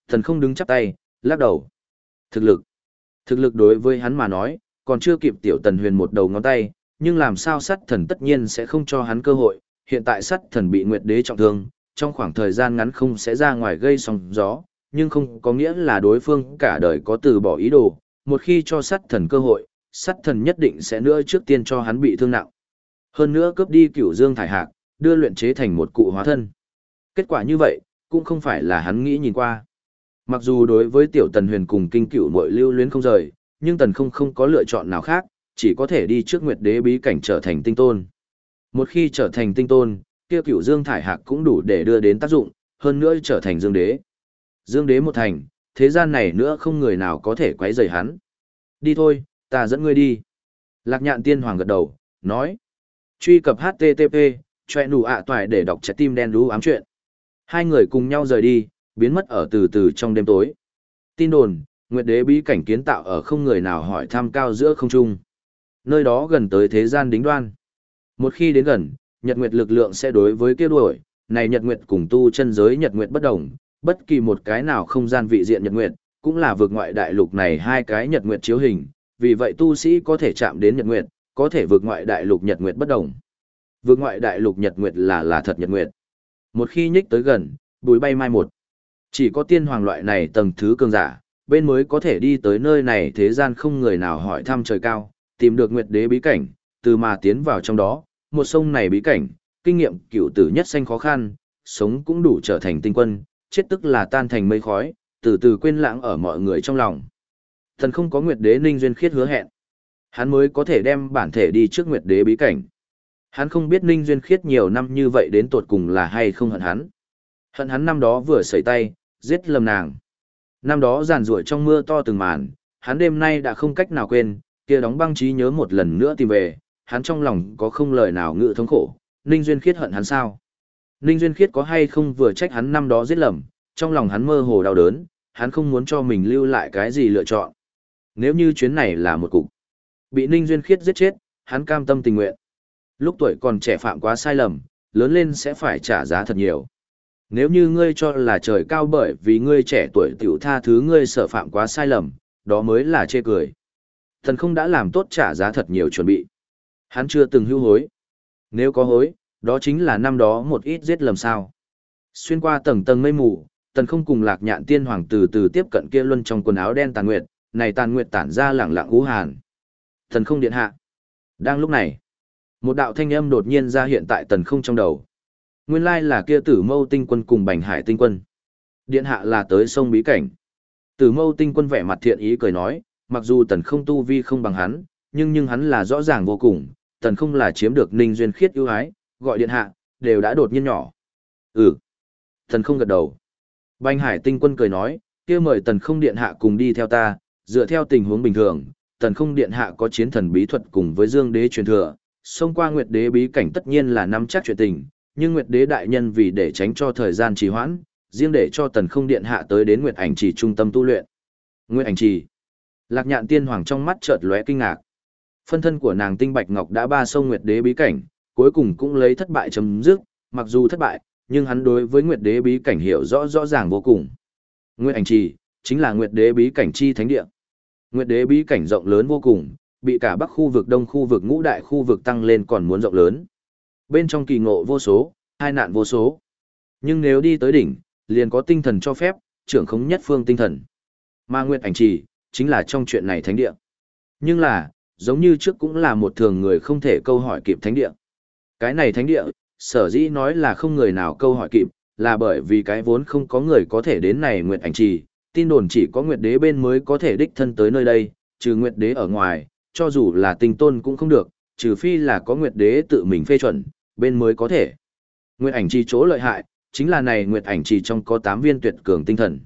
Thần không đứng chắp tay, lắc đầu. Thực lực. Thực lực đối với hắn mà nói, còn chưa kịp tiểu tần huyền một đầu ngón tay, nhưng làm sao sát thần tất nhiên sẽ không cho hắn cơ hội. Hiện tại sát thần bị Nguyệt Đế trọng thương, trong khoảng thời gian ngắn không sẽ ra ngoài gây sóng gió, nhưng không có nghĩa là đối phương cả đời có từ bỏ ý đồ, một khi cho sát thần cơ hội, sát thần nhất định sẽ nữa trước tiên cho hắn bị thương nặng. Hơn nữa cướp đi cửu dương thải hạc, đưa luyện chế thành một cụ hóa thân. Kết quả như vậy, cũng không phải là hắn nghĩ nhìn qua. Mặc dù đối với tiểu tần huyền cùng kinh cửu mội lưu luyến không rời, nhưng tần không không có lựa chọn nào khác, chỉ có thể đi trước nguyệt đế bí cảnh trở thành tinh tôn. Một khi trở thành tinh tôn, kia cửu dương thải hạc cũng đủ để đưa đến tác dụng, hơn nữa trở thành dương đế. Dương đế một thành, thế gian này nữa không người nào có thể quấy rầy hắn. Đi thôi, ta dẫn ngươi đi. Lạc nhạn tiên hoàng gật đầu, nói. Truy cập HTTP, choẹ nụ ạ toại để đọc trái tim đen đú ám chuyện. Hai người cùng nhau rời đi, biến mất ở từ từ trong đêm tối. Tin đồn, Nguyệt đế bí cảnh kiến tạo ở không người nào hỏi thăm cao giữa không trung. Nơi đó gần tới thế gian đính đoan. Một khi đến gần, nhật nguyệt lực lượng sẽ đối với kia đuổi, này nhật nguyệt cùng tu chân giới nhật nguyệt bất đồng, bất kỳ một cái nào không gian vị diện nhật nguyệt, cũng là vượt ngoại đại lục này hai cái nhật nguyệt chiếu hình, vì vậy tu sĩ có thể chạm đến nhật nguyệt, có thể vượt ngoại đại lục nhật nguyệt bất đồng. Vượt ngoại đại lục nhật nguyệt là là thật nhật nguyệt. Một khi nhích tới gần, bùi bay mai một. Chỉ có tiên hoàng loại này tầng thứ cường giả, bên mới có thể đi tới nơi này thế gian không người nào hỏi thăm trời cao, tìm được nguyệt đế bí cảnh, từ mà tiến vào trong đó, một sông này bí cảnh, kinh nghiệm cựu tử nhất sanh khó khăn, sống cũng đủ trở thành tinh quân, chết tức là tan thành mây khói, từ từ quên lãng ở mọi người trong lòng. Thần không có Nguyệt Đế Ninh Duyên Khiết hứa hẹn. Hắn mới có thể đem bản thể đi trước Nguyệt Đế bí cảnh. Hắn không biết Ninh Duyên Khiết nhiều năm như vậy đến tột cùng là hay không hận hắn. Hận hắn năm đó vừa sẩy tay, giết lầm nàng. Năm đó giàn ruổi trong mưa to từng màn, hắn đêm nay đã không cách nào quên, kia đóng băng trí nhớ một lần nữa tìm về, hắn trong lòng có không lời nào ngự thống khổ, Ninh Duyên Khiết hận hắn sao? Ninh Duyên Khiết có hay không vừa trách hắn năm đó giết lầm, trong lòng hắn mơ hồ đau đớn, hắn không muốn cho mình lưu lại cái gì lựa chọn. Nếu như chuyến này là một cục, bị Ninh Duyên Khiết giết chết, hắn cam tâm tình nguyện. Lúc tuổi còn trẻ phạm quá sai lầm, lớn lên sẽ phải trả giá thật nhiều. Nếu như ngươi cho là trời cao bởi vì ngươi trẻ tuổi tiểu tha thứ ngươi sợ phạm quá sai lầm, đó mới là chê cười. Thần không đã làm tốt trả giá thật nhiều chuẩn bị. Hắn chưa từng hưu hối. Nếu có hối, đó chính là năm đó một ít giết lầm sao. Xuyên qua tầng tầng mây mù, tần không cùng lạc nhạn tiên hoàng từ từ tiếp cận kia luân trong quần áo đen tàn nguyệt, này tàn nguyệt tản ra lẳng lặng ú hàn. Thần không điện hạ. Đang lúc này, một đạo thanh âm đột nhiên ra hiện tại tần không trong đầu. Nguyên lai là kia tử mâu tinh quân cùng bành hải tinh quân. Điện hạ là tới sông bí cảnh. Tử mâu tinh quân vẻ mặt thiện ý cười nói, mặc dù tần không tu vi không bằng hắn, nhưng nhưng hắn là rõ ràng vô cùng, tần không là chiếm được ninh duyên khiết ưu ái, gọi điện hạ, đều đã đột nhiên nhỏ. Ừ. Tần không gật đầu. Bành hải tinh quân cười nói, kia mời tần không điện hạ cùng đi theo ta, dựa theo tình huống bình thường, tần không điện hạ có chiến thần bí thuật cùng với dương đế truyền thừa, xông qua nguyệt đế bí cảnh tất nhiên là nắm chắc chuyện tình, nhưng nguyệt đế đại nhân vì để tránh cho thời gian trì hoãn, riêng để cho tần không điện hạ tới đến nguyệt ảnh trì trung tâm tu luyện. Nguyệt ảnh trì. Lạc nhạn tiên hoàng trong mắt chợt lóe kinh ngạc. Phân thân của nàng tinh bạch ngọc đã ba sông nguyệt đế bí cảnh, cuối cùng cũng lấy thất bại chấm dứt, mặc dù thất bại, nhưng hắn đối với nguyệt đế bí cảnh hiểu rõ rõ ràng vô cùng. Nguyệt ảnh trì chính là nguyệt đế bí cảnh chi thánh địa. Nguyệt đế bí cảnh rộng lớn vô cùng, bị cả bắc khu vực đông khu vực ngũ đại khu vực tăng lên còn muốn rộng lớn. Bên trong kỳ ngộ vô số, hai nạn vô số. Nhưng nếu đi tới đỉnh, liền có tinh thần cho phép, trưởng khống nhất phương tinh thần. Mà Nguyệt ảnh trì, chính là trong chuyện này thánh địa. Nhưng là, giống như trước cũng là một thường người không thể câu hỏi kịp thánh địa. Cái này thánh địa, sở dĩ nói là không người nào câu hỏi kịp, là bởi vì cái vốn không có người có thể đến này Nguyệt ảnh trì, tin đồn chỉ có Nguyệt đế bên mới có thể đích thân tới nơi đây, trừ Nguyệt đế ở ngoài, cho dù là tinh tôn cũng không được, trừ phi là có Nguyệt đế tự mình phê chuẩn, bên mới có thể. Nguyệt ảnh trì chỗ lợi hại, chính là này Nguyệt ảnh trì trong có 8 viên tuyệt cường tinh thần.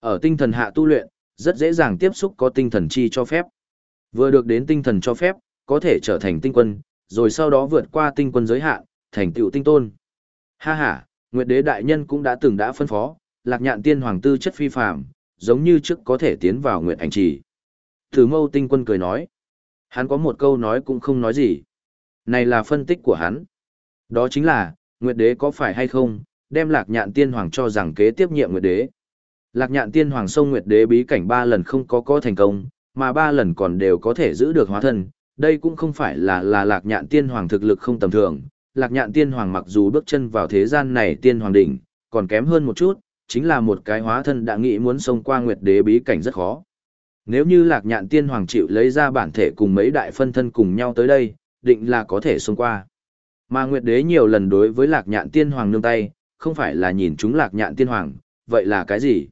Ở tinh thần hạ tu luyện, rất dễ dàng tiếp xúc có tinh thần chi cho phép. Vừa được đến tinh thần cho phép, có thể trở thành tinh quân, rồi sau đó vượt qua tinh quân giới hạn, thành tựu tinh tôn. Ha ha, Nguyệt đế đại nhân cũng đã từng đã phân phó, lạc nhạn tiên hoàng tư chất phi phàm, giống như trước có thể tiến vào nguyện ảnh trì. Thử mâu tinh quân cười nói. Hắn có một câu nói cũng không nói gì. Này là phân tích của hắn. Đó chính là, Nguyệt đế có phải hay không, đem lạc nhạn tiên hoàng cho rằng kế tiếp nhiệm Nguyệt đế. Lạc nhạn tiên hoàng sông Nguyệt đế bí cảnh ba lần không có có thành công, mà ba lần còn đều có thể giữ được hóa thân. Đây cũng không phải là là lạc nhạn tiên hoàng thực lực không tầm thường. Lạc nhạn tiên hoàng mặc dù bước chân vào thế gian này tiên hoàng đỉnh, còn kém hơn một chút, chính là một cái hóa thân đã nghĩ muốn xông qua Nguyệt đế bí cảnh rất khó. Nếu như lạc nhạn tiên hoàng chịu lấy ra bản thể cùng mấy đại phân thân cùng nhau tới đây, định là có thể xông qua. Mà Nguyệt đế nhiều lần đối với lạc nhạn tiên hoàng nương tay, không phải là nhìn chúng lạc nhạn tiên hoàng, vậy là cái gì?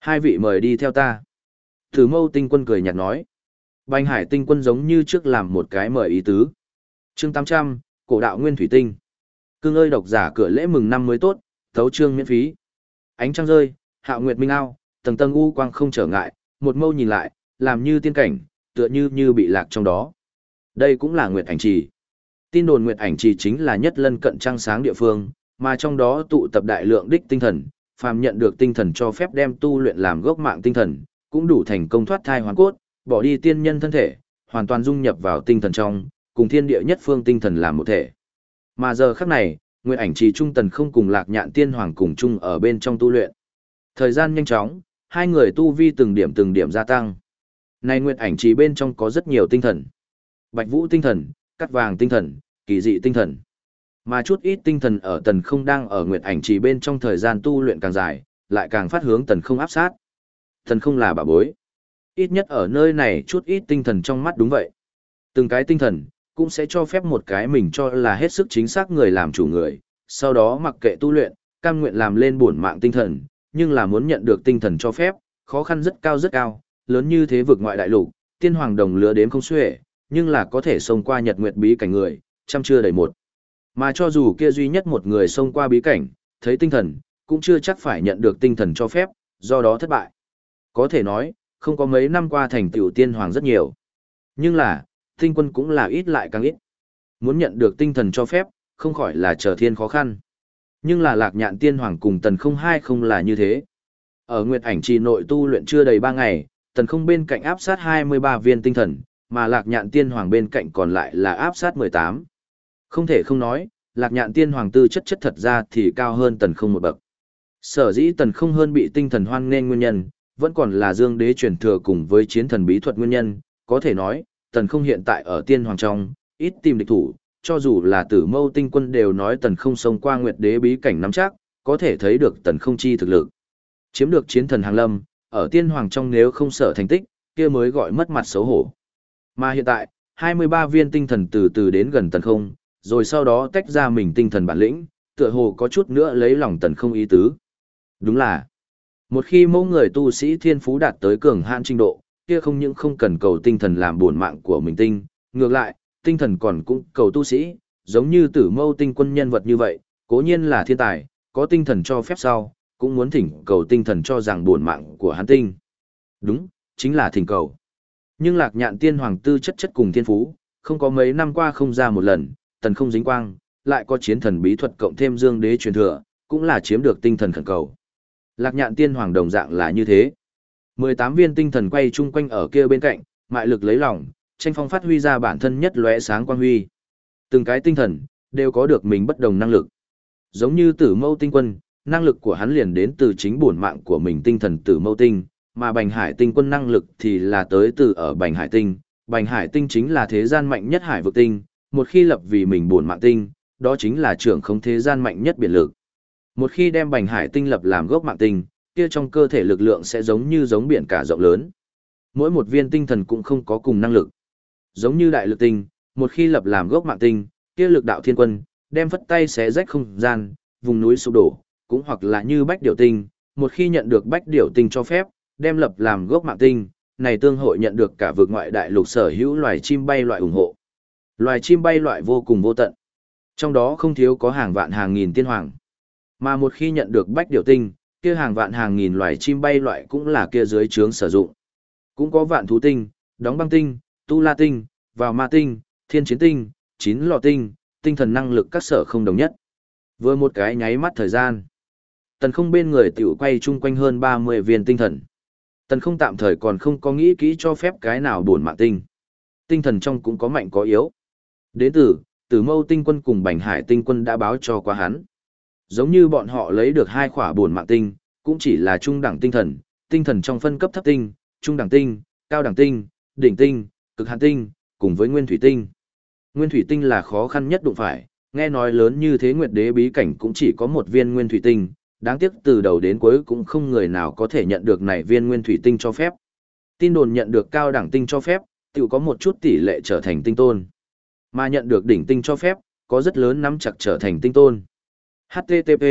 Hai vị mời đi theo ta. Thử mâu tinh quân cười nhạt nói. Bành hải tinh quân giống như trước làm một cái mời ý tứ. chương 800, cổ đạo nguyên thủy tinh. Cương ơi độc giả cửa lễ mừng năm mới tốt, thấu trương miễn phí. Ánh trăng rơi, hạo nguyệt minh ao, tầng tầng u quang không trở ngại, một mâu nhìn lại, làm như tiên cảnh, tựa như như bị lạc trong đó. Đây cũng là nguyệt ảnh trì. Tin đồn nguyệt ảnh trì chính là nhất lân cận trăng sáng địa phương, mà trong đó tụ tập đại lượng đích tinh thần, phàm nhận được tinh thần cho phép đem tu luyện làm gốc mạng tinh thần, cũng đủ thành công thoát thai hoàn cốt, bỏ đi tiên nhân thân thể, hoàn toàn dung nhập vào tinh thần trong, cùng thiên địa nhất phương tinh thần làm một thể. Mà giờ khắc này, Nguyệt ảnh trì trung tần không cùng lạc nhạn tiên hoàng cùng chung ở bên trong tu luyện. Thời gian nhanh chóng, hai người tu vi từng điểm từng điểm gia tăng. Này Nguyệt ảnh trì bên trong có rất nhiều tinh thần. Bạch vũ tinh thần, cắt vàng tinh thần, kỳ dị tinh thần. Mà chút ít tinh thần ở tần không đang ở Nguyệt ảnh trì bên trong thời gian tu luyện càng dài, lại càng phát hướng tần không áp sát. Tần không là bà bối. Ít nhất ở nơi này chút ít tinh thần trong mắt đúng vậy. Từng cái tinh thần, cũng sẽ cho phép một cái mình cho là hết sức chính xác người làm chủ người, sau đó mặc kệ tu luyện, cam nguyện làm lên bổn mạng tinh thần, nhưng là muốn nhận được tinh thần cho phép, khó khăn rất cao rất cao, lớn như thế vực ngoại đại lục, tiên hoàng đồng lứa đếm không xuể, nhưng là có thể xông qua nhật nguyệt bí cảnh người, trăm chưa đầy một. Mà cho dù kia duy nhất một người xông qua bí cảnh, thấy tinh thần, cũng chưa chắc phải nhận được tinh thần cho phép, do đó thất bại. Có thể nói, không có mấy năm qua thành tiểu tiên hoàng rất nhiều. Nhưng là, tinh quân cũng là ít lại càng ít. Muốn nhận được tinh thần cho phép, không khỏi là trở thiên khó khăn. Nhưng là lạc nhạn tiên hoàng cùng tần không hai không là như thế. Ở Nguyệt ảnh trì nội tu luyện chưa đầy 3 ngày, tần không bên cạnh áp sát 23 viên tinh thần, mà lạc nhạn tiên hoàng bên cạnh còn lại là áp sát 18. Không thể không nói, lạc nhạn tiên hoàng tư chất chất thật ra thì cao hơn tần không một bậc. Sở dĩ tần không hơn bị tinh thần hoan nên nguyên nhân, vẫn còn là dương đế truyền thừa cùng với chiến thần bí thuật nguyên nhân, có thể nói, tần không hiện tại ở tiên hoàng trong, ít tìm địch thủ, cho dù là tử mâu tinh quân đều nói tần không xông qua nguyệt đế bí cảnh nắm chắc, có thể thấy được tần không chi thực lực. Chiếm được chiến thần hàng lâm, ở tiên hoàng trong nếu không sợ thành tích, kia mới gọi mất mặt xấu hổ. Mà hiện tại, 23 viên tinh thần từ từ đến gần tần không, rồi sau đó tách ra mình tinh thần bản lĩnh, tựa hồ có chút nữa lấy lòng tần không ý tứ. Đúng là, một khi mẫu người tu sĩ thiên phú đạt tới cường hạn trình độ, kia không những không cần cầu tinh thần làm buồn mạng của mình tinh, ngược lại, tinh thần còn cũng cầu tu sĩ, giống như tử mâu tinh quân nhân vật như vậy, cố nhiên là thiên tài, có tinh thần cho phép sau, cũng muốn thỉnh cầu tinh thần cho rằng buồn mạng của hắn tinh. Đúng, chính là thỉnh cầu. Nhưng lạc nhạn tiên hoàng tư chất chất cùng thiên phú, không có mấy năm qua không ra một lần, tần không dính quang, lại có chiến thần bí thuật cộng thêm dương đế truyền thừa, cũng là chiếm được tinh thần khẩn cầu. Lạc nhạn tiên hoàng đồng dạng là như thế. 18 viên tinh thần quay chung quanh ở kia bên cạnh, mại lực lấy lòng, tranh phong phát huy ra bản thân nhất lóe sáng quang huy. Từng cái tinh thần, đều có được mình bất đồng năng lực. Giống như tử mâu tinh quân, năng lực của hắn liền đến từ chính bổn mạng của mình tinh thần tử mâu tinh, mà bành hải tinh quân năng lực thì là tới từ ở bành hải tinh. Bành hải tinh chính là thế gian mạnh nhất hải vực tinh, một khi lập vì mình bổn mạng tinh, đó chính là trưởng không thế gian mạnh nhất biển lực. Một khi đem bành hải tinh lập làm gốc mạng tinh, kia trong cơ thể lực lượng sẽ giống như giống biển cả rộng lớn. Mỗi một viên tinh thần cũng không có cùng năng lực. Giống như đại lực tinh, một khi lập làm gốc mạng tinh, kia lực đạo thiên quân, đem phất tay xé rách không gian, vùng núi sụp đổ, cũng hoặc là như bách điểu tinh, một khi nhận được bách điểu tinh cho phép, đem lập làm gốc mạng tinh, này tương hội nhận được cả vực ngoại đại lục sở hữu loài chim bay loại ủng hộ. Loài chim bay loại vô cùng vô tận. Trong đó không thiếu có hàng vạn hàng nghìn tiên hoàng. Mà một khi nhận được bách điểu tinh, kia hàng vạn hàng nghìn loài chim bay loại cũng là kia dưới trướng sử dụng. Cũng có vạn thú tinh, đóng băng tinh, tu la tinh, vào ma tinh, thiên chiến tinh, chín lò tinh, tinh thần năng lực các sở không đồng nhất. Vừa một cái nháy mắt thời gian. Tần không bên người tiểu quay chung quanh hơn 30 viên tinh thần. Tần không tạm thời còn không có nghĩ kỹ cho phép cái nào buồn mạng tinh. Tinh thần trong cũng có mạnh có yếu. Đến từ, tử mâu tinh quân cùng bành hải tinh quân đã báo cho qua hắn. Giống như bọn họ lấy được hai khỏa buồn mạng tinh, cũng chỉ là trung đẳng tinh thần, tinh thần trong phân cấp thấp tinh, trung đẳng tinh, cao đẳng tinh, đỉnh tinh, cực hạn tinh, cùng với nguyên thủy tinh. Nguyên thủy tinh là khó khăn nhất đụng phải, nghe nói lớn như thế nguyệt đế bí cảnh cũng chỉ có một viên nguyên thủy tinh, đáng tiếc từ đầu đến cuối cũng không người nào có thể nhận được này viên nguyên thủy tinh cho phép. Tin đồn nhận được cao đẳng tinh cho phép, tự có một chút tỷ lệ trở thành tinh tôn. Mà nhận được đỉnh tinh cho phép, có rất lớn nắm chặt trở thành tinh tôn. HTTP,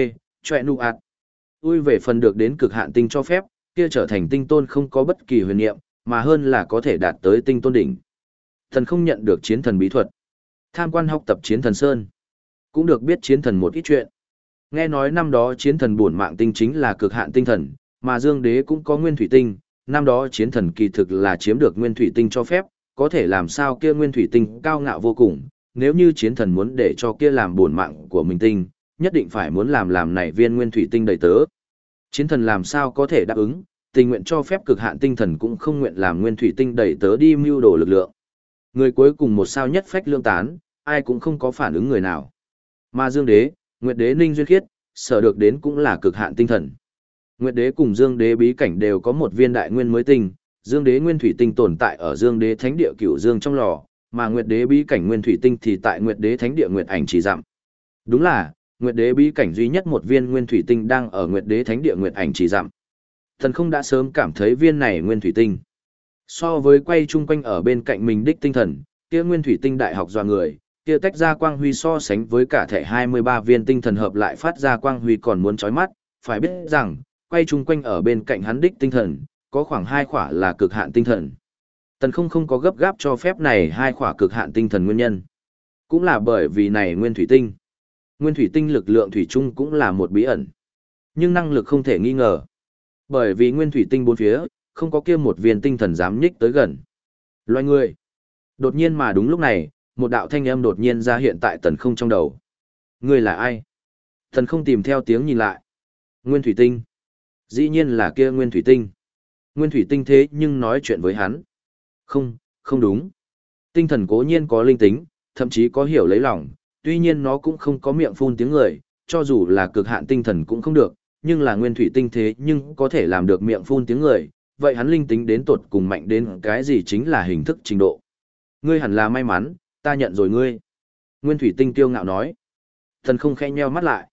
choẹ nụ ạt. Ui về phần được đến cực hạn tinh cho phép, kia trở thành tinh tôn không có bất kỳ huyền niệm, mà hơn là có thể đạt tới tinh tôn đỉnh. Thần không nhận được chiến thần bí thuật. Tham quan học tập chiến thần Sơn. Cũng được biết chiến thần một ít chuyện. Nghe nói năm đó chiến thần bổn mạng tinh chính là cực hạn tinh thần, mà dương đế cũng có nguyên thủy tinh, năm đó chiến thần kỳ thực là chiếm được nguyên thủy tinh cho phép, có thể làm sao kia nguyên thủy tinh cao ngạo vô cùng, nếu như chiến thần muốn để cho kia làm bổn mạng của mình tinh, nhất định phải muốn làm làm này viên nguyên thủy tinh đầy tớ. Chiến thần làm sao có thể đáp ứng, tình nguyện cho phép cực hạn tinh thần cũng không nguyện làm nguyên thủy tinh đầy tớ đi mưu đồ lực lượng. Người cuối cùng một sao nhất phách lương tán, ai cũng không có phản ứng người nào. Mà Dương Đế, Nguyệt Đế Ninh Duyên Khiết, sở được đến cũng là cực hạn tinh thần. Nguyệt Đế cùng Dương Đế bí cảnh đều có một viên đại nguyên mới tinh, Dương Đế nguyên thủy tinh tồn tại ở Dương Đế thánh địa cửu Dương trong lò, mà Nguyệt Đế bí cảnh nguyên thủy tinh thì tại Nguyệt Đế thánh địa Nguyệt ảnh chỉ dặm. Đúng là, Nguyệt Đế bí cảnh duy nhất một viên nguyên thủy tinh đang ở Nguyệt Đế thánh địa Nguyệt ảnh chỉ dặm. Thần không đã sớm cảm thấy viên này nguyên thủy tinh. So với quay chung quanh ở bên cạnh mình đích tinh thần, kia nguyên thủy tinh đại học dọa người, kia tách ra quang huy so sánh với cả thể 23 viên tinh thần hợp lại phát ra quang huy còn muốn chói mắt, phải biết rằng, quay chung quanh ở bên cạnh hắn đích tinh thần, có khoảng hai khỏa là cực hạn tinh thần. Tần không không có gấp gáp cho phép này hai khỏa cực hạn tinh thần nguyên nhân. Cũng là bởi vì này nguyên thủy tinh. Nguyên thủy tinh lực lượng thủy chung cũng là một bí ẩn. Nhưng năng lực không thể nghi ngờ. Bởi vì nguyên thủy tinh bốn phía, không có kia một viên tinh thần dám nhích tới gần. Loài người. Đột nhiên mà đúng lúc này, một đạo thanh âm đột nhiên ra hiện tại tần không trong đầu. Người là ai? Tần không tìm theo tiếng nhìn lại. Nguyên thủy tinh. Dĩ nhiên là kia nguyên thủy tinh. Nguyên thủy tinh thế nhưng nói chuyện với hắn. Không, không đúng. Tinh thần cố nhiên có linh tính, thậm chí có hiểu lấy lòng, tuy nhiên nó cũng không có miệng phun tiếng người, cho dù là cực hạn tinh thần cũng không được, nhưng là nguyên thủy tinh thế nhưng có thể làm được miệng phun tiếng người, vậy hắn linh tính đến tột cùng mạnh đến cái gì chính là hình thức trình độ. Ngươi hẳn là may mắn, ta nhận rồi ngươi. Nguyên thủy tinh tiêu ngạo nói. Thần không khẽ nheo mắt lại.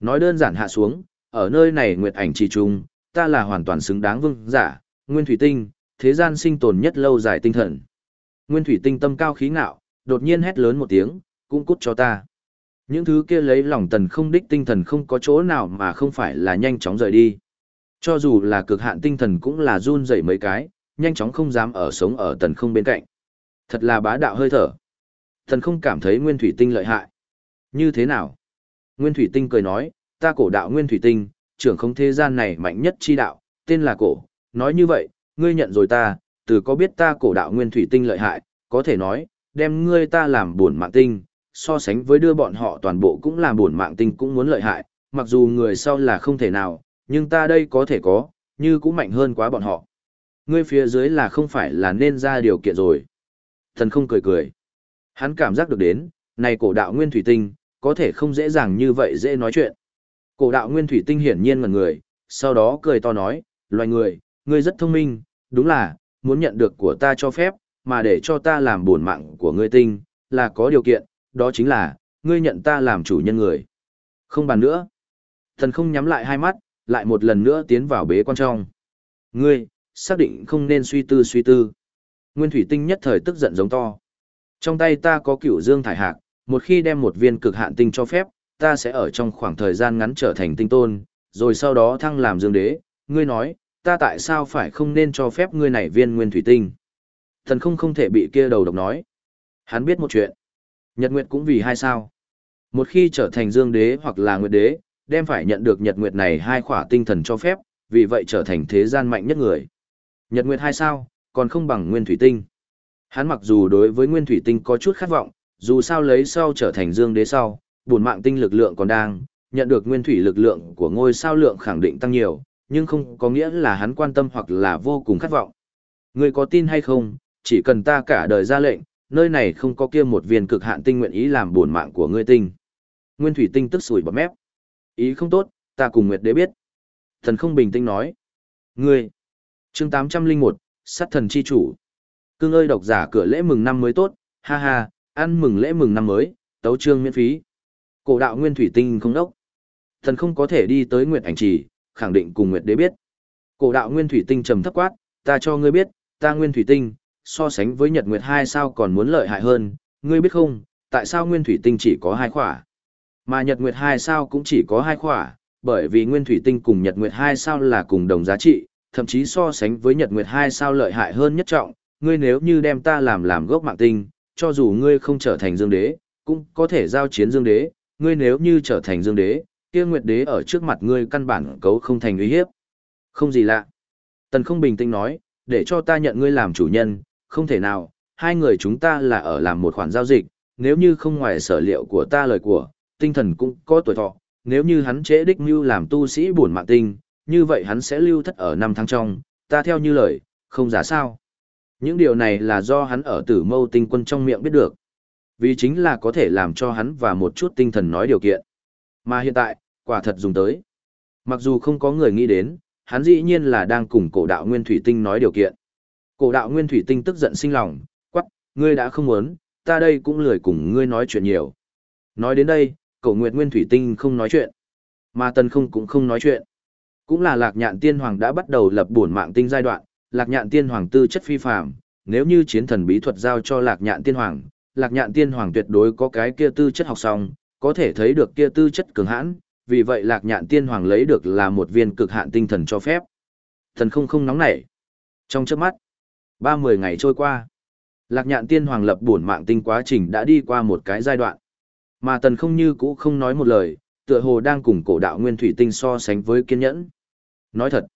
Nói đơn giản hạ xuống, ở nơi này nguyệt ảnh trì trung, ta là hoàn toàn xứng đáng vương giả, nguyên thủy tinh, thế gian sinh tồn nhất lâu dài tinh thần. Nguyên thủy tinh tâm cao khí ngạo, đột nhiên hét lớn một tiếng, cũng cút cho ta. Những thứ kia lấy lòng tần không đích tinh thần không có chỗ nào mà không phải là nhanh chóng rời đi. Cho dù là cực hạn tinh thần cũng là run rẩy mấy cái, nhanh chóng không dám ở sống ở tần không bên cạnh. Thật là bá đạo hơi thở. Tần không cảm thấy nguyên thủy tinh lợi hại. Như thế nào? Nguyên thủy tinh cười nói, ta cổ đạo nguyên thủy tinh, trưởng không thế gian này mạnh nhất chi đạo, tên là cổ. Nói như vậy, ngươi nhận rồi ta, từ có biết ta cổ đạo nguyên thủy tinh lợi hại, có thể nói, đem ngươi ta làm buồn mạng tinh, so sánh với đưa bọn họ toàn bộ cũng làm buồn mạng tinh cũng muốn lợi hại, mặc dù người sau là không thể nào, nhưng ta đây có thể có, như cũng mạnh hơn quá bọn họ. Ngươi phía dưới là không phải là nên ra điều kiện rồi. Thần không cười cười. Hắn cảm giác được đến, này cổ đạo nguyên thủy tinh, có thể không dễ dàng như vậy dễ nói chuyện. Cổ đạo nguyên thủy tinh hiển nhiên ngần người, sau đó cười to nói, loài người, ngươi rất thông minh, đúng là, muốn nhận được của ta cho phép, mà để cho ta làm buồn mạng của ngươi tinh, là có điều kiện, đó chính là, ngươi nhận ta làm chủ nhân người. Không bàn nữa. Thần không nhắm lại hai mắt, lại một lần nữa tiến vào bế quan trong. Ngươi, xác định không nên suy tư suy tư. Nguyên thủy tinh nhất thời tức giận giống to. Trong tay ta có cửu dương thải hạc, một khi đem một viên cực hạn tinh cho phép, ta sẽ ở trong khoảng thời gian ngắn trở thành tinh tôn, rồi sau đó thăng làm dương đế. Ngươi nói, ta tại sao phải không nên cho phép ngươi này viên nguyên thủy tinh? Thần không không thể bị kia đầu độc nói. Hắn biết một chuyện. Nhật Nguyệt cũng vì hai sao. Một khi trở thành dương đế hoặc là nguyệt đế, đem phải nhận được Nhật Nguyệt này hai khỏa tinh thần cho phép, vì vậy trở thành thế gian mạnh nhất người. Nhật Nguyệt hai sao, còn không bằng Nguyên Thủy Tinh. Hắn mặc dù đối với Nguyên Thủy Tinh có chút khát vọng, dù sao lấy sau trở thành dương đế sau, buồn mạng tinh lực lượng còn đang, nhận được Nguyên Thủy lực lượng của ngôi sao lượng khẳng định tăng nhiều, nhưng không có nghĩa là hắn quan tâm hoặc là vô cùng khát vọng. Người có tin hay không, chỉ cần ta cả đời ra lệnh, nơi này không có kia một viên cực hạn tinh nguyện ý làm buồn mạng của ngươi tinh. Nguyên thủy tinh tức sủi bọt mép. Ý không tốt, ta cùng Nguyệt Đế biết. Thần không bình tĩnh nói. Ngươi. chương 801, sát thần chi chủ. Cương ơi độc giả cửa lễ mừng năm mới tốt, ha ha, ăn mừng lễ mừng năm mới, tấu trương miễn phí. Cổ đạo Nguyên thủy tinh không đốc. Thần không có thể đi tới Nguyệt ảnh trì, khẳng định cùng Nguyệt Đế biết. Cổ đạo Nguyên thủy tinh trầm thấp quát, ta cho ngươi biết, ta Nguyên thủy tinh, so sánh với Nhật Nguyệt hai sao còn muốn lợi hại hơn, ngươi biết không, tại sao Nguyên Thủy Tinh chỉ có hai khỏa? Mà Nhật Nguyệt hai sao cũng chỉ có hai khỏa, bởi vì Nguyên Thủy Tinh cùng Nhật Nguyệt hai sao là cùng đồng giá trị, thậm chí so sánh với Nhật Nguyệt hai sao lợi hại hơn nhất trọng, ngươi nếu như đem ta làm làm gốc mạng tinh, cho dù ngươi không trở thành Dương Đế, cũng có thể giao chiến Dương Đế, ngươi nếu như trở thành Dương Đế, kia Nguyệt Đế ở trước mặt ngươi căn bản cấu không thành uy hiếp. Không gì lạ. Tần không bình tĩnh nói, để cho ta nhận ngươi làm chủ nhân, không thể nào, hai người chúng ta là ở làm một khoản giao dịch, nếu như không ngoài sở liệu của ta lời của, tinh thần cũng có tuổi thọ, nếu như hắn chế đích mưu làm tu sĩ buồn mạng tinh, như vậy hắn sẽ lưu thất ở năm tháng trong, ta theo như lời, không giả sao. Những điều này là do hắn ở tử mâu tinh quân trong miệng biết được. Vì chính là có thể làm cho hắn và một chút tinh thần nói điều kiện. Mà hiện tại, quả thật dùng tới. Mặc dù không có người nghĩ đến, hắn dĩ nhiên là đang cùng cổ đạo nguyên thủy tinh nói điều kiện. Cổ đạo nguyên thủy tinh tức giận sinh lòng, quắc, ngươi đã không muốn, ta đây cũng lười cùng ngươi nói chuyện nhiều. Nói đến đây, cổ nguyệt nguyên thủy tinh không nói chuyện. Mà tần không cũng không nói chuyện. Cũng là lạc nhạn tiên hoàng đã bắt đầu lập bổn mạng tinh giai đoạn, lạc nhạn tiên hoàng tư chất phi phàm, nếu như chiến thần bí thuật giao cho lạc nhạn tiên hoàng, lạc nhạn tiên hoàng tuyệt đối có cái kia tư chất học xong, có thể thấy được kia tư chất cường hãn, vì vậy lạc nhạn tiên hoàng lấy được là một viên cực hạn tinh thần cho phép. Thần không không nóng nảy. Trong chớp mắt, Ba mười ngày trôi qua. Lạc nhạn tiên hoàng lập bổn mạng tinh quá trình đã đi qua một cái giai đoạn. Mà tần không như cũ không nói một lời, tựa hồ đang cùng cổ đạo nguyên thủy tinh so sánh với kiên nhẫn. Nói thật,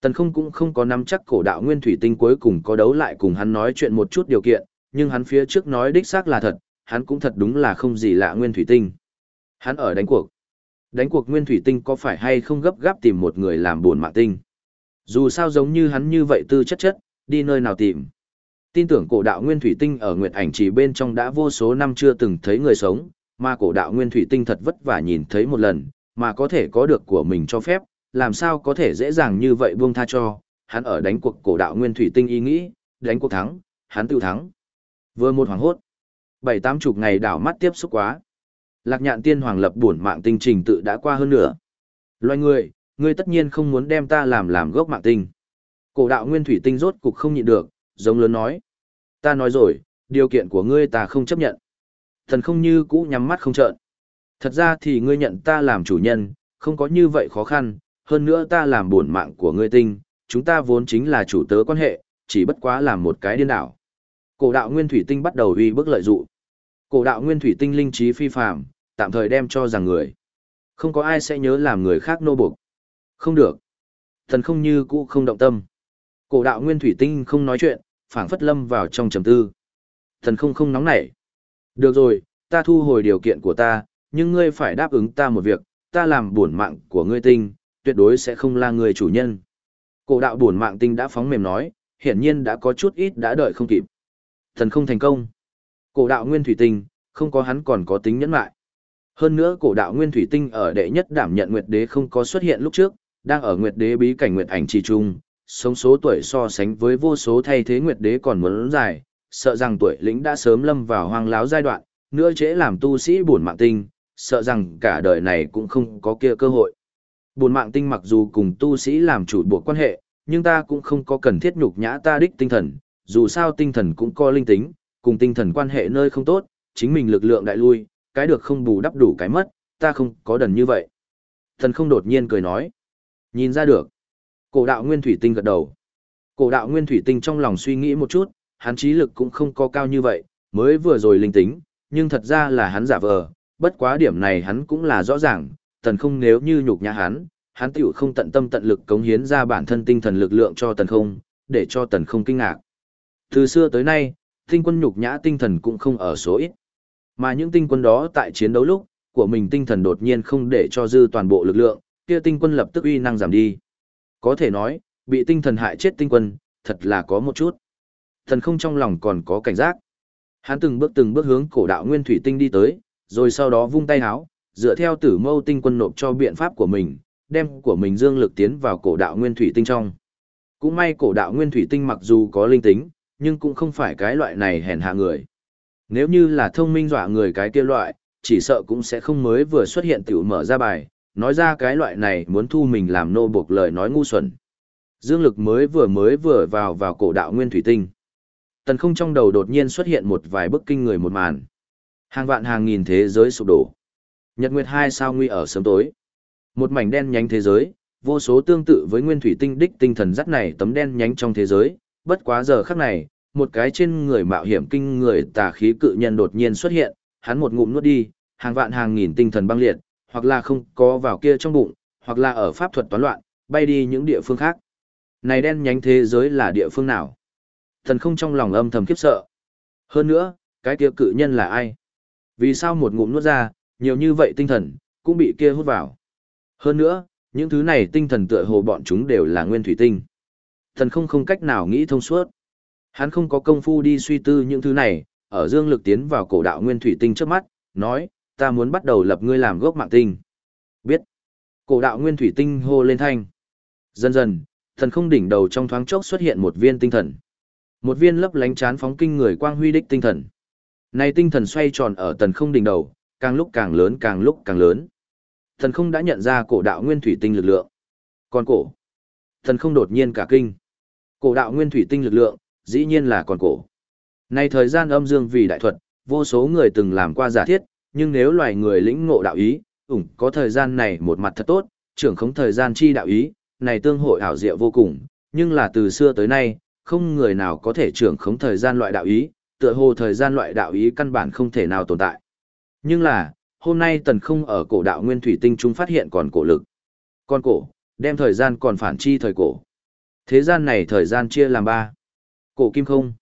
tần không cũng không có nắm chắc cổ đạo nguyên thủy tinh cuối cùng có đấu lại cùng hắn nói chuyện một chút điều kiện, nhưng hắn phía trước nói đích xác là thật, hắn cũng thật đúng là không gì lạ nguyên thủy tinh. Hắn ở đánh cuộc. Đánh cuộc nguyên thủy tinh có phải hay không gấp gáp tìm một người làm buồn mạng tinh. Dù sao giống như hắn như vậy tư chất chất, đi nơi nào tìm. Tin tưởng cổ đạo nguyên thủy tinh ở Nguyệt ảnh chỉ bên trong đã vô số năm chưa từng thấy người sống, mà cổ đạo nguyên thủy tinh thật vất vả nhìn thấy một lần, mà có thể có được của mình cho phép, làm sao có thể dễ dàng như vậy buông tha cho, hắn ở đánh cuộc cổ đạo nguyên thủy tinh ý nghĩ, đánh cuộc thắng, hắn tự thắng. Vừa một hoàng hốt, bảy tám chục ngày đảo mắt tiếp xúc quá. Lạc nhạn tiên hoàng lập buồn mạng tinh trình tự đã qua hơn nửa. Loài người, ngươi tất nhiên không muốn đem ta làm làm gốc mạng tinh. Cổ đạo nguyên thủy tinh rốt cục không nhịn được, giống lớn nói. Ta nói rồi, điều kiện của ngươi ta không chấp nhận. Thần không như cũ nhắm mắt không trợn. Thật ra thì ngươi nhận ta làm chủ nhân, không có như vậy khó khăn, hơn nữa ta làm buồn mạng của ngươi tinh, chúng ta vốn chính là chủ tớ quan hệ, chỉ bất quá làm một cái điên đảo. Cổ đạo nguyên thủy tinh bắt đầu uy bức lợi dụ. Cổ đạo nguyên thủy tinh linh trí phi phàm, tạm thời đem cho rằng người. Không có ai sẽ nhớ làm người khác nô buộc. Không được. Thần không như cũ không động tâm. Cổ đạo nguyên thủy tinh không nói chuyện, phảng phất lâm vào trong trầm tư. Thần không không nóng nảy. Được rồi, ta thu hồi điều kiện của ta, nhưng ngươi phải đáp ứng ta một việc, ta làm buồn mạng của ngươi tinh, tuyệt đối sẽ không là người chủ nhân. Cổ đạo buồn mạng tinh đã phóng mềm nói, hiển nhiên đã có chút ít đã đợi không kịp. Thần không thành công. Cổ đạo nguyên thủy tinh, không có hắn còn có tính nhẫn lại. Hơn nữa cổ đạo nguyên thủy tinh ở đệ nhất đảm nhận Nguyệt Đế không có xuất hiện lúc trước, đang ở Nguyệt Đế bí cảnh Nguyệt ảnh trì trung, sống số tuổi so sánh với vô số thay thế Nguyệt Đế còn muốn dài, sợ rằng tuổi lĩnh đã sớm lâm vào hoang láo giai đoạn, nữa trễ làm tu sĩ buồn mạng tinh, sợ rằng cả đời này cũng không có kia cơ hội. Buồn mạng tinh mặc dù cùng tu sĩ làm chủ buộc quan hệ, nhưng ta cũng không có cần thiết nhục nhã ta đích tinh thần, dù sao tinh thần cũng có linh tính, cùng tinh thần quan hệ nơi không tốt, chính mình lực lượng đại lui, cái được không bù đắp đủ cái mất, ta không có đần như vậy. Thần không đột nhiên cười nói. Nhìn ra được. Cổ đạo nguyên thủy tinh gật đầu. Cổ đạo nguyên thủy tinh trong lòng suy nghĩ một chút, hắn trí lực cũng không có cao như vậy, mới vừa rồi linh tính, nhưng thật ra là hắn giả vờ, bất quá điểm này hắn cũng là rõ ràng, tần không nếu như nhục nhã hắn, hắn tiểu không tận tâm tận lực cống hiến ra bản thân tinh thần lực lượng cho tần không, để cho tần không kinh ngạc. Từ xưa tới nay, tinh quân nhục nhã tinh thần cũng không ở số ít. Mà những tinh quân đó tại chiến đấu lúc, của mình tinh thần đột nhiên không để cho dư toàn bộ lực lượng, kia tinh quân lập tức uy năng giảm đi. Có thể nói, bị tinh thần hại chết tinh quân, thật là có một chút. Thần không trong lòng còn có cảnh giác. Hắn từng bước từng bước hướng cổ đạo nguyên thủy tinh đi tới, rồi sau đó vung tay háo, dựa theo tử mâu tinh quân nộp cho biện pháp của mình, đem của mình dương lực tiến vào cổ đạo nguyên thủy tinh trong. Cũng may cổ đạo nguyên thủy tinh mặc dù có linh tính, nhưng cũng không phải cái loại này hèn hạ người. Nếu như là thông minh dọa người cái kia loại, chỉ sợ cũng sẽ không mới vừa xuất hiện tiểu mở ra bài, nói ra cái loại này muốn thu mình làm nô buộc lời nói ngu xuẩn. Dương lực mới vừa mới vừa vào vào cổ đạo nguyên thủy tinh. Tần không trong đầu đột nhiên xuất hiện một vài bức kinh người một màn. Hàng vạn hàng nghìn thế giới sụp đổ. Nhật Nguyệt hai sao nguy ở sớm tối. Một mảnh đen nhánh thế giới, vô số tương tự với nguyên thủy tinh đích tinh thần dắt này tấm đen nhánh trong thế giới, bất quá giờ khắc này, một cái trên người mạo hiểm kinh người tà khí cự nhân đột nhiên xuất hiện, hắn một ngụm nuốt đi, hàng vạn hàng nghìn tinh thần băng liệt, hoặc là không có vào kia trong bụng, hoặc là ở pháp thuật toán loạn, bay đi những địa phương khác. Này đen nhánh thế giới là địa phương nào? Thần không trong lòng âm thầm khiếp sợ. Hơn nữa, cái kia cự nhân là ai? Vì sao một ngụm nuốt ra, nhiều như vậy tinh thần, cũng bị kia hút vào? Hơn nữa, những thứ này tinh thần tựa hồ bọn chúng đều là nguyên thủy tinh. Thần không không cách nào nghĩ thông suốt. Hắn không có công phu đi suy tư những thứ này, ở dương lực tiến vào cổ đạo nguyên thủy tinh trước mắt, nói, ta muốn bắt đầu lập ngươi làm gốc mạng tinh. Biết. Cổ đạo nguyên thủy tinh hô lên thanh. Dần dần, thần không đỉnh đầu trong thoáng chốc xuất hiện một viên tinh thần. Một viên lấp lánh chán phóng kinh người quang huy đích tinh thần. Này tinh thần xoay tròn ở tần không đỉnh đầu, càng lúc càng lớn càng lúc càng lớn. Thần không đã nhận ra cổ đạo nguyên thủy tinh lực lượng. Còn cổ. Thần không đột nhiên cả kinh. Cổ đạo nguyên thủy tinh lực lượng, dĩ nhiên là còn cổ. Này thời gian âm dương vì đại thuật, vô số người từng làm qua giả thiết, nhưng nếu loài người lĩnh ngộ đạo ý, ủng có thời gian này một mặt thật tốt, trưởng không thời gian chi đạo ý, này tương hội ảo diệu vô cùng, nhưng là từ xưa tới nay, không người nào có thể trưởng khống thời gian loại đạo ý, tựa hồ thời gian loại đạo ý căn bản không thể nào tồn tại. Nhưng là, hôm nay tần không ở cổ đạo nguyên thủy tinh chúng phát hiện còn cổ lực. Con cổ, đem thời gian còn phản chi thời cổ. Thế gian này thời gian chia làm ba. Cổ kim không.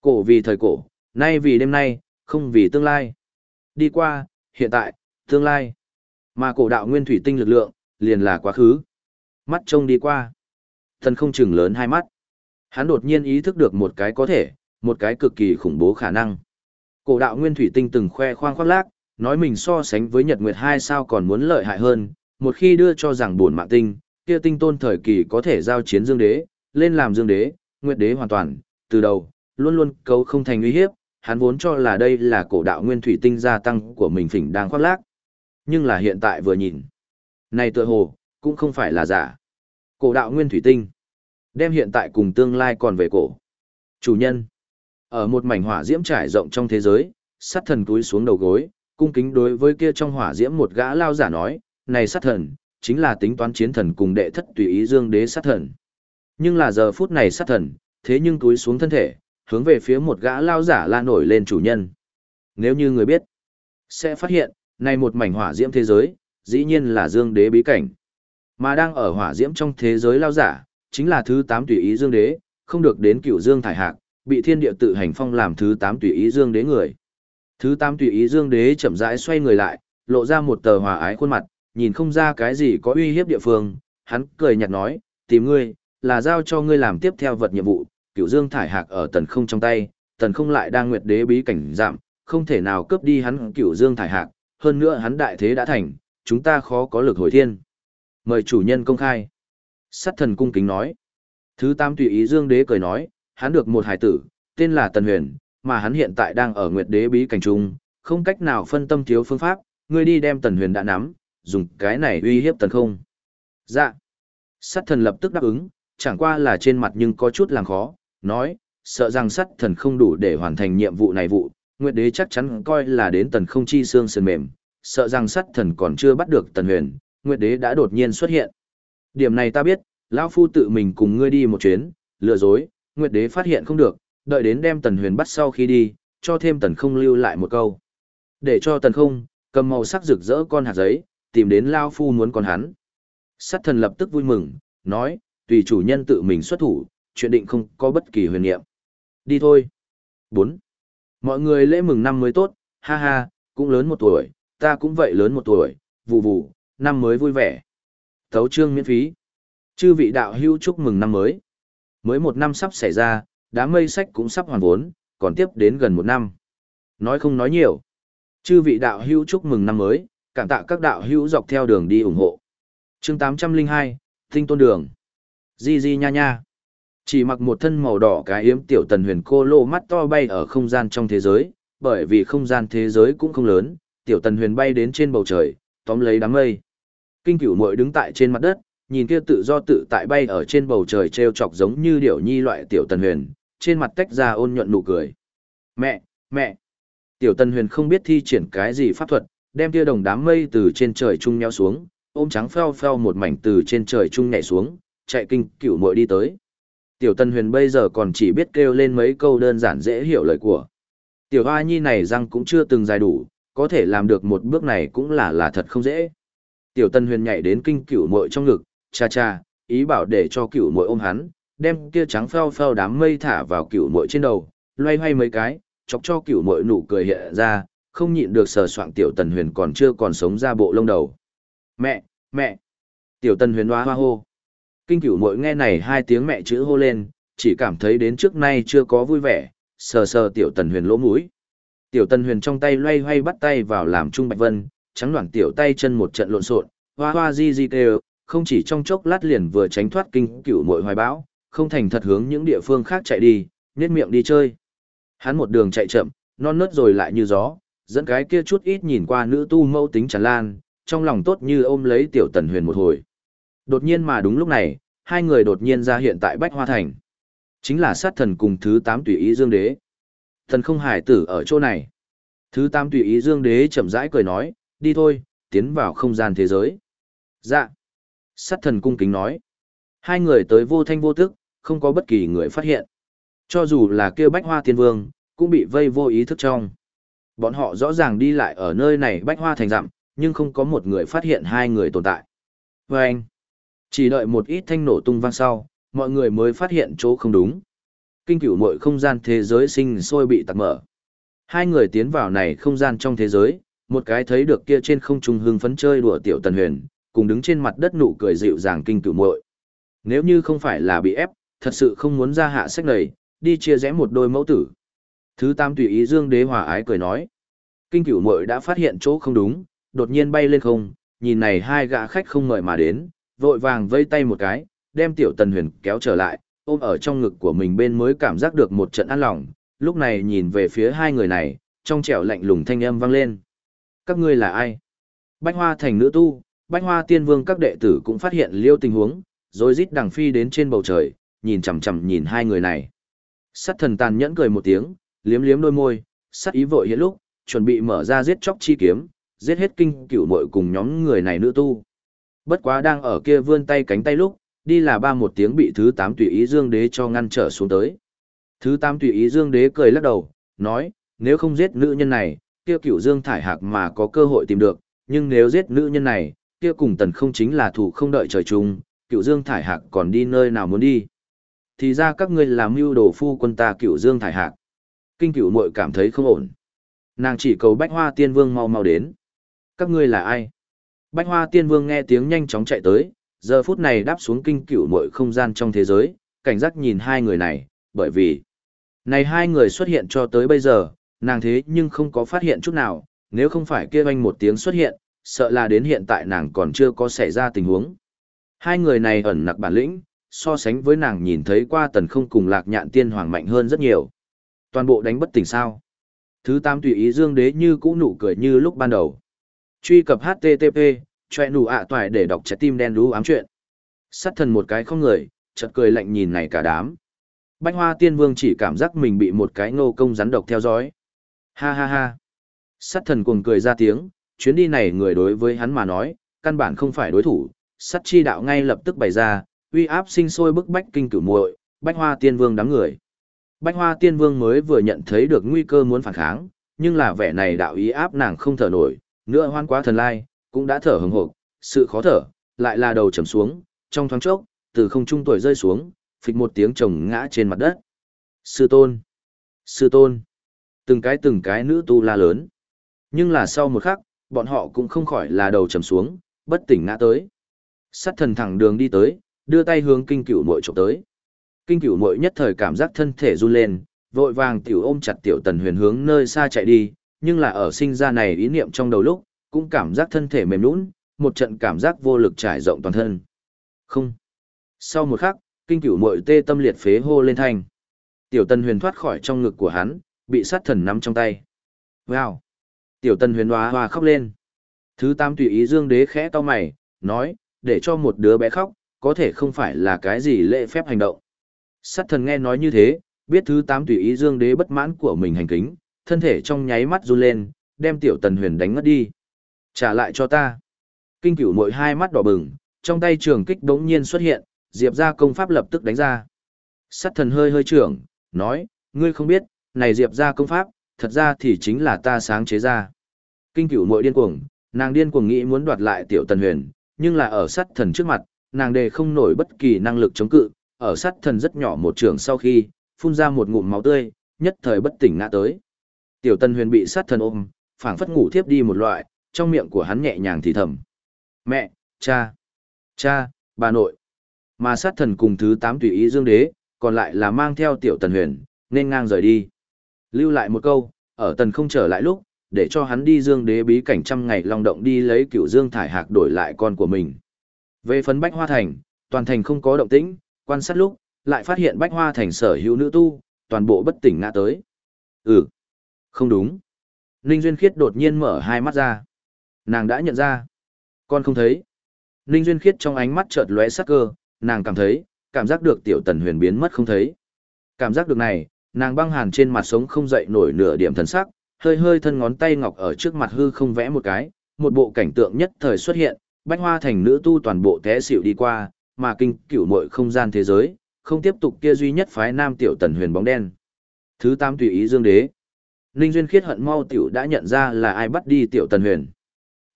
Cổ vì thời cổ, nay vì đêm nay, không vì tương lai. Đi qua, hiện tại, tương lai. Mà cổ đạo nguyên thủy tinh lực lượng, liền là quá khứ. Mắt trông đi qua. Thần không chừng lớn hai mắt. Hắn đột nhiên ý thức được một cái có thể, một cái cực kỳ khủng bố khả năng. Cổ đạo nguyên thủy tinh từng khoe khoang khoác lác, nói mình so sánh với Nhật Nguyệt hai sao còn muốn lợi hại hơn, một khi đưa cho rằng buồn mạng tinh, kia tinh tôn thời kỳ có thể giao chiến dương đế, lên làm dương đế, nguyệt đế hoàn toàn, từ đầu, luôn luôn cấu không thành uy hiếp, hắn vốn cho là đây là cổ đạo nguyên thủy tinh gia tăng của mình phỉnh đang khoác lác. Nhưng là hiện tại vừa nhìn, này tựa hồ, cũng không phải là giả. Cổ đạo nguyên thủy tinh, đem hiện tại cùng tương lai còn về cổ. Chủ nhân, ở một mảnh hỏa diễm trải rộng trong thế giới, sát thần túi xuống đầu gối, cung kính đối với kia trong hỏa diễm một gã lao giả nói, này sát thần, chính là tính toán chiến thần cùng đệ thất tùy ý dương đế sát thần. Nhưng là giờ phút này sát thần, thế nhưng túi xuống thân thể, hướng về phía một gã lao giả la nổi lên chủ nhân. Nếu như người biết, sẽ phát hiện, này một mảnh hỏa diễm thế giới, dĩ nhiên là dương đế bí cảnh. Mà đang ở hỏa diễm trong thế giới lao giả, chính là thứ 8 tùy ý dương đế, không được đến cựu dương thải hạc, bị thiên địa tự hành phong làm thứ 8 tùy ý dương đế người. Thứ 8 tùy ý dương đế chậm rãi xoay người lại, lộ ra một tờ hòa ái khuôn mặt, nhìn không ra cái gì có uy hiếp địa phương, hắn cười nhạt nói, tìm ngươi, là giao cho ngươi làm tiếp theo vật nhiệm vụ, cựu dương thải hạc ở tần không trong tay, tần không lại đang nguyệt đế bí cảnh giảm, không thể nào cướp đi hắn cựu dương thải hạc, hơn nữa hắn đại thế đã thành, chúng ta khó có lực hồi thiên. Mời chủ nhân công khai. Sát thần cung kính nói. Thứ tam tùy ý dương đế cười nói, hắn được một hải tử, tên là Tần Huyền, mà hắn hiện tại đang ở nguyệt đế bí cảnh trung, không cách nào phân tâm thiếu phương pháp, ngươi đi đem Tần Huyền đã nắm, dùng cái này uy hiếp tần không. Dạ. Sát thần lập tức đáp ứng, chẳng qua là trên mặt nhưng có chút làm khó, nói, sợ rằng sắt thần không đủ để hoàn thành nhiệm vụ này vụ, Nguyệt đế chắc chắn coi là đến tần không chi xương sườn mềm, sợ rằng sắt thần còn chưa bắt được tần huyền, Nguyệt đế đã đột nhiên xuất hiện. Điểm này ta biết, lão phu tự mình cùng ngươi đi một chuyến, lừa dối, Nguyệt đế phát hiện không được, đợi đến đem tần huyền bắt sau khi đi, cho thêm tần không lưu lại một câu. Để cho tần không, cầm màu sắc rực rỡ con hạt giấy, tìm đến lão Phu muốn con hắn. sắt thần lập tức vui mừng, nói, tùy chủ nhân tự mình xuất thủ, chuyện định không có bất kỳ huyền niệm. Đi thôi. 4. Mọi người lễ mừng năm mới tốt, ha ha, cũng lớn một tuổi, ta cũng vậy lớn một tuổi, vụ vụ, năm mới vui vẻ. Thấu trương miễn phí. Chư vị đạo hữu chúc mừng năm mới. Mới một năm sắp xảy ra, đám mây sách cũng sắp hoàn vốn, còn tiếp đến gần một năm. Nói không nói nhiều. Chư vị đạo hữu chúc mừng năm mới, cảm tạ các đạo hữu dọc theo đường đi ủng hộ. chương 802, Tinh Tôn Đường. Di di nha nha. Chỉ mặc một thân màu đỏ cái yếm tiểu tần huyền cô lô mắt to bay ở không gian trong thế giới, bởi vì không gian thế giới cũng không lớn, tiểu tần huyền bay đến trên bầu trời, tóm lấy đám mây. Kinh cửu muội đứng tại trên mặt đất, nhìn kia tự do tự tại bay ở trên bầu trời treo chọc giống như điểu nhi loại tiểu tần huyền, trên mặt tách ra ôn nhuận nụ cười. Mẹ, mẹ. Tiểu tần huyền không biết thi triển cái gì pháp thuật, đem kia đồng đám mây từ trên trời trung nheo xuống, ôm trắng pheo pheo một mảnh từ trên trời trung nhảy xuống, chạy kinh cửu muội đi tới. Tiểu Tân Huyền bây giờ còn chỉ biết kêu lên mấy câu đơn giản dễ hiểu lời của. Tiểu Hoa Nhi này răng cũng chưa từng dài đủ, có thể làm được một bước này cũng là là thật không dễ. Tiểu Tân Huyền nhảy đến kinh cửu muội trong ngực, cha cha, ý bảo để cho cửu muội ôm hắn, đem kia trắng phao phao đám mây thả vào cửu muội trên đầu, loay hoay mấy cái, chọc cho cửu muội nụ cười hiện ra, không nhịn được sờ soạng tiểu tần huyền còn chưa còn sống ra bộ lông đầu. Mẹ, mẹ! Tiểu tần huyền hoa hoa hô. Kinh cửu mội nghe này hai tiếng mẹ chữ hô lên, chỉ cảm thấy đến trước nay chưa có vui vẻ, sờ sờ tiểu tần huyền lỗ mũi. Tiểu tần huyền trong tay loay hoay bắt tay vào làm trung bạch vân, trắng đoạn tiểu tay chân một trận lộn xộn, hoa hoa di di kêu, không chỉ trong chốc lát liền vừa tránh thoát kinh cửu mội hoài bão, không thành thật hướng những địa phương khác chạy đi, nhét miệng đi chơi. Hắn một đường chạy chậm, non nớt rồi lại như gió, dẫn cái kia chút ít nhìn qua nữ tu mâu tính tràn lan, trong lòng tốt như ôm lấy tiểu tần huyền một hồi. Đột nhiên mà đúng lúc này, hai người đột nhiên ra hiện tại Bách Hoa Thành. Chính là sát thần cùng thứ tám tùy ý dương đế. Thần không hải tử ở chỗ này. Thứ tám tùy ý dương đế chậm rãi cười nói, đi thôi, tiến vào không gian thế giới. Dạ. Sát thần cung kính nói. Hai người tới vô thanh vô tức, không có bất kỳ người phát hiện. Cho dù là kêu Bách Hoa Tiên Vương, cũng bị vây vô ý thức trong. Bọn họ rõ ràng đi lại ở nơi này bách hoa thành dặm, nhưng không có một người phát hiện hai người tồn tại. Vâng! anh, chỉ đợi một ít thanh nổ tung vang sau, mọi người mới phát hiện chỗ không đúng. Kinh cửu mọi không gian thế giới sinh sôi bị tạc mở. Hai người tiến vào này không gian trong thế giới, một cái thấy được kia trên không trung hưng phấn chơi đùa tiểu tần huyền, cùng đứng trên mặt đất nụ cười dịu dàng kinh cửu muội. Nếu như không phải là bị ép, thật sự không muốn ra hạ sách này, đi chia rẽ một đôi mẫu tử. Thứ tam tùy ý Dương Đế hòa ái cười nói. Kinh cửu muội đã phát hiện chỗ không đúng, đột nhiên bay lên không, nhìn này hai gã khách không mời mà đến, vội vàng vây tay một cái, đem tiểu tần huyền kéo trở lại, ôm ở trong ngực của mình bên mới cảm giác được một trận an lòng, lúc này nhìn về phía hai người này, trong trẻo lạnh lùng thanh âm vang lên. Các ngươi là ai? Bách hoa thành nữ tu, bách hoa tiên vương các đệ tử cũng phát hiện liêu tình huống, rồi rít đằng phi đến trên bầu trời, nhìn chằm chằm nhìn hai người này. Sát thần tàn nhẫn cười một tiếng, liếm liếm đôi môi, sát ý vội hiện lúc, chuẩn bị mở ra giết chóc chi kiếm, giết hết kinh cửu muội cùng nhóm người này nữ tu. Bất quá đang ở kia vươn tay cánh tay lúc, đi là ba một tiếng bị thứ tám tùy ý dương đế cho ngăn trở xuống tới. Thứ tám tùy ý dương đế cười lắc đầu, nói, nếu không giết nữ nhân này, kia cửu dương thải hạc mà có cơ hội tìm được, nhưng nếu giết nữ nhân này, kia cùng tần không chính là thủ không đợi trời chung, cửu dương thải hạc còn đi nơi nào muốn đi. Thì ra các ngươi làm mưu đồ phu quân ta cửu dương thải hạc. Kinh cửu muội cảm thấy không ổn. Nàng chỉ cầu bách hoa tiên vương mau mau đến. Các ngươi là ai? Bách hoa tiên vương nghe tiếng nhanh chóng chạy tới, giờ phút này đáp xuống kinh cửu mọi không gian trong thế giới, cảnh giác nhìn hai người này, bởi vì này hai người xuất hiện cho tới bây giờ, nàng thế nhưng không có phát hiện chút nào, nếu không phải kia anh một tiếng xuất hiện, sợ là đến hiện tại nàng còn chưa có xảy ra tình huống. Hai người này ẩn nặc bản lĩnh, so sánh với nàng nhìn thấy qua tần không cùng lạc nhạn tiên hoàng mạnh hơn rất nhiều. Toàn bộ đánh bất tỉnh sao. Thứ tam tùy ý dương đế như cũ nụ cười như lúc ban đầu. Truy cập HTTP, choẹ nụ ạ toại để đọc trái tim đen đú ám chuyện. Sát thần một cái không người, chợt cười lạnh nhìn này cả đám. Bách hoa tiên vương chỉ cảm giác mình bị một cái ngô công rắn độc theo dõi. Ha ha ha. Sát thần cuồng cười ra tiếng, chuyến đi này người đối với hắn mà nói, căn bản không phải đối thủ, sắt chi đạo ngay lập tức bày ra, uy áp sinh sôi bức bách kinh cửu muội, bách hoa tiên vương đám người. Bách hoa tiên vương mới vừa nhận thấy được nguy cơ muốn phản kháng, nhưng là vẻ này đạo ý áp nàng không thở nổi, nữa hoan quá thần lai, cũng đã thở hừng hộp, sự khó thở, lại là đầu trầm xuống, trong thoáng chốc, từ không trung tuổi rơi xuống, phịch một tiếng chồng ngã trên mặt đất. Sư tôn! Sư tôn! Từng cái từng cái nữ tu la lớn. Nhưng là sau một khắc, bọn họ cũng không khỏi là đầu trầm xuống, bất tỉnh ngã tới. Sát thần thẳng đường đi tới, đưa tay hướng kinh cửu muội chụp tới. Kinh cửu muội nhất thời cảm giác thân thể run lên, vội vàng tiểu ôm chặt tiểu tần huyền hướng nơi xa chạy đi, nhưng là ở sinh ra này ý niệm trong đầu lúc, cũng cảm giác thân thể mềm nũng, một trận cảm giác vô lực trải rộng toàn thân. Không. Sau một khắc, kinh cửu muội tê tâm liệt phế hô lên thanh. Tiểu tần huyền thoát khỏi trong ngực của hắn, bị sát thần nắm trong tay. Wow. Tiểu tần huyền hoa hoa khóc lên. Thứ tam tùy ý dương đế khẽ to mày, nói, để cho một đứa bé khóc, có thể không phải là cái gì lễ phép hành động. Sát thần nghe nói như thế, biết thứ tám tùy ý dương đế bất mãn của mình hành kính, thân thể trong nháy mắt run lên, đem tiểu tần huyền đánh ngất đi. Trả lại cho ta. Kinh cửu mội hai mắt đỏ bừng, trong tay trường kích đống nhiên xuất hiện, diệp ra công pháp lập tức đánh ra. Sát thần hơi hơi trưởng, nói, ngươi không biết, này diệp ra công pháp, thật ra thì chính là ta sáng chế ra. Kinh cửu mội điên cuồng, nàng điên cuồng nghĩ muốn đoạt lại tiểu tần huyền, nhưng là ở sát thần trước mặt, nàng đề không nổi bất kỳ năng lực chống cự, ở sát thần rất nhỏ một trường sau khi, phun ra một ngụm máu tươi, nhất thời bất tỉnh ngã tới. Tiểu Tân Huyền bị sát thần ôm, phảng phất ngủ thiếp đi một loại, trong miệng của hắn nhẹ nhàng thì thầm. Mẹ, cha, cha, bà nội. Mà sát thần cùng thứ tám tùy ý dương đế, còn lại là mang theo tiểu Tần Huyền, nên ngang rời đi. Lưu lại một câu, ở tần không trở lại lúc, để cho hắn đi dương đế bí cảnh trăm ngày long động đi lấy cửu dương thải hạc đổi lại con của mình. Về phấn bách hoa thành, toàn thành không có động tĩnh, quan sát lúc, lại phát hiện bách hoa thành sở hữu nữ tu, toàn bộ bất tỉnh ngã tới. Ừ, không đúng. Ninh Duyên Khiết đột nhiên mở hai mắt ra. Nàng đã nhận ra. Con không thấy. Ninh Duyên Khiết trong ánh mắt chợt lóe sắc cơ, nàng cảm thấy, cảm giác được tiểu tần huyền biến mất không thấy. Cảm giác được này, nàng băng hàn trên mặt sống không dậy nổi nửa điểm thần sắc, hơi hơi thân ngón tay ngọc ở trước mặt hư không vẽ một cái, một bộ cảnh tượng nhất thời xuất hiện, bách hoa thành nữ tu toàn bộ té xỉu đi qua, mà kinh cửu mội không gian thế giới, không tiếp tục kia duy nhất phái nam tiểu tần huyền bóng đen. Thứ tám tùy ý dương đế. Ninh Duyên khiết hận mau tiểu đã nhận ra là ai bắt đi tiểu tần huyền.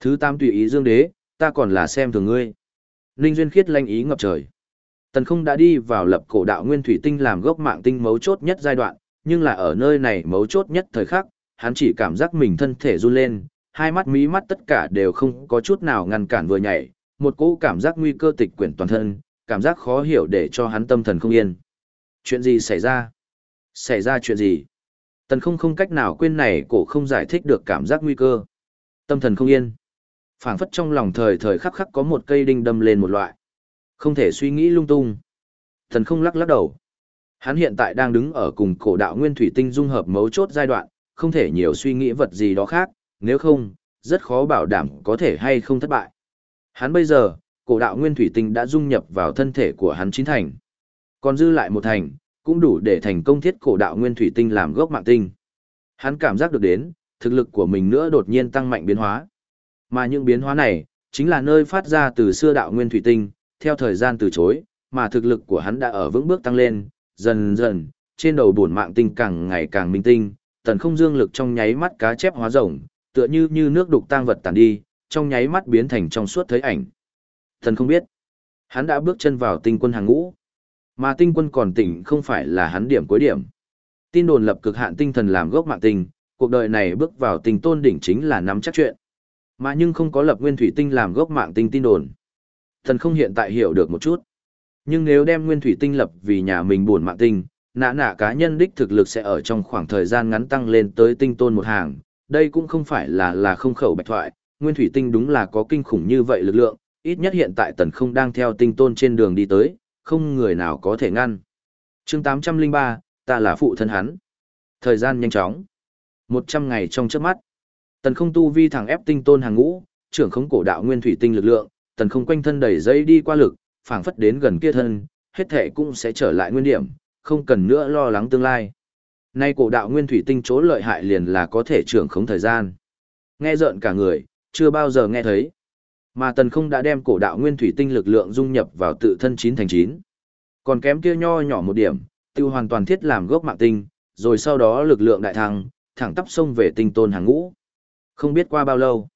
Thứ tam tùy ý dương đế, ta còn là xem thường ngươi. Ninh Duyên khiết lanh ý ngập trời. Tần không đã đi vào lập cổ đạo nguyên thủy tinh làm gốc mạng tinh mấu chốt nhất giai đoạn, nhưng là ở nơi này mấu chốt nhất thời khắc, hắn chỉ cảm giác mình thân thể run lên, hai mắt mí mắt tất cả đều không có chút nào ngăn cản vừa nhảy, một cỗ cảm giác nguy cơ tịch quyển toàn thân, cảm giác khó hiểu để cho hắn tâm thần không yên. Chuyện gì xảy ra? Xảy ra chuyện gì? Tần không không cách nào quên này cổ không giải thích được cảm giác nguy cơ. Tâm thần không yên. phảng phất trong lòng thời thời khắc khắc có một cây đinh đâm lên một loại. Không thể suy nghĩ lung tung. Thần không lắc lắc đầu. Hắn hiện tại đang đứng ở cùng cổ đạo nguyên thủy tinh dung hợp mấu chốt giai đoạn, không thể nhiều suy nghĩ vật gì đó khác, nếu không, rất khó bảo đảm có thể hay không thất bại. Hắn bây giờ, cổ đạo nguyên thủy tinh đã dung nhập vào thân thể của hắn chín thành. Còn dư lại một thành, cũng đủ để thành công thiết cổ đạo nguyên thủy tinh làm gốc mạng tinh. Hắn cảm giác được đến, thực lực của mình nữa đột nhiên tăng mạnh biến hóa. Mà những biến hóa này, chính là nơi phát ra từ xưa đạo nguyên thủy tinh, theo thời gian từ chối, mà thực lực của hắn đã ở vững bước tăng lên, dần dần, trên đầu bổn mạng tinh càng ngày càng minh tinh, tần không dương lực trong nháy mắt cá chép hóa rồng, tựa như như nước đục tang vật tàn đi, trong nháy mắt biến thành trong suốt thấy ảnh. Thần không biết, hắn đã bước chân vào tinh quân hàng ngũ, mà tinh quân còn tỉnh không phải là hắn điểm cuối điểm. Tin đồn lập cực hạn tinh thần làm gốc mạng tinh, cuộc đời này bước vào tinh tôn đỉnh chính là nắm chắc chuyện. Mà nhưng không có lập nguyên thủy tinh làm gốc mạng tinh tin đồn. Thần không hiện tại hiểu được một chút. Nhưng nếu đem nguyên thủy tinh lập vì nhà mình buồn mạng tinh, nã nã cá nhân đích thực lực sẽ ở trong khoảng thời gian ngắn tăng lên tới tinh tôn một hàng. Đây cũng không phải là là không khẩu bạch thoại, nguyên thủy tinh đúng là có kinh khủng như vậy lực lượng, ít nhất hiện tại tần không đang theo tinh tôn trên đường đi tới, không người nào có thể ngăn. chương 803, ta là phụ thân hắn. Thời gian nhanh chóng. 100 ngày trong chớp mắt. Tần không tu vi thẳng ép tinh tôn hàng ngũ, trưởng khống cổ đạo nguyên thủy tinh lực lượng, tần không quanh thân đẩy dây đi qua lực, phảng phất đến gần kia thân, hết thể cũng sẽ trở lại nguyên điểm, không cần nữa lo lắng tương lai. Nay cổ đạo nguyên thủy tinh chỗ lợi hại liền là có thể trưởng khống thời gian. Nghe rợn cả người, chưa bao giờ nghe thấy. Mà tần không đã đem cổ đạo nguyên thủy tinh lực lượng dung nhập vào tự thân chín thành chín. Còn kém kia nho nhỏ một điểm, tiêu hoàn toàn thiết làm gốc mạng tinh, rồi sau đó lực lượng đại thăng, thẳng tắp sông về tinh tôn hàng ngũ. Không biết qua bao lâu,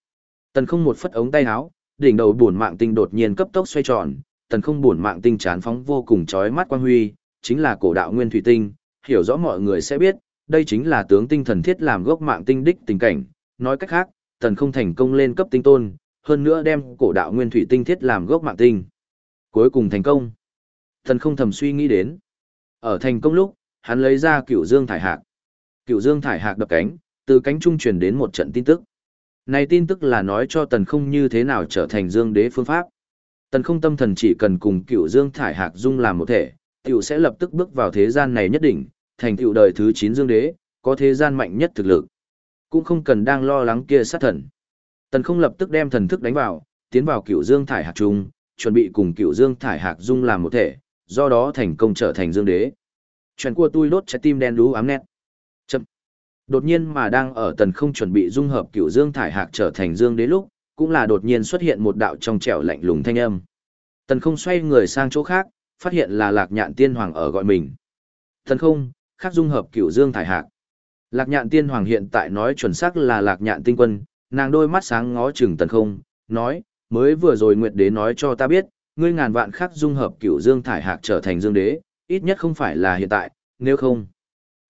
tần không một phất ống tay áo, đỉnh đầu bổn mạng tinh đột nhiên cấp tốc xoay tròn, tần không bổn mạng tinh chán phóng vô cùng chói mắt quang huy, chính là cổ đạo nguyên thủy tinh, hiểu rõ mọi người sẽ biết, đây chính là tướng tinh thần thiết làm gốc mạng tinh đích tình cảnh, nói cách khác, tần không thành công lên cấp tinh tôn, hơn nữa đem cổ đạo nguyên thủy tinh thiết làm gốc mạng tinh. Cuối cùng thành công. thần không thầm suy nghĩ đến. Ở thành công lúc, hắn lấy ra cửu dương thải hạc. Cửu dương thải hạc đập cánh, từ cánh trung truyền đến một trận tin tức. Này tin tức là nói cho tần không như thế nào trở thành dương đế phương pháp. Tần không tâm thần chỉ cần cùng cửu dương thải hạc dung làm một thể, tiểu sẽ lập tức bước vào thế gian này nhất định, thành tựu đời thứ 9 dương đế, có thế gian mạnh nhất thực lực. Cũng không cần đang lo lắng kia sát thần. Tần không lập tức đem thần thức đánh vào, tiến vào cựu dương thải hạc trung, chuẩn bị cùng cựu dương thải hạc dung làm một thể, do đó thành công trở thành dương đế. Chuyện của tôi đốt trái tim đen đú ám nét. Chậm. Đột nhiên mà đang ở tần không chuẩn bị dung hợp cựu dương thải hạc trở thành dương đế lúc, cũng là đột nhiên xuất hiện một đạo trong trẻo lạnh lùng thanh âm. Tần không xoay người sang chỗ khác, phát hiện là lạc nhạn tiên hoàng ở gọi mình. Tần không, khác dung hợp cửu dương thải hạc. Lạc nhạn tiên hoàng hiện tại nói chuẩn xác là lạc nhạn tinh quân, nàng đôi mắt sáng ngó chừng tần không, nói, mới vừa rồi Nguyệt Đế nói cho ta biết, ngươi ngàn vạn khắc dung hợp cửu dương thải hạc trở thành dương đế, ít nhất không phải là hiện tại, nếu không.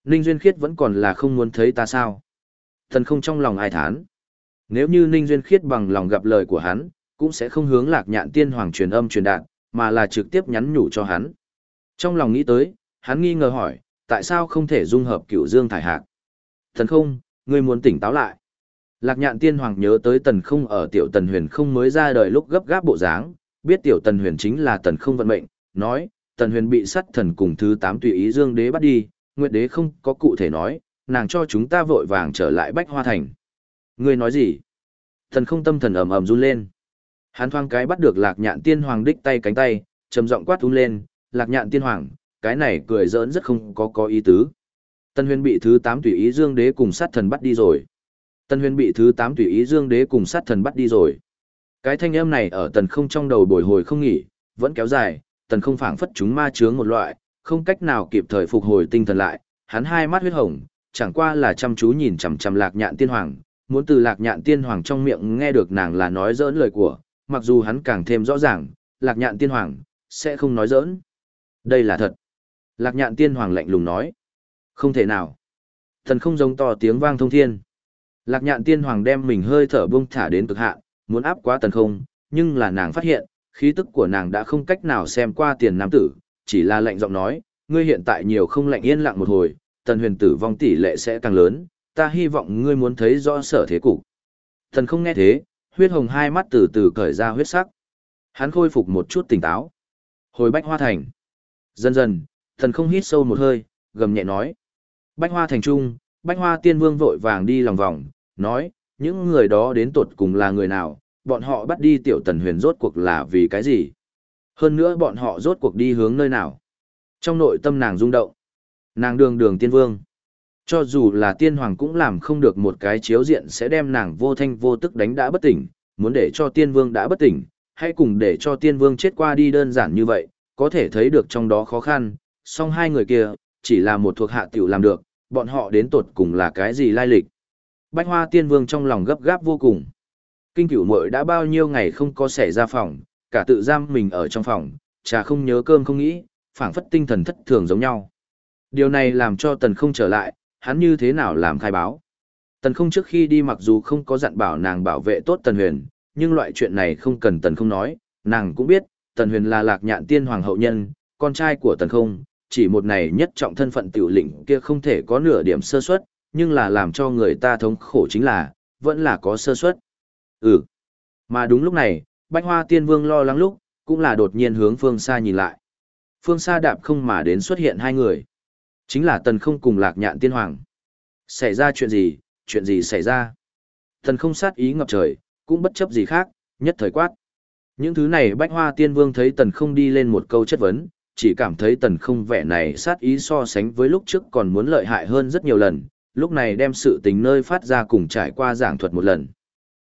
Ninh Duyên Khiết vẫn còn là không muốn thấy ta sao. Tần không trong lòng ai thán. Nếu như Ninh Duyên Khiết bằng lòng gặp lời của hắn, cũng sẽ không hướng lạc nhạn tiên hoàng truyền âm truyền đạt, mà là trực tiếp nhắn nhủ cho hắn. Trong lòng nghĩ tới, hắn nghi ngờ hỏi, tại sao không thể dung hợp cửu dương thải hạc? Thần không, ngươi muốn tỉnh táo lại. Lạc nhạn tiên hoàng nhớ tới tần không ở tiểu tần huyền không mới ra đời lúc gấp gáp bộ dáng, biết tiểu tần huyền chính là tần không vận mệnh, nói, tần huyền bị sắt thần cùng thứ tám tùy ý dương đế bắt đi, nguyệt đế không có cụ thể nói, nàng cho chúng ta vội vàng trở lại bách hoa thành. Ngươi nói gì? Thần không tâm thần ầm ầm run lên. Hắn thoang cái bắt được lạc nhạn tiên hoàng đích tay cánh tay, trầm giọng quát tung lên, lạc nhạn tiên hoàng, cái này cười giỡn rất không có có ý tứ. Tần huyền bị thứ Tám tùy ý dương đế cùng sát thần bắt đi rồi. Tần huyền bị thứ 8 tùy ý dương đế cùng sát thần bắt đi rồi. Cái thanh âm này ở tần không trong đầu bồi hồi không nghỉ, vẫn kéo dài, tần không phảng phất chúng ma chướng một loại, không cách nào kịp thời phục hồi tinh thần lại, hắn hai mắt huyết hồng, chẳng qua là chăm chú nhìn chằm chằm lạc nhạn tiên hoàng, muốn từ lạc nhạn tiên hoàng trong miệng nghe được nàng là nói dỡn lời của, mặc dù hắn càng thêm rõ ràng, lạc nhạn tiên hoàng, sẽ không nói dỡn. Đây là thật. Lạc nhạn tiên hoàng lạnh lùng nói. Không thể nào. Thần không giống to tiếng vang thông thiên. Lạc nhạn tiên hoàng đem mình hơi thở buông thả đến cực hạn, muốn áp quá tần không, nhưng là nàng phát hiện, khí tức của nàng đã không cách nào xem qua tiền nam tử, chỉ là lạnh giọng nói, ngươi hiện tại nhiều không lạnh yên lặng một hồi, tần huyền tử vong tỷ lệ sẽ càng lớn, ta hy vọng ngươi muốn thấy rõ sở thế cục. Thần không nghe thế, huyết hồng hai mắt từ từ cởi ra huyết sắc. Hắn khôi phục một chút tỉnh táo. Hồi bách hoa thành. Dần dần, thần không hít sâu một hơi, gầm nhẹ nói. Bách hoa thành trung, bách hoa tiên vương vội vàng đi lòng vòng, nói, những người đó đến tột cùng là người nào, bọn họ bắt đi tiểu tần huyền rốt cuộc là vì cái gì? Hơn nữa bọn họ rốt cuộc đi hướng nơi nào? Trong nội tâm nàng rung động. Nàng đường đường tiên vương. Cho dù là tiên hoàng cũng làm không được một cái chiếu diện sẽ đem nàng vô thanh vô tức đánh đã bất tỉnh, muốn để cho tiên vương đã bất tỉnh, hay cùng để cho tiên vương chết qua đi đơn giản như vậy, có thể thấy được trong đó khó khăn, song hai người kia, chỉ là một thuộc hạ tiểu làm được, bọn họ đến tột cùng là cái gì lai lịch. Bách hoa tiên vương trong lòng gấp gáp vô cùng. Kinh cửu muội đã bao nhiêu ngày không có xảy ra phòng, cả tự giam mình ở trong phòng, trà không nhớ cơm không nghĩ, phảng phất tinh thần thất thường giống nhau. Điều này làm cho tần không trở lại, hắn như thế nào làm khai báo. Tần không trước khi đi mặc dù không có dặn bảo nàng bảo vệ tốt tần huyền, nhưng loại chuyện này không cần tần không nói, nàng cũng biết, tần huyền là lạc nhạn tiên hoàng hậu nhân, con trai của tần không, chỉ một này nhất trọng thân phận tiểu lĩnh kia không thể có nửa điểm sơ suất, nhưng là làm cho người ta thống khổ chính là, vẫn là có sơ suất. Ừ. Mà đúng lúc này, Bách Hoa Tiên Vương lo lắng lúc, cũng là đột nhiên hướng phương xa nhìn lại. Phương xa đạp không mà đến xuất hiện hai người. Chính là Tần không cùng lạc nhạn tiên hoàng. Xảy ra chuyện gì, chuyện gì xảy ra? Tần không sát ý ngập trời, cũng bất chấp gì khác, nhất thời quát. Những thứ này Bách Hoa Tiên Vương thấy Tần không đi lên một câu chất vấn, chỉ cảm thấy Tần không vẻ này sát ý so sánh với lúc trước còn muốn lợi hại hơn rất nhiều lần, lúc này đem sự tình nơi phát ra cùng trải qua giảng thuật một lần.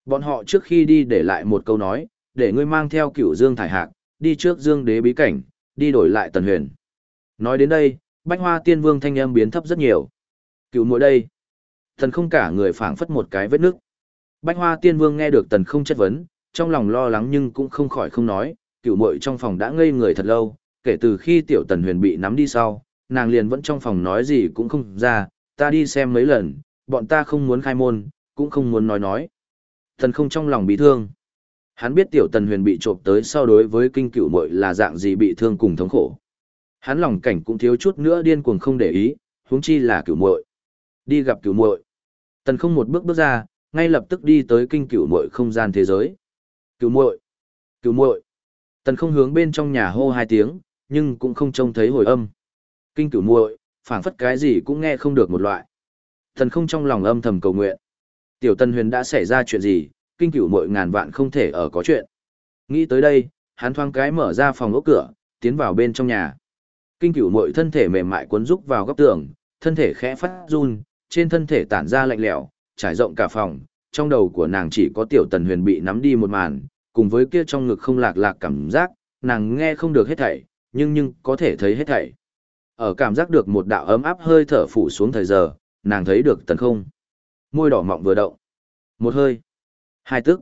Bọn họ trước khi đi để lại một câu nói, để ngươi mang theo cửu dương thải hạc, đi trước dương đế bí cảnh, đi đổi lại tần huyền. Nói đến đây, bách hoa tiên vương thanh âm biến thấp rất nhiều. Cửu mỗi đây, thần không cả người phảng phất một cái vết nước. Bách hoa tiên vương nghe được tần không chất vấn, trong lòng lo lắng nhưng cũng không khỏi không nói, cửu muội trong phòng đã ngây người thật lâu, kể từ khi tiểu tần huyền bị nắm đi sau, nàng liền vẫn trong phòng nói gì cũng không ra, ta đi xem mấy lần, bọn ta không muốn khai môn, cũng không muốn nói nói. Thần không trong lòng bị thương. Hắn biết tiểu tần huyền bị trộm tới sau đối với kinh cửu muội là dạng gì bị thương cùng thống khổ. Hắn lòng cảnh cũng thiếu chút nữa điên cuồng không để ý, huống chi là cửu muội. Đi gặp cửu muội. Tần không một bước bước ra, ngay lập tức đi tới kinh cửu muội không gian thế giới. Cửu muội, cửu muội. Tần không hướng bên trong nhà hô hai tiếng, nhưng cũng không trông thấy hồi âm. Kinh cửu muội, phảng phất cái gì cũng nghe không được một loại. Thần không trong lòng âm thầm cầu nguyện. Tiểu Tân Huyền đã xảy ra chuyện gì, kinh cửu mội ngàn vạn không thể ở có chuyện. Nghĩ tới đây, hắn thoáng cái mở ra phòng ốc cửa, tiến vào bên trong nhà. Kinh cửu mội thân thể mềm mại cuốn rúc vào góc tường, thân thể khẽ phát run, trên thân thể tản ra lạnh lẽo, trải rộng cả phòng, trong đầu của nàng chỉ có tiểu tần huyền bị nắm đi một màn, cùng với kia trong ngực không lạc lạc cảm giác, nàng nghe không được hết thảy, nhưng nhưng có thể thấy hết thảy. Ở cảm giác được một đạo ấm áp hơi thở phủ xuống thời giờ, nàng thấy được tần không môi đỏ mọng vừa động. Một hơi, hai tức.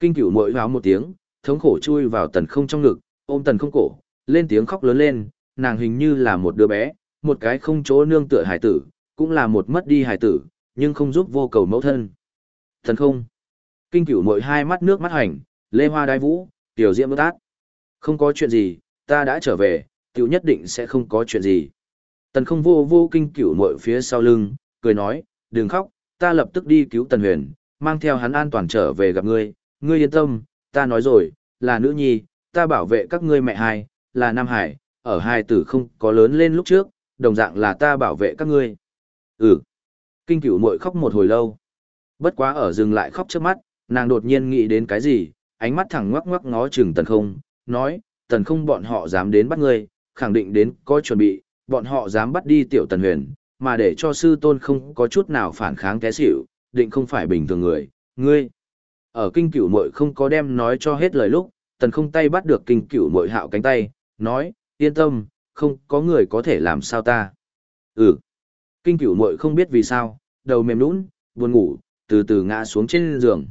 Kinh cửu mội vào một tiếng, thống khổ chui vào tần không trong ngực, ôm tần không cổ, lên tiếng khóc lớn lên, nàng hình như là một đứa bé, một cái không chỗ nương tựa hải tử, cũng là một mất đi hải tử, nhưng không giúp vô cầu mẫu thân. Thần không. Kinh cửu mội hai mắt nước mắt hành, lê hoa đai vũ, tiểu diễm bớt át. Không có chuyện gì, ta đã trở về, tiểu nhất định sẽ không có chuyện gì. Tần không vô vô kinh cửu mội phía sau lưng, cười nói, đừng khóc, ta lập tức đi cứu Tần Huyền, mang theo hắn an toàn trở về gặp ngươi, ngươi yên tâm, ta nói rồi, là nữ nhi, ta bảo vệ các ngươi mẹ hai, là Nam Hải, ở hai tử không có lớn lên lúc trước, đồng dạng là ta bảo vệ các ngươi. Ừ. Kinh cửu muội khóc một hồi lâu. Bất quá ở dừng lại khóc trước mắt, nàng đột nhiên nghĩ đến cái gì, ánh mắt thẳng ngoắc ngoắc ngó chừng tần không, nói, tần không bọn họ dám đến bắt ngươi, khẳng định đến có chuẩn bị, bọn họ dám bắt đi tiểu tần huyền, mà để cho sư tôn không có chút nào phản kháng té xỉu, định không phải bình thường người, ngươi. Ở kinh cửu muội không có đem nói cho hết lời lúc, tần không tay bắt được kinh cửu muội hạo cánh tay, nói, yên tâm, không có người có thể làm sao ta. Ừ. Kinh cửu muội không biết vì sao, đầu mềm nũng, buồn ngủ, từ từ ngã xuống trên giường.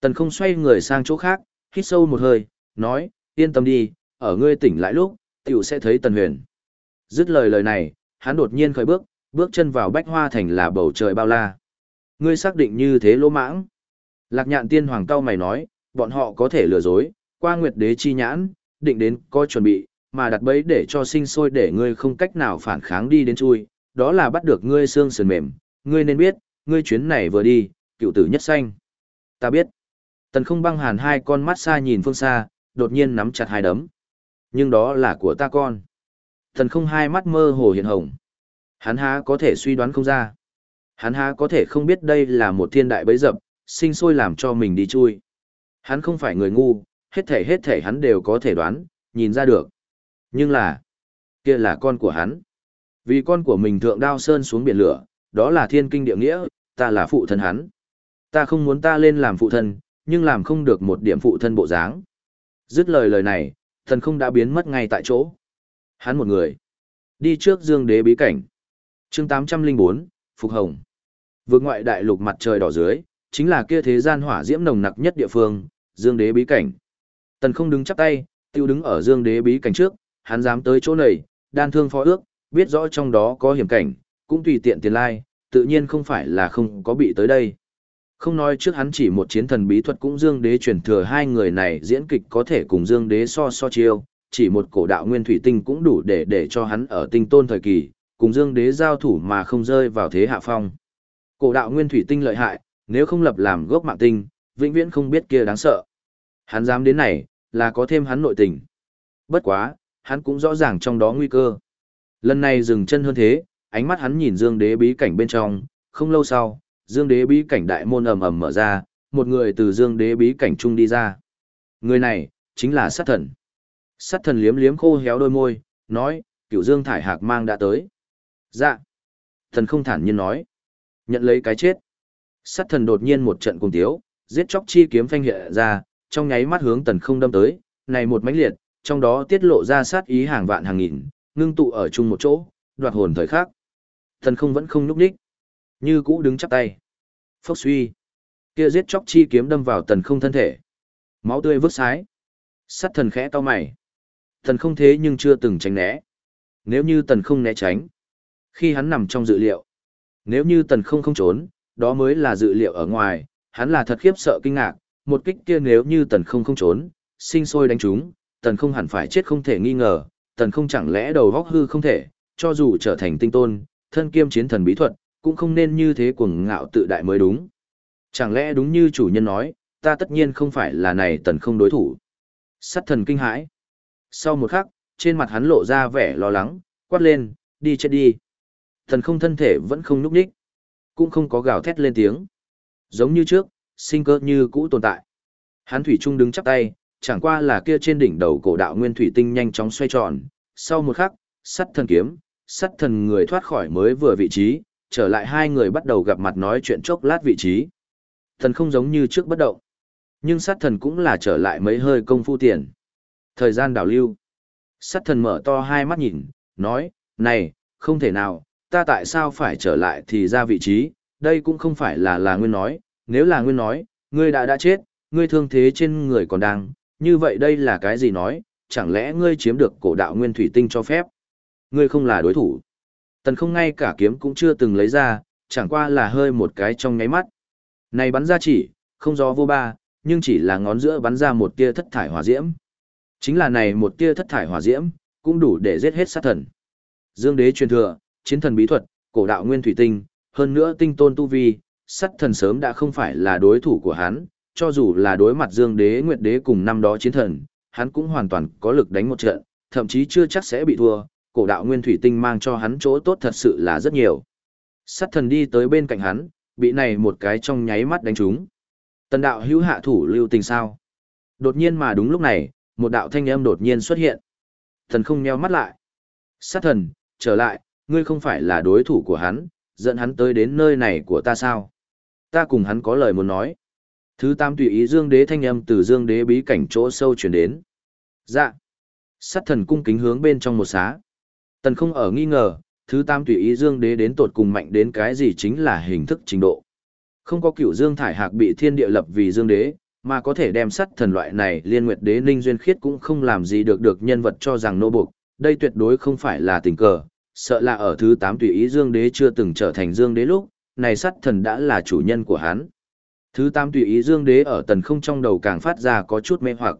Tần không xoay người sang chỗ khác, hít sâu một hơi, nói, yên tâm đi, ở ngươi tỉnh lại lúc, tiểu sẽ thấy tần huyền. Dứt lời lời này, hắn đột nhiên khởi bước, bước chân vào bách hoa thành là bầu trời bao la. Ngươi xác định như thế lỗ mãng. Lạc nhạn tiên hoàng cao mày nói, bọn họ có thể lừa dối, qua nguyệt đế chi nhãn, định đến có chuẩn bị, mà đặt bẫy để cho sinh sôi để ngươi không cách nào phản kháng đi đến chui, đó là bắt được ngươi xương sườn mềm, ngươi nên biết, ngươi chuyến này vừa đi, cựu tử nhất xanh. Ta biết. Tần không băng hàn hai con mắt xa nhìn phương xa, đột nhiên nắm chặt hai đấm. Nhưng đó là của ta con. thần không hai mắt mơ hồ hiện hồng. Hắn há có thể suy đoán không ra. Hắn há có thể không biết đây là một thiên đại bấy dập, sinh sôi làm cho mình đi chui. Hắn không phải người ngu, hết thể hết thể hắn đều có thể đoán, nhìn ra được. Nhưng là, kia là con của hắn. Vì con của mình thượng đao sơn xuống biển lửa, đó là thiên kinh địa nghĩa, ta là phụ thân hắn. Ta không muốn ta lên làm phụ thân, nhưng làm không được một điểm phụ thân bộ dáng. Dứt lời lời này, thần không đã biến mất ngay tại chỗ. Hắn một người. Đi trước dương đế bí cảnh. chương 804, Phục Hồng. Vượt ngoại đại lục mặt trời đỏ dưới, chính là kia thế gian hỏa diễm nồng nặc nhất địa phương, dương đế bí cảnh. Tần không đứng chắp tay, tiêu đứng ở dương đế bí cảnh trước, hắn dám tới chỗ này, đan thương phó ước, biết rõ trong đó có hiểm cảnh, cũng tùy tiện tiền lai, tự nhiên không phải là không có bị tới đây. Không nói trước hắn chỉ một chiến thần bí thuật cũng Dương Đế truyền thừa hai người này diễn kịch có thể cùng Dương Đế so so chiêu, chỉ một cổ đạo nguyên thủy tinh cũng đủ để để cho hắn ở tinh tôn thời kỳ, cùng Dương Đế giao thủ mà không rơi vào thế hạ phong. Cổ đạo nguyên thủy tinh lợi hại, nếu không lập làm gốc mạng tinh, vĩnh viễn không biết kia đáng sợ. Hắn dám đến này, là có thêm hắn nội tình. Bất quá, hắn cũng rõ ràng trong đó nguy cơ. Lần này dừng chân hơn thế, ánh mắt hắn nhìn Dương Đế bí cảnh bên trong, không lâu sau, Dương Đế bí cảnh đại môn ầm ầm mở ra, một người từ Dương Đế bí cảnh trung đi ra. Người này, chính là sát thần. Sát thần liếm liếm khô héo đôi môi, nói, cựu Dương Thải Hạc mang đã tới. Dạ. Thần không thản nhiên nói. Nhận lấy cái chết. Sát thần đột nhiên một trận cùng tiếu, giết chóc chi kiếm phanh hiện ra, trong nháy mắt hướng tần không đâm tới, này một mãnh liệt, trong đó tiết lộ ra sát ý hàng vạn hàng nghìn, ngưng tụ ở chung một chỗ, đoạt hồn thời khắc. Tần không vẫn không núp đích, như cũ đứng chắp tay. Phốc suy, kia giết chóc chi kiếm đâm vào tần không thân thể. Máu tươi vứt sái. Sát thần khẽ to mày. Tần không thế nhưng chưa từng tránh né. Nếu như tần không né tránh, khi hắn nằm trong dự liệu, nếu như tần không không trốn, đó mới là dự liệu ở ngoài, hắn là thật khiếp sợ kinh ngạc, một kích kia nếu như tần không không trốn, sinh sôi đánh chúng, tần không hẳn phải chết không thể nghi ngờ, tần không chẳng lẽ đầu góc hư không thể, cho dù trở thành tinh tôn, thân kiêm chiến thần bí thuật, cũng không nên như thế cuồng ngạo tự đại mới đúng. Chẳng lẽ đúng như chủ nhân nói, ta tất nhiên không phải là này tần không đối thủ. Sát thần kinh hãi. Sau một khắc, trên mặt hắn lộ ra vẻ lo lắng, quát lên, đi chết đi. Tần không thân thể vẫn không nhúc nhích, cũng không có gào thét lên tiếng. Giống như trước, sinh cơ như cũ tồn tại. Hắn thủy trung đứng chắp tay, chẳng qua là kia trên đỉnh đầu cổ đạo nguyên thủy tinh nhanh chóng xoay tròn. Sau một khắc, sắt thần kiếm, sắt thần người thoát khỏi mới vừa vị trí, trở lại hai người bắt đầu gặp mặt nói chuyện chốc lát vị trí. Thần không giống như trước bất động. Nhưng sát thần cũng là trở lại mấy hơi công phu tiền. Thời gian đảo lưu. Sát thần mở to hai mắt nhìn, nói, này, không thể nào, ta tại sao phải trở lại thì ra vị trí, đây cũng không phải là là nguyên nói, nếu là nguyên nói, ngươi đã đã chết, ngươi thương thế trên người còn đang, như vậy đây là cái gì nói, chẳng lẽ ngươi chiếm được cổ đạo nguyên thủy tinh cho phép? Ngươi không là đối thủ. Tần không ngay cả kiếm cũng chưa từng lấy ra, chẳng qua là hơi một cái trong nháy mắt. Này bắn ra chỉ, không gió vô ba, nhưng chỉ là ngón giữa bắn ra một tia thất thải hỏa diễm. Chính là này một tia thất thải hỏa diễm, cũng đủ để giết hết sát thần. Dương đế truyền thừa, chiến thần bí thuật, cổ đạo nguyên thủy tinh, hơn nữa tinh tôn tu vi, sát thần sớm đã không phải là đối thủ của hắn, cho dù là đối mặt Dương đế Nguyệt đế cùng năm đó chiến thần, hắn cũng hoàn toàn có lực đánh một trận, thậm chí chưa chắc sẽ bị thua, cổ đạo nguyên thủy tinh mang cho hắn chỗ tốt thật sự là rất nhiều. Sát thần đi tới bên cạnh hắn, bị này một cái trong nháy mắt đánh trúng. Tần đạo hữu hạ thủ lưu tình sao. Đột nhiên mà đúng lúc này, một đạo thanh âm đột nhiên xuất hiện. Thần không nheo mắt lại. Sát thần, trở lại, ngươi không phải là đối thủ của hắn, dẫn hắn tới đến nơi này của ta sao? Ta cùng hắn có lời muốn nói. Thứ tam tùy ý dương đế thanh âm từ dương đế bí cảnh chỗ sâu chuyển đến. Dạ. Sát thần cung kính hướng bên trong một xá. Tần không ở nghi ngờ, thứ tam tùy ý dương đế đến tột cùng mạnh đến cái gì chính là hình thức trình độ. Không có cựu dương thải hạc bị thiên địa lập vì dương đế, mà có thể đem sắt thần loại này liên nguyệt đế ninh duyên khiết cũng không làm gì được được nhân vật cho rằng nô buộc, đây tuyệt đối không phải là tình cờ, sợ là ở thứ tám tùy ý dương đế chưa từng trở thành dương đế lúc, này sắt thần đã là chủ nhân của hắn. Thứ tám tùy ý dương đế ở tần không trong đầu càng phát ra có chút mê hoặc.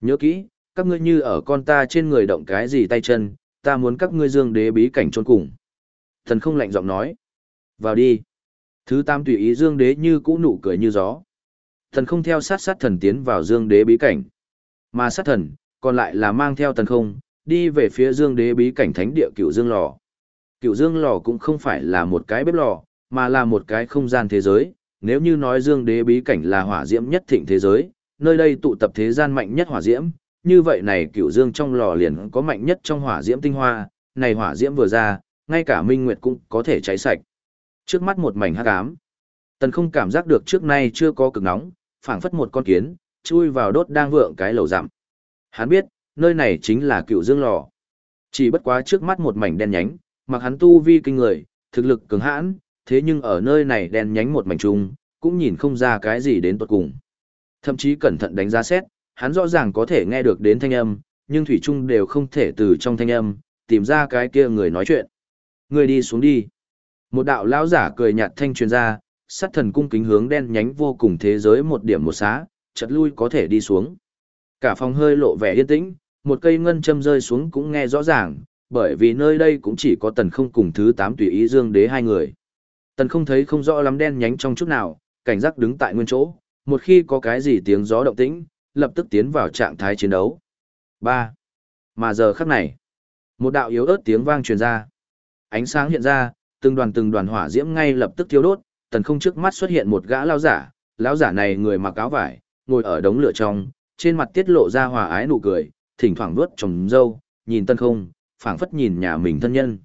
Nhớ kỹ, các ngươi như ở con ta trên người động cái gì tay chân, ta muốn các ngươi dương đế bí cảnh trôn cùng. Thần không lạnh giọng nói. Vào đi. Thứ Tam tùy ý dương đế như cũ nụ cười như gió. Thần không theo sát sát thần tiến vào dương đế bí cảnh. Mà sát thần, còn lại là mang theo thần không, đi về phía dương đế bí cảnh thánh địa cựu dương lò. Cựu dương lò cũng không phải là một cái bếp lò, mà là một cái không gian thế giới. Nếu như nói dương đế bí cảnh là hỏa diễm nhất thịnh thế giới, nơi đây tụ tập thế gian mạnh nhất hỏa diễm, như vậy này cựu dương trong lò liền có mạnh nhất trong hỏa diễm tinh hoa, này hỏa diễm vừa ra, ngay cả minh nguyệt cũng có thể cháy sạch. Trước mắt một mảnh hắc ám, tần không cảm giác được trước nay chưa có cực nóng, phảng phất một con kiến, chui vào đốt đang vượng cái lầu giảm. Hắn biết, nơi này chính là cựu dương lò. Chỉ bất quá trước mắt một mảnh đen nhánh, mặc hắn tu vi kinh người, thực lực cứng hãn, thế nhưng ở nơi này đen nhánh một mảnh trùng, cũng nhìn không ra cái gì đến tuột cùng. Thậm chí cẩn thận đánh giá xét, hắn rõ ràng có thể nghe được đến thanh âm, nhưng Thủy Trung đều không thể từ trong thanh âm, tìm ra cái kia người nói chuyện. Người đi xuống đi. Một đạo lão giả cười nhạt thanh truyền ra, sát thần cung kính hướng đen nhánh vô cùng thế giới một điểm một xá, chật lui có thể đi xuống. Cả phòng hơi lộ vẻ yên tĩnh, một cây ngân châm rơi xuống cũng nghe rõ ràng, bởi vì nơi đây cũng chỉ có tần không cùng thứ tám tùy ý dương đế hai người. Tần không thấy không rõ lắm đen nhánh trong chút nào, cảnh giác đứng tại nguyên chỗ, một khi có cái gì tiếng gió động tĩnh, lập tức tiến vào trạng thái chiến đấu. 3. Mà giờ khắc này, một đạo yếu ớt tiếng vang truyền ra. Ánh sáng hiện ra, từng đoàn từng đoàn hỏa diễm ngay lập tức thiêu đốt, tần không trước mắt xuất hiện một gã lão giả, lão giả này người mặc áo vải, ngồi ở đống lửa trong, trên mặt tiết lộ ra hòa ái nụ cười, thỉnh thoảng vuốt trồng râu, nhìn tần không, phảng phất nhìn nhà mình thân nhân.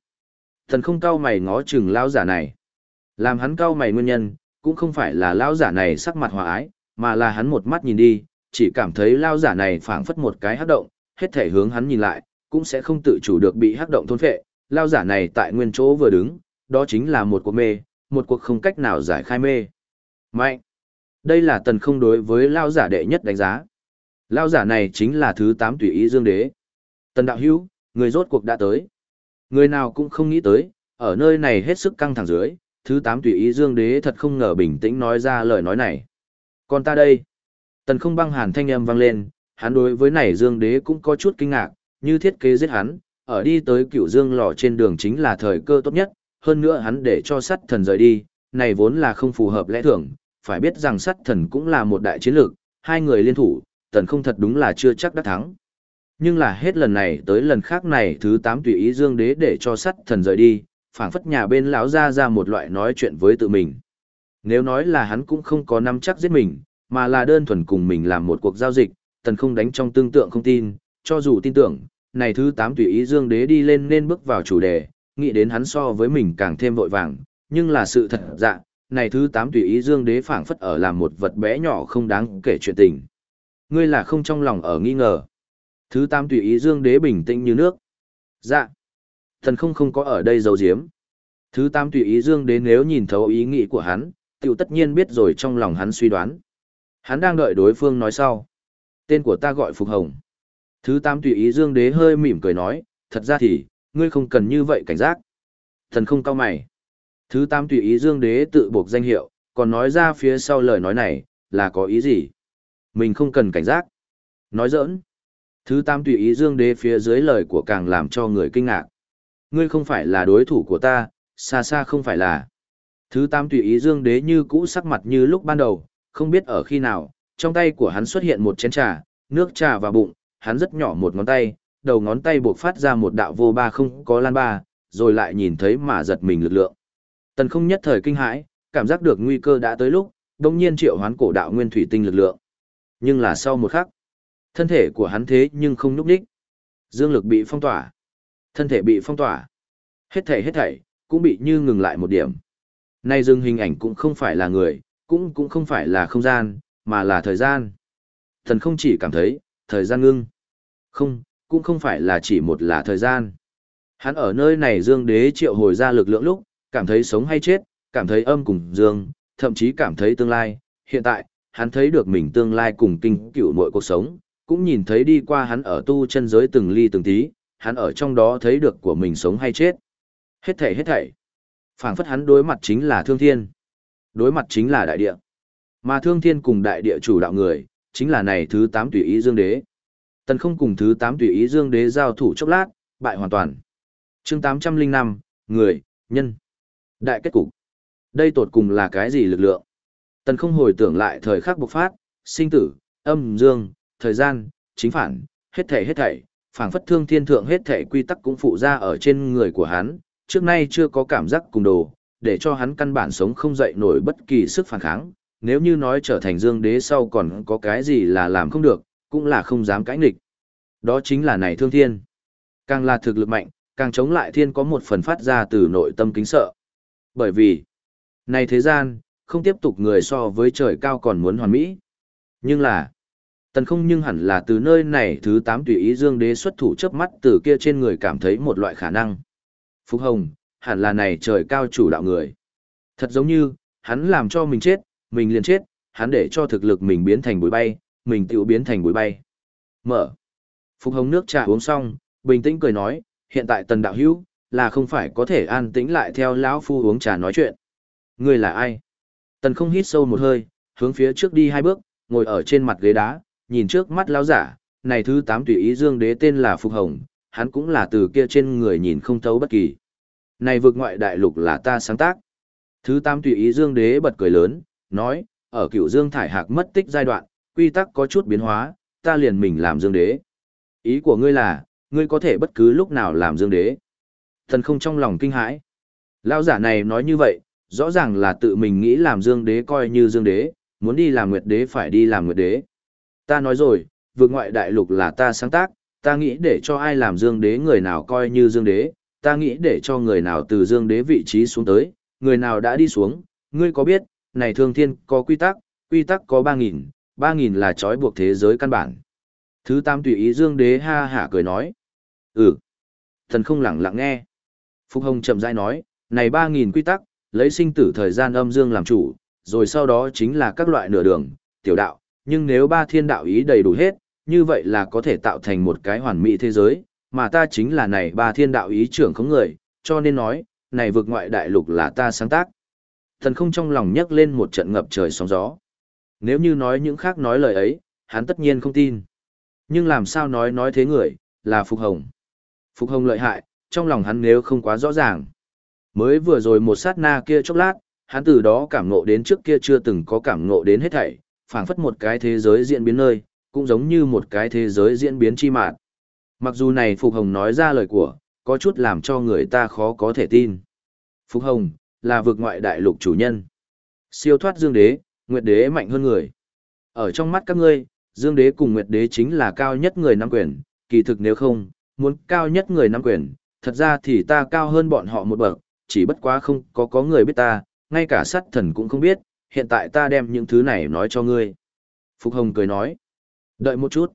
Tần không cao mày ngó chừng lão giả này. Làm hắn cao mày nguyên nhân, cũng không phải là lão giả này sắc mặt hòa ái, mà là hắn một mắt nhìn đi, chỉ cảm thấy lao giả này phảng phất một cái hắc động, hết thể hướng hắn nhìn lại, cũng sẽ không tự chủ được bị hắc động thôn phệ. Lao giả này tại nguyên chỗ vừa đứng, đó chính là một cuộc mê, một cuộc không cách nào giải khai mê. Mạnh. Đây là tần không đối với lao giả đệ nhất đánh giá. Lao giả này chính là thứ tám tùy ý dương đế. Tần đạo hữu, người rốt cuộc đã tới. Người nào cũng không nghĩ tới, ở nơi này hết sức căng thẳng dưới, thứ tám tùy ý dương đế thật không ngờ bình tĩnh nói ra lời nói này. Còn ta đây, tần không băng hàn thanh âm vang lên, hắn đối với này dương đế cũng có chút kinh ngạc, như thiết kế giết hắn, ở đi tới cựu dương lò trên đường chính là thời cơ tốt nhất, hơn nữa hắn để cho sắt thần rời đi, này vốn là không phù hợp lẽ thường, phải biết rằng sắt thần cũng là một đại chiến lược, hai người liên thủ, tần không thật đúng là chưa chắc đã thắng. Nhưng là hết lần này tới lần khác này thứ tám tùy ý dương đế để cho sắt thần rời đi, phảng phất nhà bên lão ra ra một loại nói chuyện với tự mình. Nếu nói là hắn cũng không có nắm chắc giết mình, mà là đơn thuần cùng mình làm một cuộc giao dịch, tần không đánh trong tương tượng không tin, cho dù tin tưởng, này thứ tám tùy ý dương đế đi lên nên bước vào chủ đề, nghĩ đến hắn so với mình càng thêm vội vàng, nhưng là sự thật dạ, này thứ tám tùy ý dương đế phảng phất ở làm một vật bé nhỏ không đáng kể chuyện tình. Ngươi là không trong lòng ở nghi ngờ. Thứ 8 tùy ý dương đế bình tĩnh như nước. Dạ. Thần không không có ở đây giấu giếm. Thứ 8 tùy ý dương đế nếu nhìn thấu ý nghĩ của hắn, tiểu tất nhiên biết rồi trong lòng hắn suy đoán. Hắn đang đợi đối phương nói sau. Tên của ta gọi Phục Hồng. Thứ tam tùy ý dương đế hơi mỉm cười nói, thật ra thì, ngươi không cần như vậy cảnh giác. Thần không cao mày. Thứ tam tùy ý dương đế tự buộc danh hiệu, còn nói ra phía sau lời nói này, là có ý gì? Mình không cần cảnh giác. Nói giỡn. Thứ tam tùy ý dương đế phía dưới lời của càng làm cho người kinh ngạc. Ngươi không phải là đối thủ của ta, xa xa không phải là. Thứ tam tùy ý dương đế như cũ sắc mặt như lúc ban đầu, không biết ở khi nào, trong tay của hắn xuất hiện một chén trà, nước trà vào bụng, hắn rất nhỏ một ngón tay, đầu ngón tay buộc phát ra một đạo vô ba không có lan ba, rồi lại nhìn thấy mà giật mình lực lượng. Tần không nhất thời kinh hãi, cảm giác được nguy cơ đã tới lúc, đồng nhiên triệu hoán cổ đạo nguyên thủy tinh lực lượng. Nhưng là sau một khắc, thân thể của hắn thế nhưng không núp đích. Dương lực bị phong tỏa. Thân thể bị phong tỏa. Hết thảy hết thảy, cũng bị như ngừng lại một điểm. Nay dương hình ảnh cũng không phải là người, cũng cũng không phải là không gian, mà là thời gian. Thần không chỉ cảm thấy, thời gian ngưng. Không, cũng không phải là chỉ một là thời gian. Hắn ở nơi này dương đế triệu hồi ra lực lượng lúc, cảm thấy sống hay chết, cảm thấy âm cùng dương, thậm chí cảm thấy tương lai. Hiện tại, hắn thấy được mình tương lai cùng kinh cựu mọi cuộc sống, cũng nhìn thấy đi qua hắn ở tu chân giới từng ly từng tí, hắn ở trong đó thấy được của mình sống hay chết. Hết thảy hết thảy. phảng phất hắn đối mặt chính là thương thiên. Đối mặt chính là đại địa. Mà thương thiên cùng đại địa chủ đạo người, chính là này thứ 8 tùy ý dương đế. Tần không cùng thứ 8 tùy ý dương đế giao thủ chốc lát, bại hoàn toàn. chương 805, người, nhân. Đại kết cục. Đây tột cùng là cái gì lực lượng? Tần không hồi tưởng lại thời khắc bộc phát, sinh tử, âm, dương, thời gian, chính phản, hết thảy hết thảy, phảng phất thương thiên thượng hết thảy quy tắc cũng phụ ra ở trên người của hắn, trước nay chưa có cảm giác cùng đồ, để cho hắn căn bản sống không dậy nổi bất kỳ sức phản kháng, nếu như nói trở thành dương đế sau còn có cái gì là làm không được, cũng là không dám cãi nghịch. Đó chính là này thương thiên. Càng là thực lực mạnh, càng chống lại thiên có một phần phát ra từ nội tâm kính sợ. Bởi vì, này thế gian, không tiếp tục người so với trời cao còn muốn hoàn mỹ. Nhưng là, tần không nhưng hẳn là từ nơi này thứ 8 tùy ý dương đế xuất thủ chớp mắt từ kia trên người cảm thấy một loại khả năng. Phúc Hồng, hẳn là này trời cao chủ đạo người. Thật giống như, hắn làm cho mình chết, mình liền chết, hắn để cho thực lực mình biến thành bụi bay, mình tự biến thành bụi bay. Mở. Phục hồng nước trà uống xong, bình tĩnh cười nói, hiện tại tần đạo hữu, là không phải có thể an tĩnh lại theo lão phu uống trà nói chuyện. Người là ai? Tần không hít sâu một hơi, hướng phía trước đi hai bước, ngồi ở trên mặt ghế đá, nhìn trước mắt lão giả, này thứ tám tùy ý dương đế tên là Phục Hồng, hắn cũng là từ kia trên người nhìn không thấu bất kỳ. Này vực ngoại đại lục là ta sáng tác. Thứ tam tùy ý dương đế bật cười lớn, nói, ở cựu dương thải hạc mất tích giai đoạn, quy tắc có chút biến hóa, ta liền mình làm dương đế. Ý của ngươi là, ngươi có thể bất cứ lúc nào làm dương đế. Thần không trong lòng kinh hãi. Lão giả này nói như vậy, rõ ràng là tự mình nghĩ làm dương đế coi như dương đế, muốn đi làm nguyệt đế phải đi làm nguyệt đế. Ta nói rồi, vượt ngoại đại lục là ta sáng tác, ta nghĩ để cho ai làm dương đế người nào coi như dương đế, ta nghĩ để cho người nào từ dương đế vị trí xuống tới, người nào đã đi xuống, ngươi có biết, này thương thiên có quy tắc, quy tắc có 3.000, 3.000 là trói buộc thế giới căn bản. Thứ tam tùy ý dương đế ha hả cười nói. Ừ. Thần không lặng lặng nghe. Phục Hồng chậm rãi nói, này 3.000 quy tắc, lấy sinh tử thời gian âm dương làm chủ, rồi sau đó chính là các loại nửa đường, tiểu đạo, nhưng nếu ba thiên đạo ý đầy đủ hết, như vậy là có thể tạo thành một cái hoàn mỹ thế giới, mà ta chính là này ba thiên đạo ý trưởng không người, cho nên nói, này vực ngoại đại lục là ta sáng tác. Thần không trong lòng nhấc lên một trận ngập trời sóng gió. Nếu như nói những khác nói lời ấy, hắn tất nhiên không tin. Nhưng làm sao nói nói thế người, là Phục Hồng. Phục Hồng lợi hại, trong lòng hắn nếu không quá rõ ràng. Mới vừa rồi một sát na kia chốc lát, hắn từ đó cảm ngộ đến trước kia chưa từng có cảm ngộ đến hết thảy, phảng phất một cái thế giới diễn biến nơi, cũng giống như một cái thế giới diễn biến chi mạn. Mặc dù này Phục Hồng nói ra lời của, có chút làm cho người ta khó có thể tin. Phục Hồng, là vực ngoại đại lục chủ nhân. Siêu thoát Dương Đế, Nguyệt Đế mạnh hơn người. Ở trong mắt các ngươi, Dương Đế cùng Nguyệt Đế chính là cao nhất người nắm quyền, kỳ thực nếu không, muốn cao nhất người nắm quyền, thật ra thì ta cao hơn bọn họ một bậc, chỉ bất quá không có có người biết ta, ngay cả sát thần cũng không biết, hiện tại ta đem những thứ này nói cho ngươi. Phục Hồng cười nói, đợi một chút.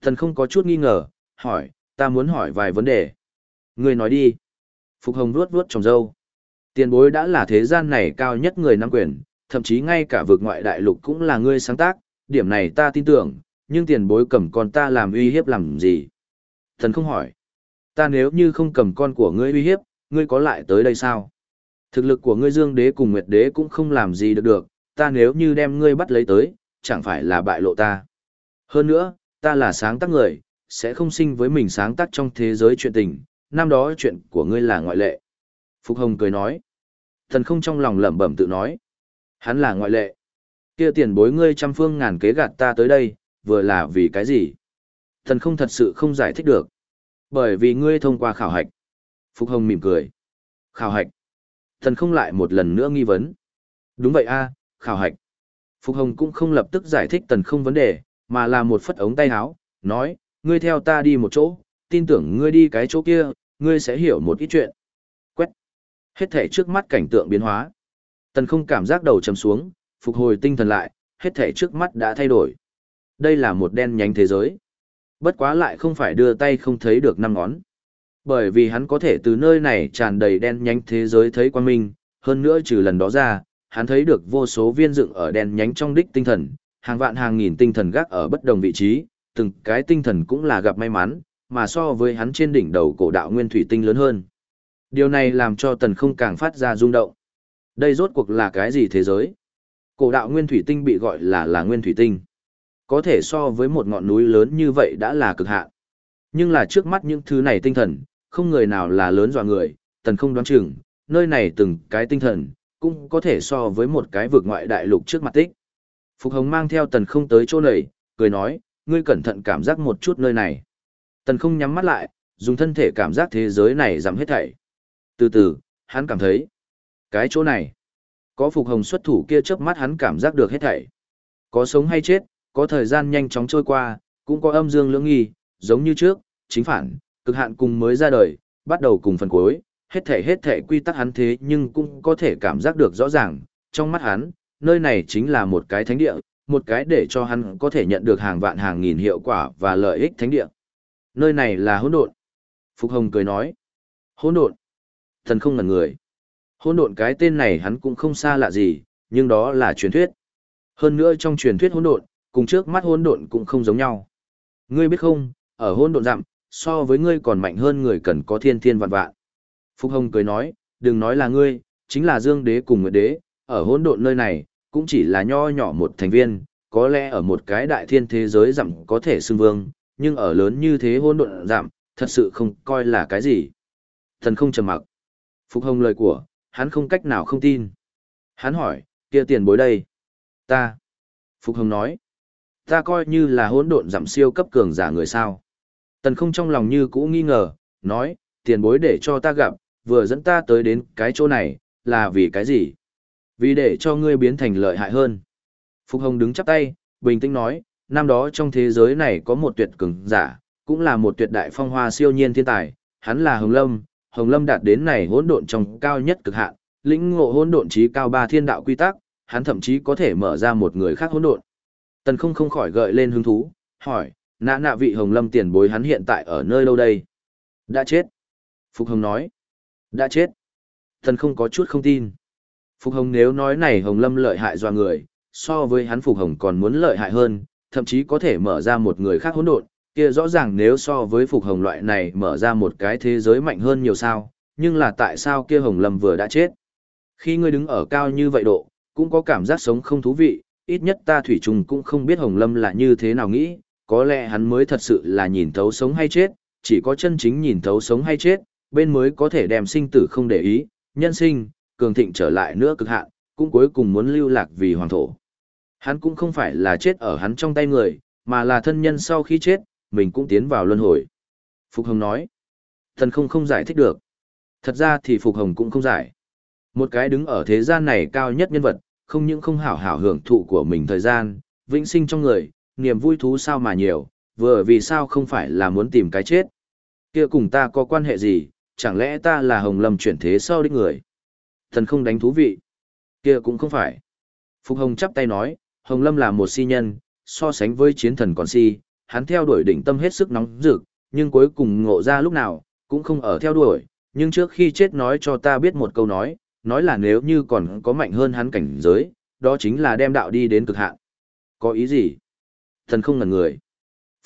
Thần không có chút nghi ngờ, hỏi, ta muốn hỏi vài vấn đề. Ngươi nói đi. Phục Hồng vuốt vuốt trong râu. Tiền bối đã là thế gian này cao nhất người nắm quyền, thậm chí ngay cả vực ngoại đại lục cũng là ngươi sáng tác, điểm này ta tin tưởng, nhưng tiền bối cầm con ta làm uy hiếp làm gì? Thần không hỏi. Ta nếu như không cầm con của ngươi uy hiếp, ngươi có lại tới đây sao? Thực lực của ngươi dương đế cùng nguyệt đế cũng không làm gì được được, ta nếu như đem ngươi bắt lấy tới, chẳng phải là bại lộ ta. Hơn nữa, ta là sáng tác người, sẽ không sinh với mình sáng tác trong thế giới chuyện tình, năm đó chuyện của ngươi là ngoại lệ. Phục Hồng cười nói. Thần không trong lòng lẩm bẩm tự nói. Hắn là ngoại lệ. Kia tiền bối ngươi trăm phương ngàn kế gạt ta tới đây, vừa là vì cái gì? Thần không thật sự không giải thích được. Bởi vì ngươi thông qua khảo hạch. Phục Hồng mỉm cười. Khảo hạch. Thần không lại một lần nữa nghi vấn. Đúng vậy a, khảo hạch. Phục Hồng cũng không lập tức giải thích tần không vấn đề, mà là một phất ống tay áo, nói, ngươi theo ta đi một chỗ, tin tưởng ngươi đi cái chỗ kia, ngươi sẽ hiểu một ít chuyện. Quét, Hết thể trước mắt cảnh tượng biến hóa. Tần không cảm giác đầu chầm xuống, phục hồi tinh thần lại, hết thể trước mắt đã thay đổi. Đây là một đen nhánh thế giới. Bất quá lại không phải đưa tay không thấy được năm ngón. Bởi vì hắn có thể từ nơi này tràn đầy đen nhánh thế giới thấy quan minh, hơn nữa trừ lần đó ra, hắn thấy được vô số viên dựng ở đen nhánh trong đích tinh thần, hàng vạn hàng nghìn tinh thần gác ở bất đồng vị trí, từng cái tinh thần cũng là gặp may mắn, mà so với hắn trên đỉnh đầu cổ đạo nguyên thủy tinh lớn hơn. Điều này làm cho tần không càng phát ra rung động. Đây rốt cuộc là cái gì thế giới? Cổ đạo nguyên thủy tinh bị gọi là là nguyên thủy tinh. Có thể so với một ngọn núi lớn như vậy đã là cực hạn. Nhưng là trước mắt những thứ này tinh thần, không người nào là lớn dọa người, tần không đoán chừng, nơi này từng cái tinh thần, cũng có thể so với một cái vực ngoại đại lục trước mặt tích. Phục Hồng mang theo tần không tới chỗ này, cười nói, ngươi cẩn thận cảm giác một chút nơi này. Tần không nhắm mắt lại, dùng thân thể cảm giác thế giới này giảm hết thảy. Từ từ, hắn cảm thấy, cái chỗ này, có Phục Hồng xuất thủ kia chớp mắt hắn cảm giác được hết thảy. Có sống hay chết, có thời gian nhanh chóng trôi qua, cũng có âm dương lưỡng nghi, giống như trước, chính phản, cực hạn cùng mới ra đời, bắt đầu cùng phần cuối, hết thể hết thể quy tắc hắn thế nhưng cũng có thể cảm giác được rõ ràng, trong mắt hắn, nơi này chính là một cái thánh địa, một cái để cho hắn có thể nhận được hàng vạn hàng nghìn hiệu quả và lợi ích thánh địa. Nơi này là hỗn độn. Phục Hồng cười nói. Hỗn độn. Thần không ngần người. Hỗn độn cái tên này hắn cũng không xa lạ gì, nhưng đó là truyền thuyết. Hơn nữa trong truyền thuyết hỗn độn, cùng trước mắt hỗn độn cũng không giống nhau. Ngươi biết không, ở hỗn độn dặm, so với ngươi còn mạnh hơn người cần có thiên thiên vạn vạn. Phục Hồng cười nói, đừng nói là ngươi, chính là Dương Đế cùng Nguyệt Đế, ở hỗn độn nơi này, cũng chỉ là nho nhỏ một thành viên, có lẽ ở một cái đại thiên thế giới giảm có thể xưng vương, nhưng ở lớn như thế hỗn độn giảm, thật sự không coi là cái gì. Thần không trầm mặc. Phục Hồng lời của, hắn không cách nào không tin. Hắn hỏi, kia tiền bối đây? Ta. Phục Hồng nói, ta coi như là hỗn độn giảm siêu cấp cường giả người sao. Tần không trong lòng như cũ nghi ngờ, nói, tiền bối để cho ta gặp, vừa dẫn ta tới đến cái chỗ này, là vì cái gì? Vì để cho ngươi biến thành lợi hại hơn. Phục Hồng đứng chắp tay, bình tĩnh nói, năm đó trong thế giới này có một tuyệt cường giả, cũng là một tuyệt đại phong hoa siêu nhiên thiên tài, hắn là Hồng Lâm, Hồng Lâm đạt đến này hỗn độn trong cao nhất cực hạn, lĩnh ngộ hỗn độn trí cao ba thiên đạo quy tắc, hắn thậm chí có thể mở ra một người khác hỗn độn. Tần không không khỏi gợi lên hứng thú, hỏi, nã nạ vị Hồng Lâm tiền bối hắn hiện tại ở nơi đâu đây? Đã chết. Phục Hồng nói. Đã chết. Tần không có chút không tin. Phục Hồng nếu nói này Hồng Lâm lợi hại do người, so với hắn Phục Hồng còn muốn lợi hại hơn, thậm chí có thể mở ra một người khác hỗn độn, kia rõ ràng nếu so với Phục Hồng loại này mở ra một cái thế giới mạnh hơn nhiều sao, nhưng là tại sao kia Hồng Lâm vừa đã chết? Khi ngươi đứng ở cao như vậy độ, cũng có cảm giác sống không thú vị, ít nhất ta thủy Trung cũng không biết Hồng Lâm là như thế nào nghĩ, có lẽ hắn mới thật sự là nhìn thấu sống hay chết, chỉ có chân chính nhìn thấu sống hay chết, bên mới có thể đem sinh tử không để ý, nhân sinh, cường thịnh trở lại nữa cực hạn, cũng cuối cùng muốn lưu lạc vì hoàng thổ. Hắn cũng không phải là chết ở hắn trong tay người, mà là thân nhân sau khi chết, mình cũng tiến vào luân hồi. Phục Hồng nói, thần không không giải thích được. Thật ra thì Phục Hồng cũng không giải. Một cái đứng ở thế gian này cao nhất nhân vật, không những không hảo hảo hưởng thụ của mình thời gian, vĩnh sinh trong người, niềm vui thú sao mà nhiều, vừa vì sao không phải là muốn tìm cái chết. Kia cùng ta có quan hệ gì, chẳng lẽ ta là Hồng Lâm chuyển thế sau đích người? Thần không đánh thú vị. Kia cũng không phải. Phục Hồng chắp tay nói, Hồng Lâm là một si nhân, so sánh với chiến thần còn si, hắn theo đuổi đỉnh tâm hết sức nóng rực, nhưng cuối cùng ngộ ra lúc nào, cũng không ở theo đuổi, nhưng trước khi chết nói cho ta biết một câu nói, nói là nếu như còn có mạnh hơn hắn cảnh giới, đó chính là đem đạo đi đến cực hạn. Có ý gì? Thần không ngần người.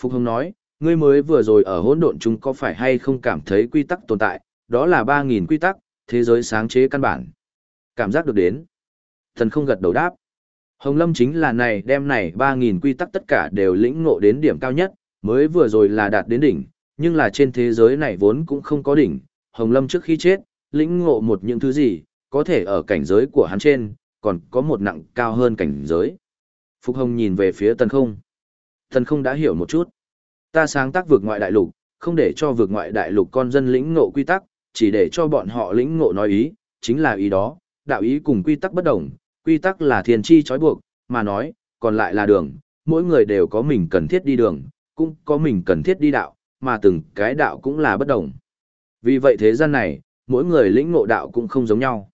Phục Hồng nói, ngươi mới vừa rồi ở hỗn độn chúng có phải hay không cảm thấy quy tắc tồn tại, đó là 3.000 quy tắc, thế giới sáng chế căn bản. Cảm giác được đến. Thần không gật đầu đáp. Hồng Lâm chính là này đem này 3.000 quy tắc tất cả đều lĩnh ngộ đến điểm cao nhất, mới vừa rồi là đạt đến đỉnh, nhưng là trên thế giới này vốn cũng không có đỉnh. Hồng Lâm trước khi chết, lĩnh ngộ một những thứ gì, có thể ở cảnh giới của hắn trên, còn có một nặng cao hơn cảnh giới. Phục Hồng nhìn về phía tần không. Tần không đã hiểu một chút. Ta sáng tác vượt ngoại đại lục, không để cho vượt ngoại đại lục con dân lĩnh ngộ quy tắc, chỉ để cho bọn họ lĩnh ngộ nói ý, chính là ý đó, đạo ý cùng quy tắc bất đồng, quy tắc là thiền chi trói buộc, mà nói, còn lại là đường, mỗi người đều có mình cần thiết đi đường, cũng có mình cần thiết đi đạo, mà từng cái đạo cũng là bất đồng. Vì vậy thế gian này, mỗi người lĩnh ngộ đạo cũng không giống nhau.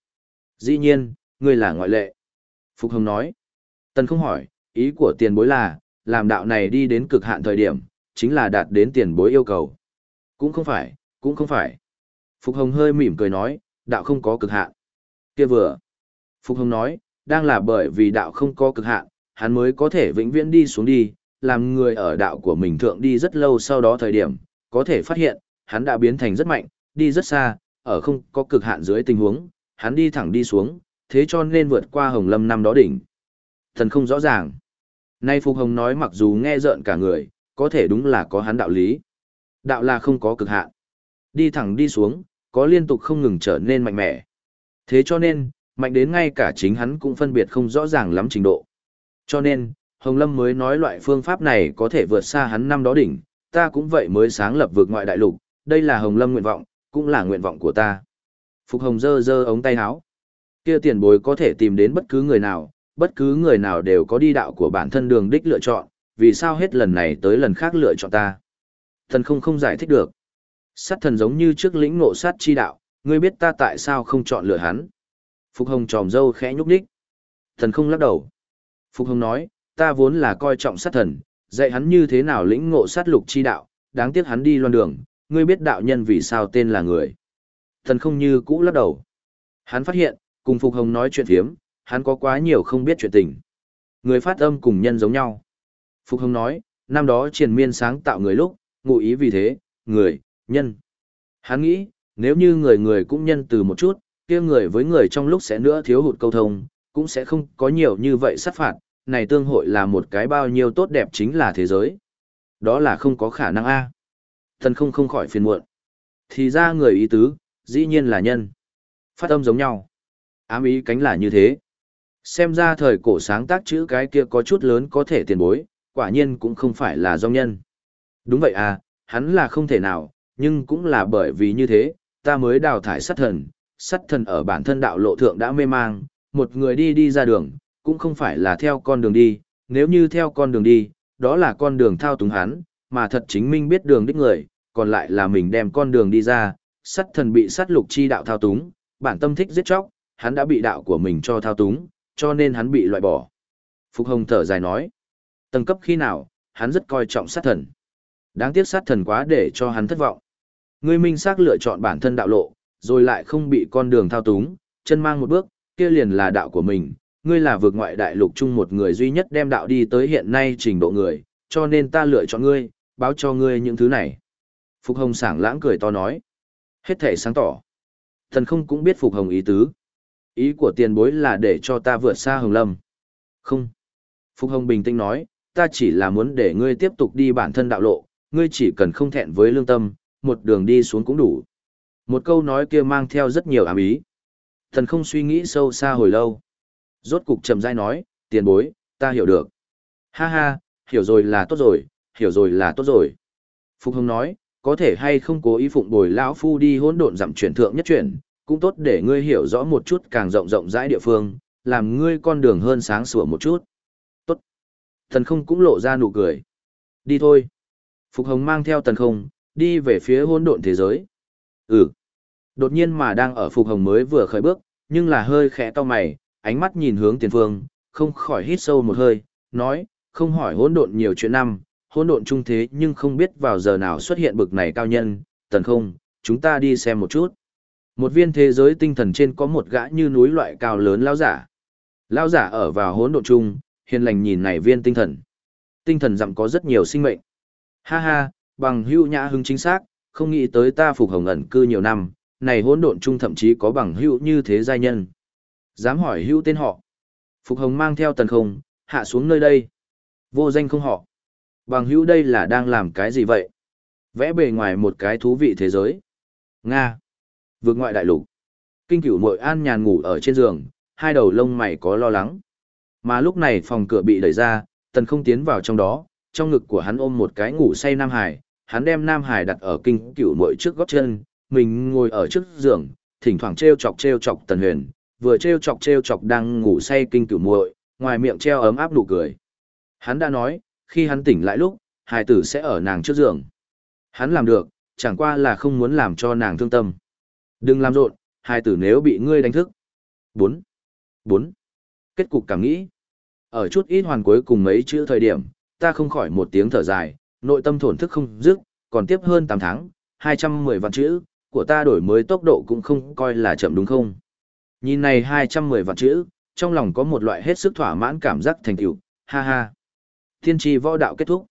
Dĩ nhiên, ngươi là ngoại lệ. Phục Hồng nói. Tần không hỏi, ý của tiền bối là, làm đạo này đi đến cực hạn thời điểm, chính là đạt đến tiền bối yêu cầu. Cũng không phải, cũng không phải. Phục Hồng hơi mỉm cười nói, đạo không có cực hạn. Kia vừa. Phục Hồng nói, đang là bởi vì đạo không có cực hạn, hắn mới có thể vĩnh viễn đi xuống đi, làm người ở đạo của mình thượng đi rất lâu sau đó thời điểm, có thể phát hiện, hắn đã biến thành rất mạnh, đi rất xa, ở không có cực hạn dưới tình huống, hắn đi thẳng đi xuống, thế cho nên vượt qua Hồng Lâm năm đó đỉnh. Thần không rõ ràng. Nay Phục Hồng nói mặc dù nghe rợn cả người, có thể đúng là có hắn đạo lý. Đạo là không có cực hạn. Đi thẳng đi xuống, có liên tục không ngừng trở nên mạnh mẽ. Thế cho nên, mạnh đến ngay cả chính hắn cũng phân biệt không rõ ràng lắm trình độ. Cho nên, Hồng Lâm mới nói loại phương pháp này có thể vượt xa hắn năm đó đỉnh, ta cũng vậy mới sáng lập vượt ngoại đại lục, đây là Hồng Lâm nguyện vọng, cũng là nguyện vọng của ta. Phục Hồng dơ dơ ống tay áo. Kia tiền bối có thể tìm đến bất cứ người nào, bất cứ người nào đều có đi đạo của bản thân đường đích lựa chọn, vì sao hết lần này tới lần khác lựa chọn ta. Thần không không giải thích được. Sát thần giống như trước lĩnh ngộ sát chi đạo, ngươi biết ta tại sao không chọn lựa hắn. Phục Hồng tròm dâu khẽ nhúc đích. Thần không lắc đầu. Phục Hồng nói, ta vốn là coi trọng sát thần, dạy hắn như thế nào lĩnh ngộ sát lục chi đạo, đáng tiếc hắn đi loan đường, ngươi biết đạo nhân vì sao tên là người. Thần không như cũ lắc đầu. Hắn phát hiện, cùng Phục Hồng nói chuyện phiếm, hắn có quá nhiều không biết chuyện tình. Người phát âm cùng nhân giống nhau. Phục Hồng nói, năm đó triền miên sáng tạo người lúc, ngụ ý vì thế, người, nhân. Hắn nghĩ, nếu như người người cũng nhân từ một chút, kia người với người trong lúc sẽ nữa thiếu hụt câu thông, cũng sẽ không có nhiều như vậy sát phạt, này tương hội là một cái bao nhiêu tốt đẹp chính là thế giới. Đó là không có khả năng a. Thần không không khỏi phiền muộn. Thì ra người ý tứ, dĩ nhiên là nhân. Phát âm giống nhau. Ám ý cánh là như thế. Xem ra thời cổ sáng tác chữ cái kia có chút lớn có thể tiền bối, quả nhiên cũng không phải là do nhân. Đúng vậy à, hắn là không thể nào, nhưng cũng là bởi vì như thế, ta mới đào thải sát thần, sát thần ở bản thân đạo lộ thượng đã mê mang, một người đi đi ra đường, cũng không phải là theo con đường đi, nếu như theo con đường đi, đó là con đường thao túng hắn, mà thật chính minh biết đường đích người, còn lại là mình đem con đường đi ra, sát thần bị sát lục chi đạo thao túng, bản tâm thích giết chóc, hắn đã bị đạo của mình cho thao túng, cho nên hắn bị loại bỏ. Phục Hồng thở dài nói, tầng cấp khi nào, hắn rất coi trọng sát thần. Đáng tiếc sát thần quá để cho hắn thất vọng. Ngươi minh xác lựa chọn bản thân đạo lộ, rồi lại không bị con đường thao túng, chân mang một bước, kia liền là đạo của mình. Ngươi là vượt ngoại đại lục chung một người duy nhất đem đạo đi tới hiện nay trình độ người, cho nên ta lựa chọn ngươi, báo cho ngươi những thứ này. Phục Hồng sảng lãng cười to nói. Hết thể sáng tỏ. Thần không cũng biết Phục Hồng ý tứ. Ý của tiền bối là để cho ta vượt xa Hồng Lâm. Không. Phục Hồng bình tĩnh nói, ta chỉ là muốn để ngươi tiếp tục đi bản thân đạo lộ, ngươi chỉ cần không thẹn với lương tâm, một đường đi xuống cũng đủ. Một câu nói kia mang theo rất nhiều ám ý. Thần không suy nghĩ sâu xa hồi lâu. Rốt cục trầm dai nói, tiền bối, ta hiểu được. Ha ha, hiểu rồi là tốt rồi, hiểu rồi là tốt rồi. Phục Hồng nói, có thể hay không cố ý phụng bồi lão phu đi hỗn độn dặm chuyển thượng nhất chuyển, cũng tốt để ngươi hiểu rõ một chút càng rộng rộng rãi địa phương, làm ngươi con đường hơn sáng sủa một chút. Tốt. Thần không cũng lộ ra nụ cười. Đi thôi. Phục Hồng mang theo tần không, đi về phía hỗn độn thế giới. Ừ. Đột nhiên mà đang ở Phục Hồng mới vừa khởi bước, nhưng là hơi khẽ to mày, ánh mắt nhìn hướng tiền phương, không khỏi hít sâu một hơi, nói, không hỏi hỗn độn nhiều chuyện năm, hỗn độn trung thế nhưng không biết vào giờ nào xuất hiện bực này cao nhân, tần không, chúng ta đi xem một chút. Một viên thế giới tinh thần trên có một gã như núi loại cao lớn lao giả. Lao giả ở vào hỗn độn trung, hiền lành nhìn này viên tinh thần. Tinh thần dặm có rất nhiều sinh mệnh. Ha ha, bằng hưu nhã hứng chính xác, không nghĩ tới ta phục hồng ẩn cư nhiều năm, này hỗn độn chung thậm chí có bằng hữu như thế giai nhân. Dám hỏi hữu tên họ. Phục hồng mang theo tần không, hạ xuống nơi đây. Vô danh không họ. Bằng hữu đây là đang làm cái gì vậy? Vẽ bề ngoài một cái thú vị thế giới. Nga. Vượt ngoại đại lục. Kinh cửu mội an nhàn ngủ ở trên giường, hai đầu lông mày có lo lắng. Mà lúc này phòng cửa bị đẩy ra, tần không tiến vào trong đó, trong ngực của hắn ôm một cái ngủ say Nam Hải, hắn đem Nam Hải đặt ở kinh cửu muội trước gót chân, mình ngồi ở trước giường, thỉnh thoảng treo chọc treo chọc Tần Huyền, vừa treo chọc treo chọc đang ngủ say kinh cửu muội, ngoài miệng treo ấm áp nụ cười. Hắn đã nói, khi hắn tỉnh lại lúc, hải tử sẽ ở nàng trước giường. Hắn làm được, chẳng qua là không muốn làm cho nàng thương tâm. Đừng làm rộn, hải tử nếu bị ngươi đánh thức. 4. 4. Kết cục cảm nghĩ. Ở chút ít hoàn cuối cùng mấy chữ thời điểm, ta không khỏi một tiếng thở dài, nội tâm thổn thức không dứt, còn tiếp hơn 8 tháng, 210 vạn chữ, của ta đổi mới tốc độ cũng không coi là chậm đúng không? Nhìn này 210 vạn chữ, trong lòng có một loại hết sức thỏa mãn cảm giác thành tựu, ha ha. Thiên tri võ đạo kết thúc.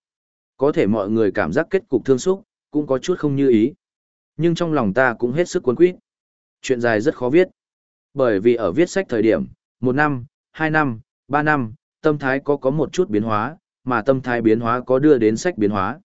Có thể mọi người cảm giác kết cục thương xúc, cũng có chút không như ý. Nhưng trong lòng ta cũng hết sức cuốn quýt. Chuyện dài rất khó viết. Bởi vì ở viết sách thời điểm, một năm, hai năm, ba năm, tâm thái có có một chút biến hóa, mà tâm thái biến hóa có đưa đến sách biến hóa.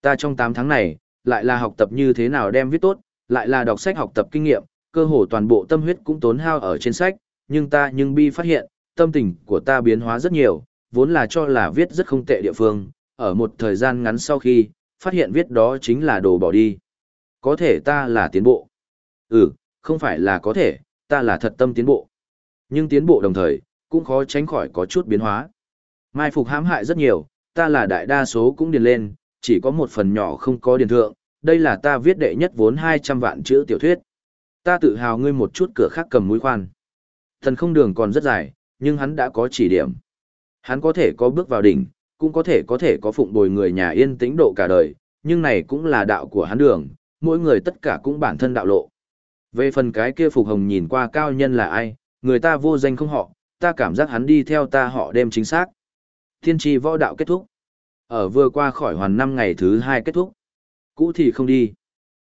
Ta trong 8 tháng này, lại là học tập như thế nào đem viết tốt, lại là đọc sách học tập kinh nghiệm, cơ hồ toàn bộ tâm huyết cũng tốn hao ở trên sách, nhưng ta nhưng bi phát hiện, tâm tình của ta biến hóa rất nhiều, vốn là cho là viết rất không tệ địa phương, ở một thời gian ngắn sau khi, phát hiện viết đó chính là đồ bỏ đi. Có thể ta là tiến bộ. Ừ, không phải là có thể, ta là thật tâm tiến bộ. Nhưng tiến bộ đồng thời, cũng khó tránh khỏi có chút biến hóa. Mai phục hãm hại rất nhiều, ta là đại đa số cũng điền lên, chỉ có một phần nhỏ không có điền thượng, đây là ta viết đệ nhất vốn 200 vạn chữ tiểu thuyết. Ta tự hào ngươi một chút cửa khác cầm mũi khoan. Thần không đường còn rất dài, nhưng hắn đã có chỉ điểm. Hắn có thể có bước vào đỉnh, cũng có thể có thể có phụng bồi người nhà yên tĩnh độ cả đời, nhưng này cũng là đạo của hắn đường, mỗi người tất cả cũng bản thân đạo lộ. Về phần cái kia Phục Hồng nhìn qua cao nhân là ai, người ta vô danh không họ, ta cảm giác hắn đi theo ta họ đêm chính xác. Thiên tri võ đạo kết thúc. Ở vừa qua khỏi hoàn năm ngày thứ hai kết thúc. Cũ thì không đi.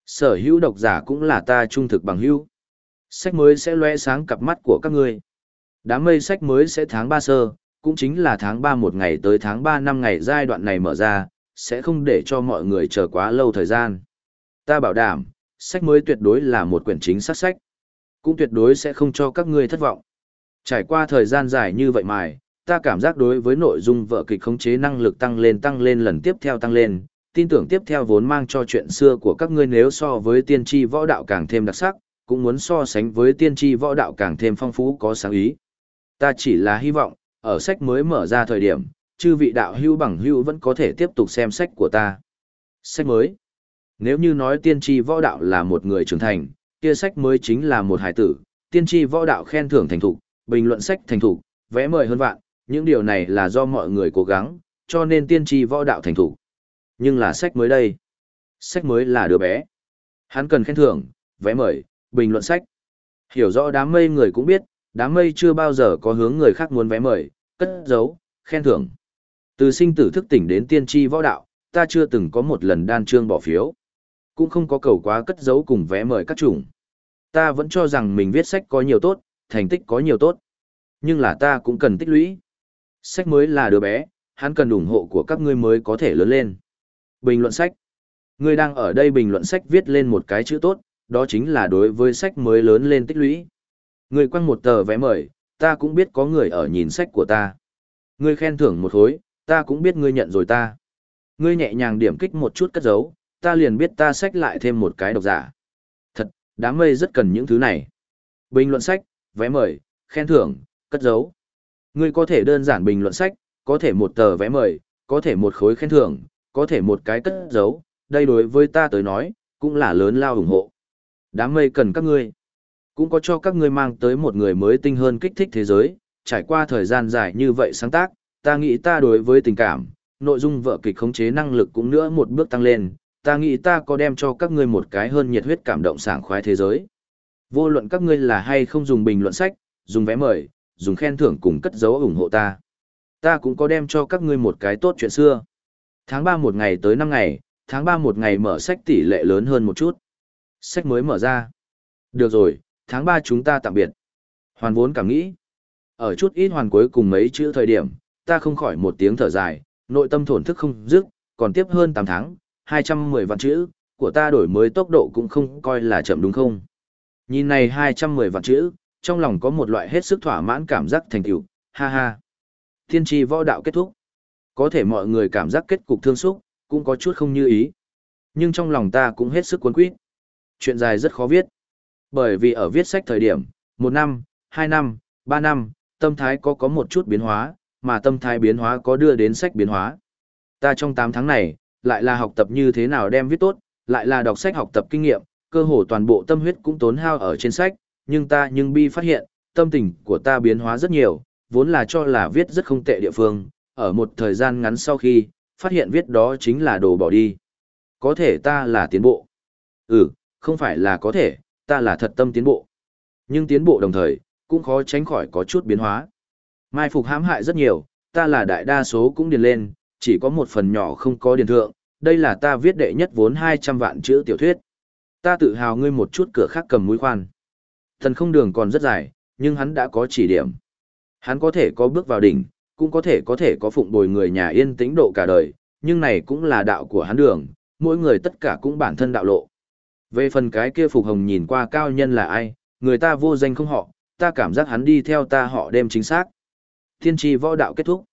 Sở hữu độc giả cũng là ta trung thực bằng hữu. Sách mới sẽ lóe sáng cặp mắt của các ngươi. Đám mây sách mới sẽ tháng ba sơ, cũng chính là tháng ba một ngày tới tháng ba năm ngày giai đoạn này mở ra, sẽ không để cho mọi người chờ quá lâu thời gian. Ta bảo đảm, sách mới tuyệt đối là một quyển chính xác sách. Cũng tuyệt đối sẽ không cho các ngươi thất vọng. Trải qua thời gian dài như vậy mài, ta cảm giác đối với nội dung vợ kịch khống chế năng lực tăng lên tăng lên lần tiếp theo tăng lên, tin tưởng tiếp theo vốn mang cho chuyện xưa của các ngươi nếu so với tiên tri võ đạo càng thêm đặc sắc, cũng muốn so sánh với tiên tri võ đạo càng thêm phong phú có sáng ý. Ta chỉ là hy vọng, ở sách mới mở ra thời điểm, chư vị đạo hưu bằng hưu vẫn có thể tiếp tục xem sách của ta. Sách mới. Nếu như nói tiên tri võ đạo là một người trưởng thành, kia sách mới chính là một hải tử, tiên tri võ đạo khen thưởng thành thục, bình luận sách thành thục, vẽ mời hơn vạn, những điều này là do mọi người cố gắng, cho nên tiên tri võ đạo thành thủ. Nhưng là sách mới đây. Sách mới là đứa bé. Hắn cần khen thưởng, vẽ mời, bình luận sách. Hiểu rõ đám mây người cũng biết, đám mây chưa bao giờ có hướng người khác muốn vé mời, cất giấu, khen thưởng. Từ sinh tử thức tỉnh đến tiên tri võ đạo, ta chưa từng có một lần đan trương bỏ phiếu. Cũng không có cầu quá cất giấu cùng vé mời các chủng. Ta vẫn cho rằng mình viết sách có nhiều tốt, thành tích có nhiều tốt. Nhưng là ta cũng cần tích lũy. Sách mới là đứa bé, hắn cần ủng hộ của các ngươi mới có thể lớn lên. Bình luận sách. Ngươi đang ở đây bình luận sách viết lên một cái chữ tốt, đó chính là đối với sách mới lớn lên tích lũy. Người quăng một tờ vé mời, ta cũng biết có người ở nhìn sách của ta. Ngươi khen thưởng một hối, ta cũng biết ngươi nhận rồi ta. Ngươi nhẹ nhàng điểm kích một chút cất giấu, ta liền biết ta sách lại thêm một cái độc giả. Thật, đám mây rất cần những thứ này. Bình luận sách, vé mời, khen thưởng, cất giấu. Ngươi có thể đơn giản bình luận sách, có thể một tờ vé mời, có thể một khối khen thưởng, có thể một cái cất giấu, đây đối với ta tới nói, cũng là lớn lao ủng hộ. Đám mây cần các ngươi. Cũng có cho các ngươi mang tới một người mới tinh hơn kích thích thế giới, trải qua thời gian dài như vậy sáng tác, ta nghĩ ta đối với tình cảm, nội dung vợ kịch khống chế năng lực cũng nữa một bước tăng lên, ta nghĩ ta có đem cho các ngươi một cái hơn nhiệt huyết cảm động sảng khoái thế giới. Vô luận các ngươi là hay không dùng bình luận sách, dùng vé mời, dùng khen thưởng cùng cất dấu ủng hộ ta. Ta cũng có đem cho các ngươi một cái tốt chuyện xưa. Tháng 3 một ngày tới 5 ngày, tháng 3 một ngày mở sách tỷ lệ lớn hơn một chút. Sách mới mở ra. Được rồi, tháng 3 chúng ta tạm biệt. Hoàn vốn cảm nghĩ. Ở chút ít hoàn cuối cùng mấy chữ thời điểm, ta không khỏi một tiếng thở dài, nội tâm thổn thức không dứt, còn tiếp hơn 8 tháng, 210 vạn chữ, của ta đổi mới tốc độ cũng không coi là chậm đúng không? Nhìn này 210 vạn chữ, trong lòng có một loại hết sức thỏa mãn cảm giác thành tựu, ha ha. Thiên tri võ đạo kết thúc. Có thể mọi người cảm giác kết cục thương xúc, cũng có chút không như ý. Nhưng trong lòng ta cũng hết sức cuốn quýt. Chuyện dài rất khó viết. Bởi vì ở viết sách thời điểm, một năm, hai năm, ba năm, tâm thái có có một chút biến hóa, mà tâm thái biến hóa có đưa đến sách biến hóa. Ta trong 8 tháng này, lại là học tập như thế nào đem viết tốt, lại là đọc sách học tập kinh nghiệm, cơ hồ toàn bộ tâm huyết cũng tốn hao ở trên sách, nhưng ta nhưng bi phát hiện, tâm tình của ta biến hóa rất nhiều, vốn là cho là viết rất không tệ địa phương, ở một thời gian ngắn sau khi, phát hiện viết đó chính là đồ bỏ đi. Có thể ta là tiến bộ. Ừ, không phải là có thể, ta là thật tâm tiến bộ. Nhưng tiến bộ đồng thời, cũng khó tránh khỏi có chút biến hóa. Mai phục hãm hại rất nhiều, ta là đại đa số cũng điền lên, chỉ có một phần nhỏ không có điền thượng, đây là ta viết đệ nhất vốn 200 vạn chữ tiểu thuyết. Ta tự hào ngươi một chút cửa khác cầm mũi khoan. Thần không đường còn rất dài, nhưng hắn đã có chỉ điểm. Hắn có thể có bước vào đỉnh, cũng có thể có thể có phụng bồi người nhà yên tĩnh độ cả đời, nhưng này cũng là đạo của hắn đường, mỗi người tất cả cũng bản thân đạo lộ. Về phần cái kia Phục Hồng nhìn qua cao nhân là ai, người ta vô danh không họ, ta cảm giác hắn đi theo ta họ đêm chính xác. Thiên tri võ đạo kết thúc.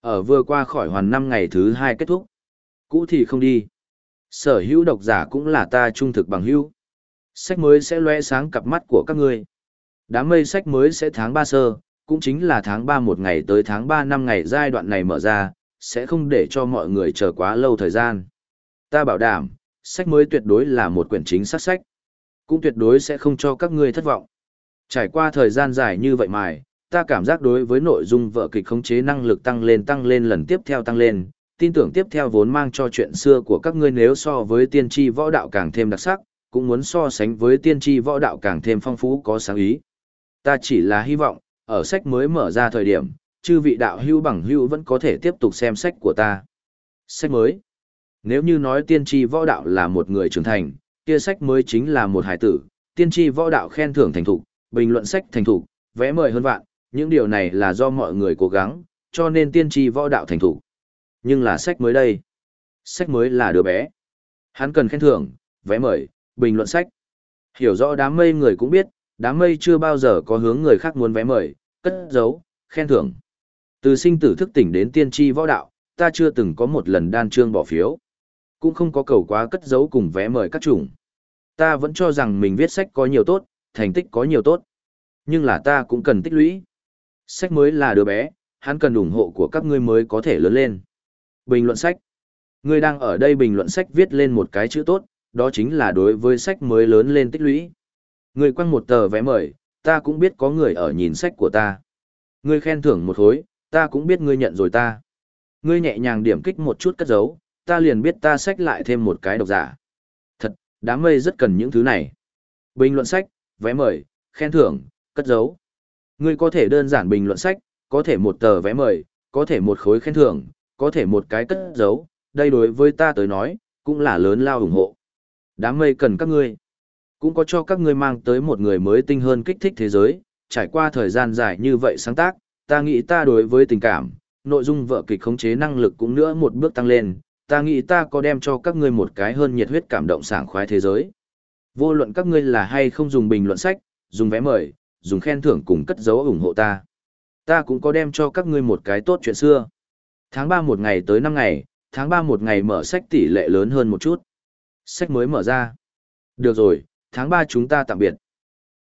Ở vừa qua khỏi hoàn năm ngày thứ hai kết thúc. Cũ thì không đi. Sở hữu độc giả cũng là ta trung thực bằng hữu. Sách mới sẽ lóe sáng cặp mắt của các ngươi. Đám mây sách mới sẽ tháng 3 sơ, cũng chính là tháng 3 một ngày tới tháng 3 năm ngày giai đoạn này mở ra, sẽ không để cho mọi người chờ quá lâu thời gian. Ta bảo đảm, sách mới tuyệt đối là một quyển chính xác sách. Cũng tuyệt đối sẽ không cho các ngươi thất vọng. Trải qua thời gian dài như vậy mài, ta cảm giác đối với nội dung vợ kịch khống chế năng lực tăng lên tăng lên lần tiếp theo tăng lên, tin tưởng tiếp theo vốn mang cho chuyện xưa của các ngươi nếu so với tiên tri võ đạo càng thêm đặc sắc, cũng muốn so sánh với tiên tri võ đạo càng thêm phong phú có sáng ý. Ta chỉ là hy vọng, ở sách mới mở ra thời điểm, chư vị đạo hữu bằng hữu vẫn có thể tiếp tục xem sách của ta. Sách mới. Nếu như nói tiên tri võ đạo là một người trưởng thành, kia sách mới chính là một hải tử, tiên tri võ đạo khen thưởng thành thục, bình luận sách thành thục, vẽ mời hơn vạn, những điều này là do mọi người cố gắng, cho nên tiên tri võ đạo thành thục. Nhưng là sách mới đây. Sách mới là đứa bé. Hắn cần khen thưởng, vẽ mời, bình luận sách. Hiểu rõ đám mây người cũng biết, đám mây chưa bao giờ có hướng người khác muốn vé mời, cất giấu, khen thưởng. Từ sinh tử thức tỉnh đến tiên tri võ đạo, ta chưa từng có một lần đan trương bỏ phiếu. Cũng không có cầu quá cất giấu cùng vé mời các chủng. Ta vẫn cho rằng mình viết sách có nhiều tốt, thành tích có nhiều tốt. Nhưng là ta cũng cần tích lũy. Sách mới là đứa bé, hắn cần ủng hộ của các ngươi mới có thể lớn lên. Bình luận sách. Ngươi đang ở đây bình luận sách viết lên một cái chữ tốt, đó chính là đối với sách mới lớn lên tích lũy. người quăng một tờ vé mời, ta cũng biết có người ở nhìn sách của ta. Ngươi khen thưởng một hối, ta cũng biết ngươi nhận rồi ta. Ngươi nhẹ nhàng điểm kích một chút cất giấu, ta liền biết ta sách lại thêm một cái độc giả. Thật, đám mây rất cần những thứ này. Bình luận sách, vé mời, khen thưởng, cất giấu. Ngươi có thể đơn giản bình luận sách, có thể một tờ vé mời, có thể một khối khen thưởng, có thể một cái cất giấu, đây đối với ta tới nói, cũng là lớn lao ủng hộ. Đám mây cần các ngươi, cũng có cho các ngươi mang tới một người mới tinh hơn kích thích thế giới, trải qua thời gian dài như vậy sáng tác, ta nghĩ ta đối với tình cảm, nội dung vợ kịch khống chế năng lực cũng nữa một bước tăng lên, ta nghĩ ta có đem cho các ngươi một cái hơn nhiệt huyết cảm động sảng khoái thế giới. Vô luận các ngươi là hay không dùng bình luận sách, dùng vé mời, dùng khen thưởng cùng cất dấu ủng hộ ta. Ta cũng có đem cho các ngươi một cái tốt chuyện xưa. Tháng 3 một ngày tới 5 ngày, tháng 3 một ngày mở sách tỷ lệ lớn hơn một chút. Sách mới mở ra. Được rồi, tháng 3 chúng ta tạm biệt.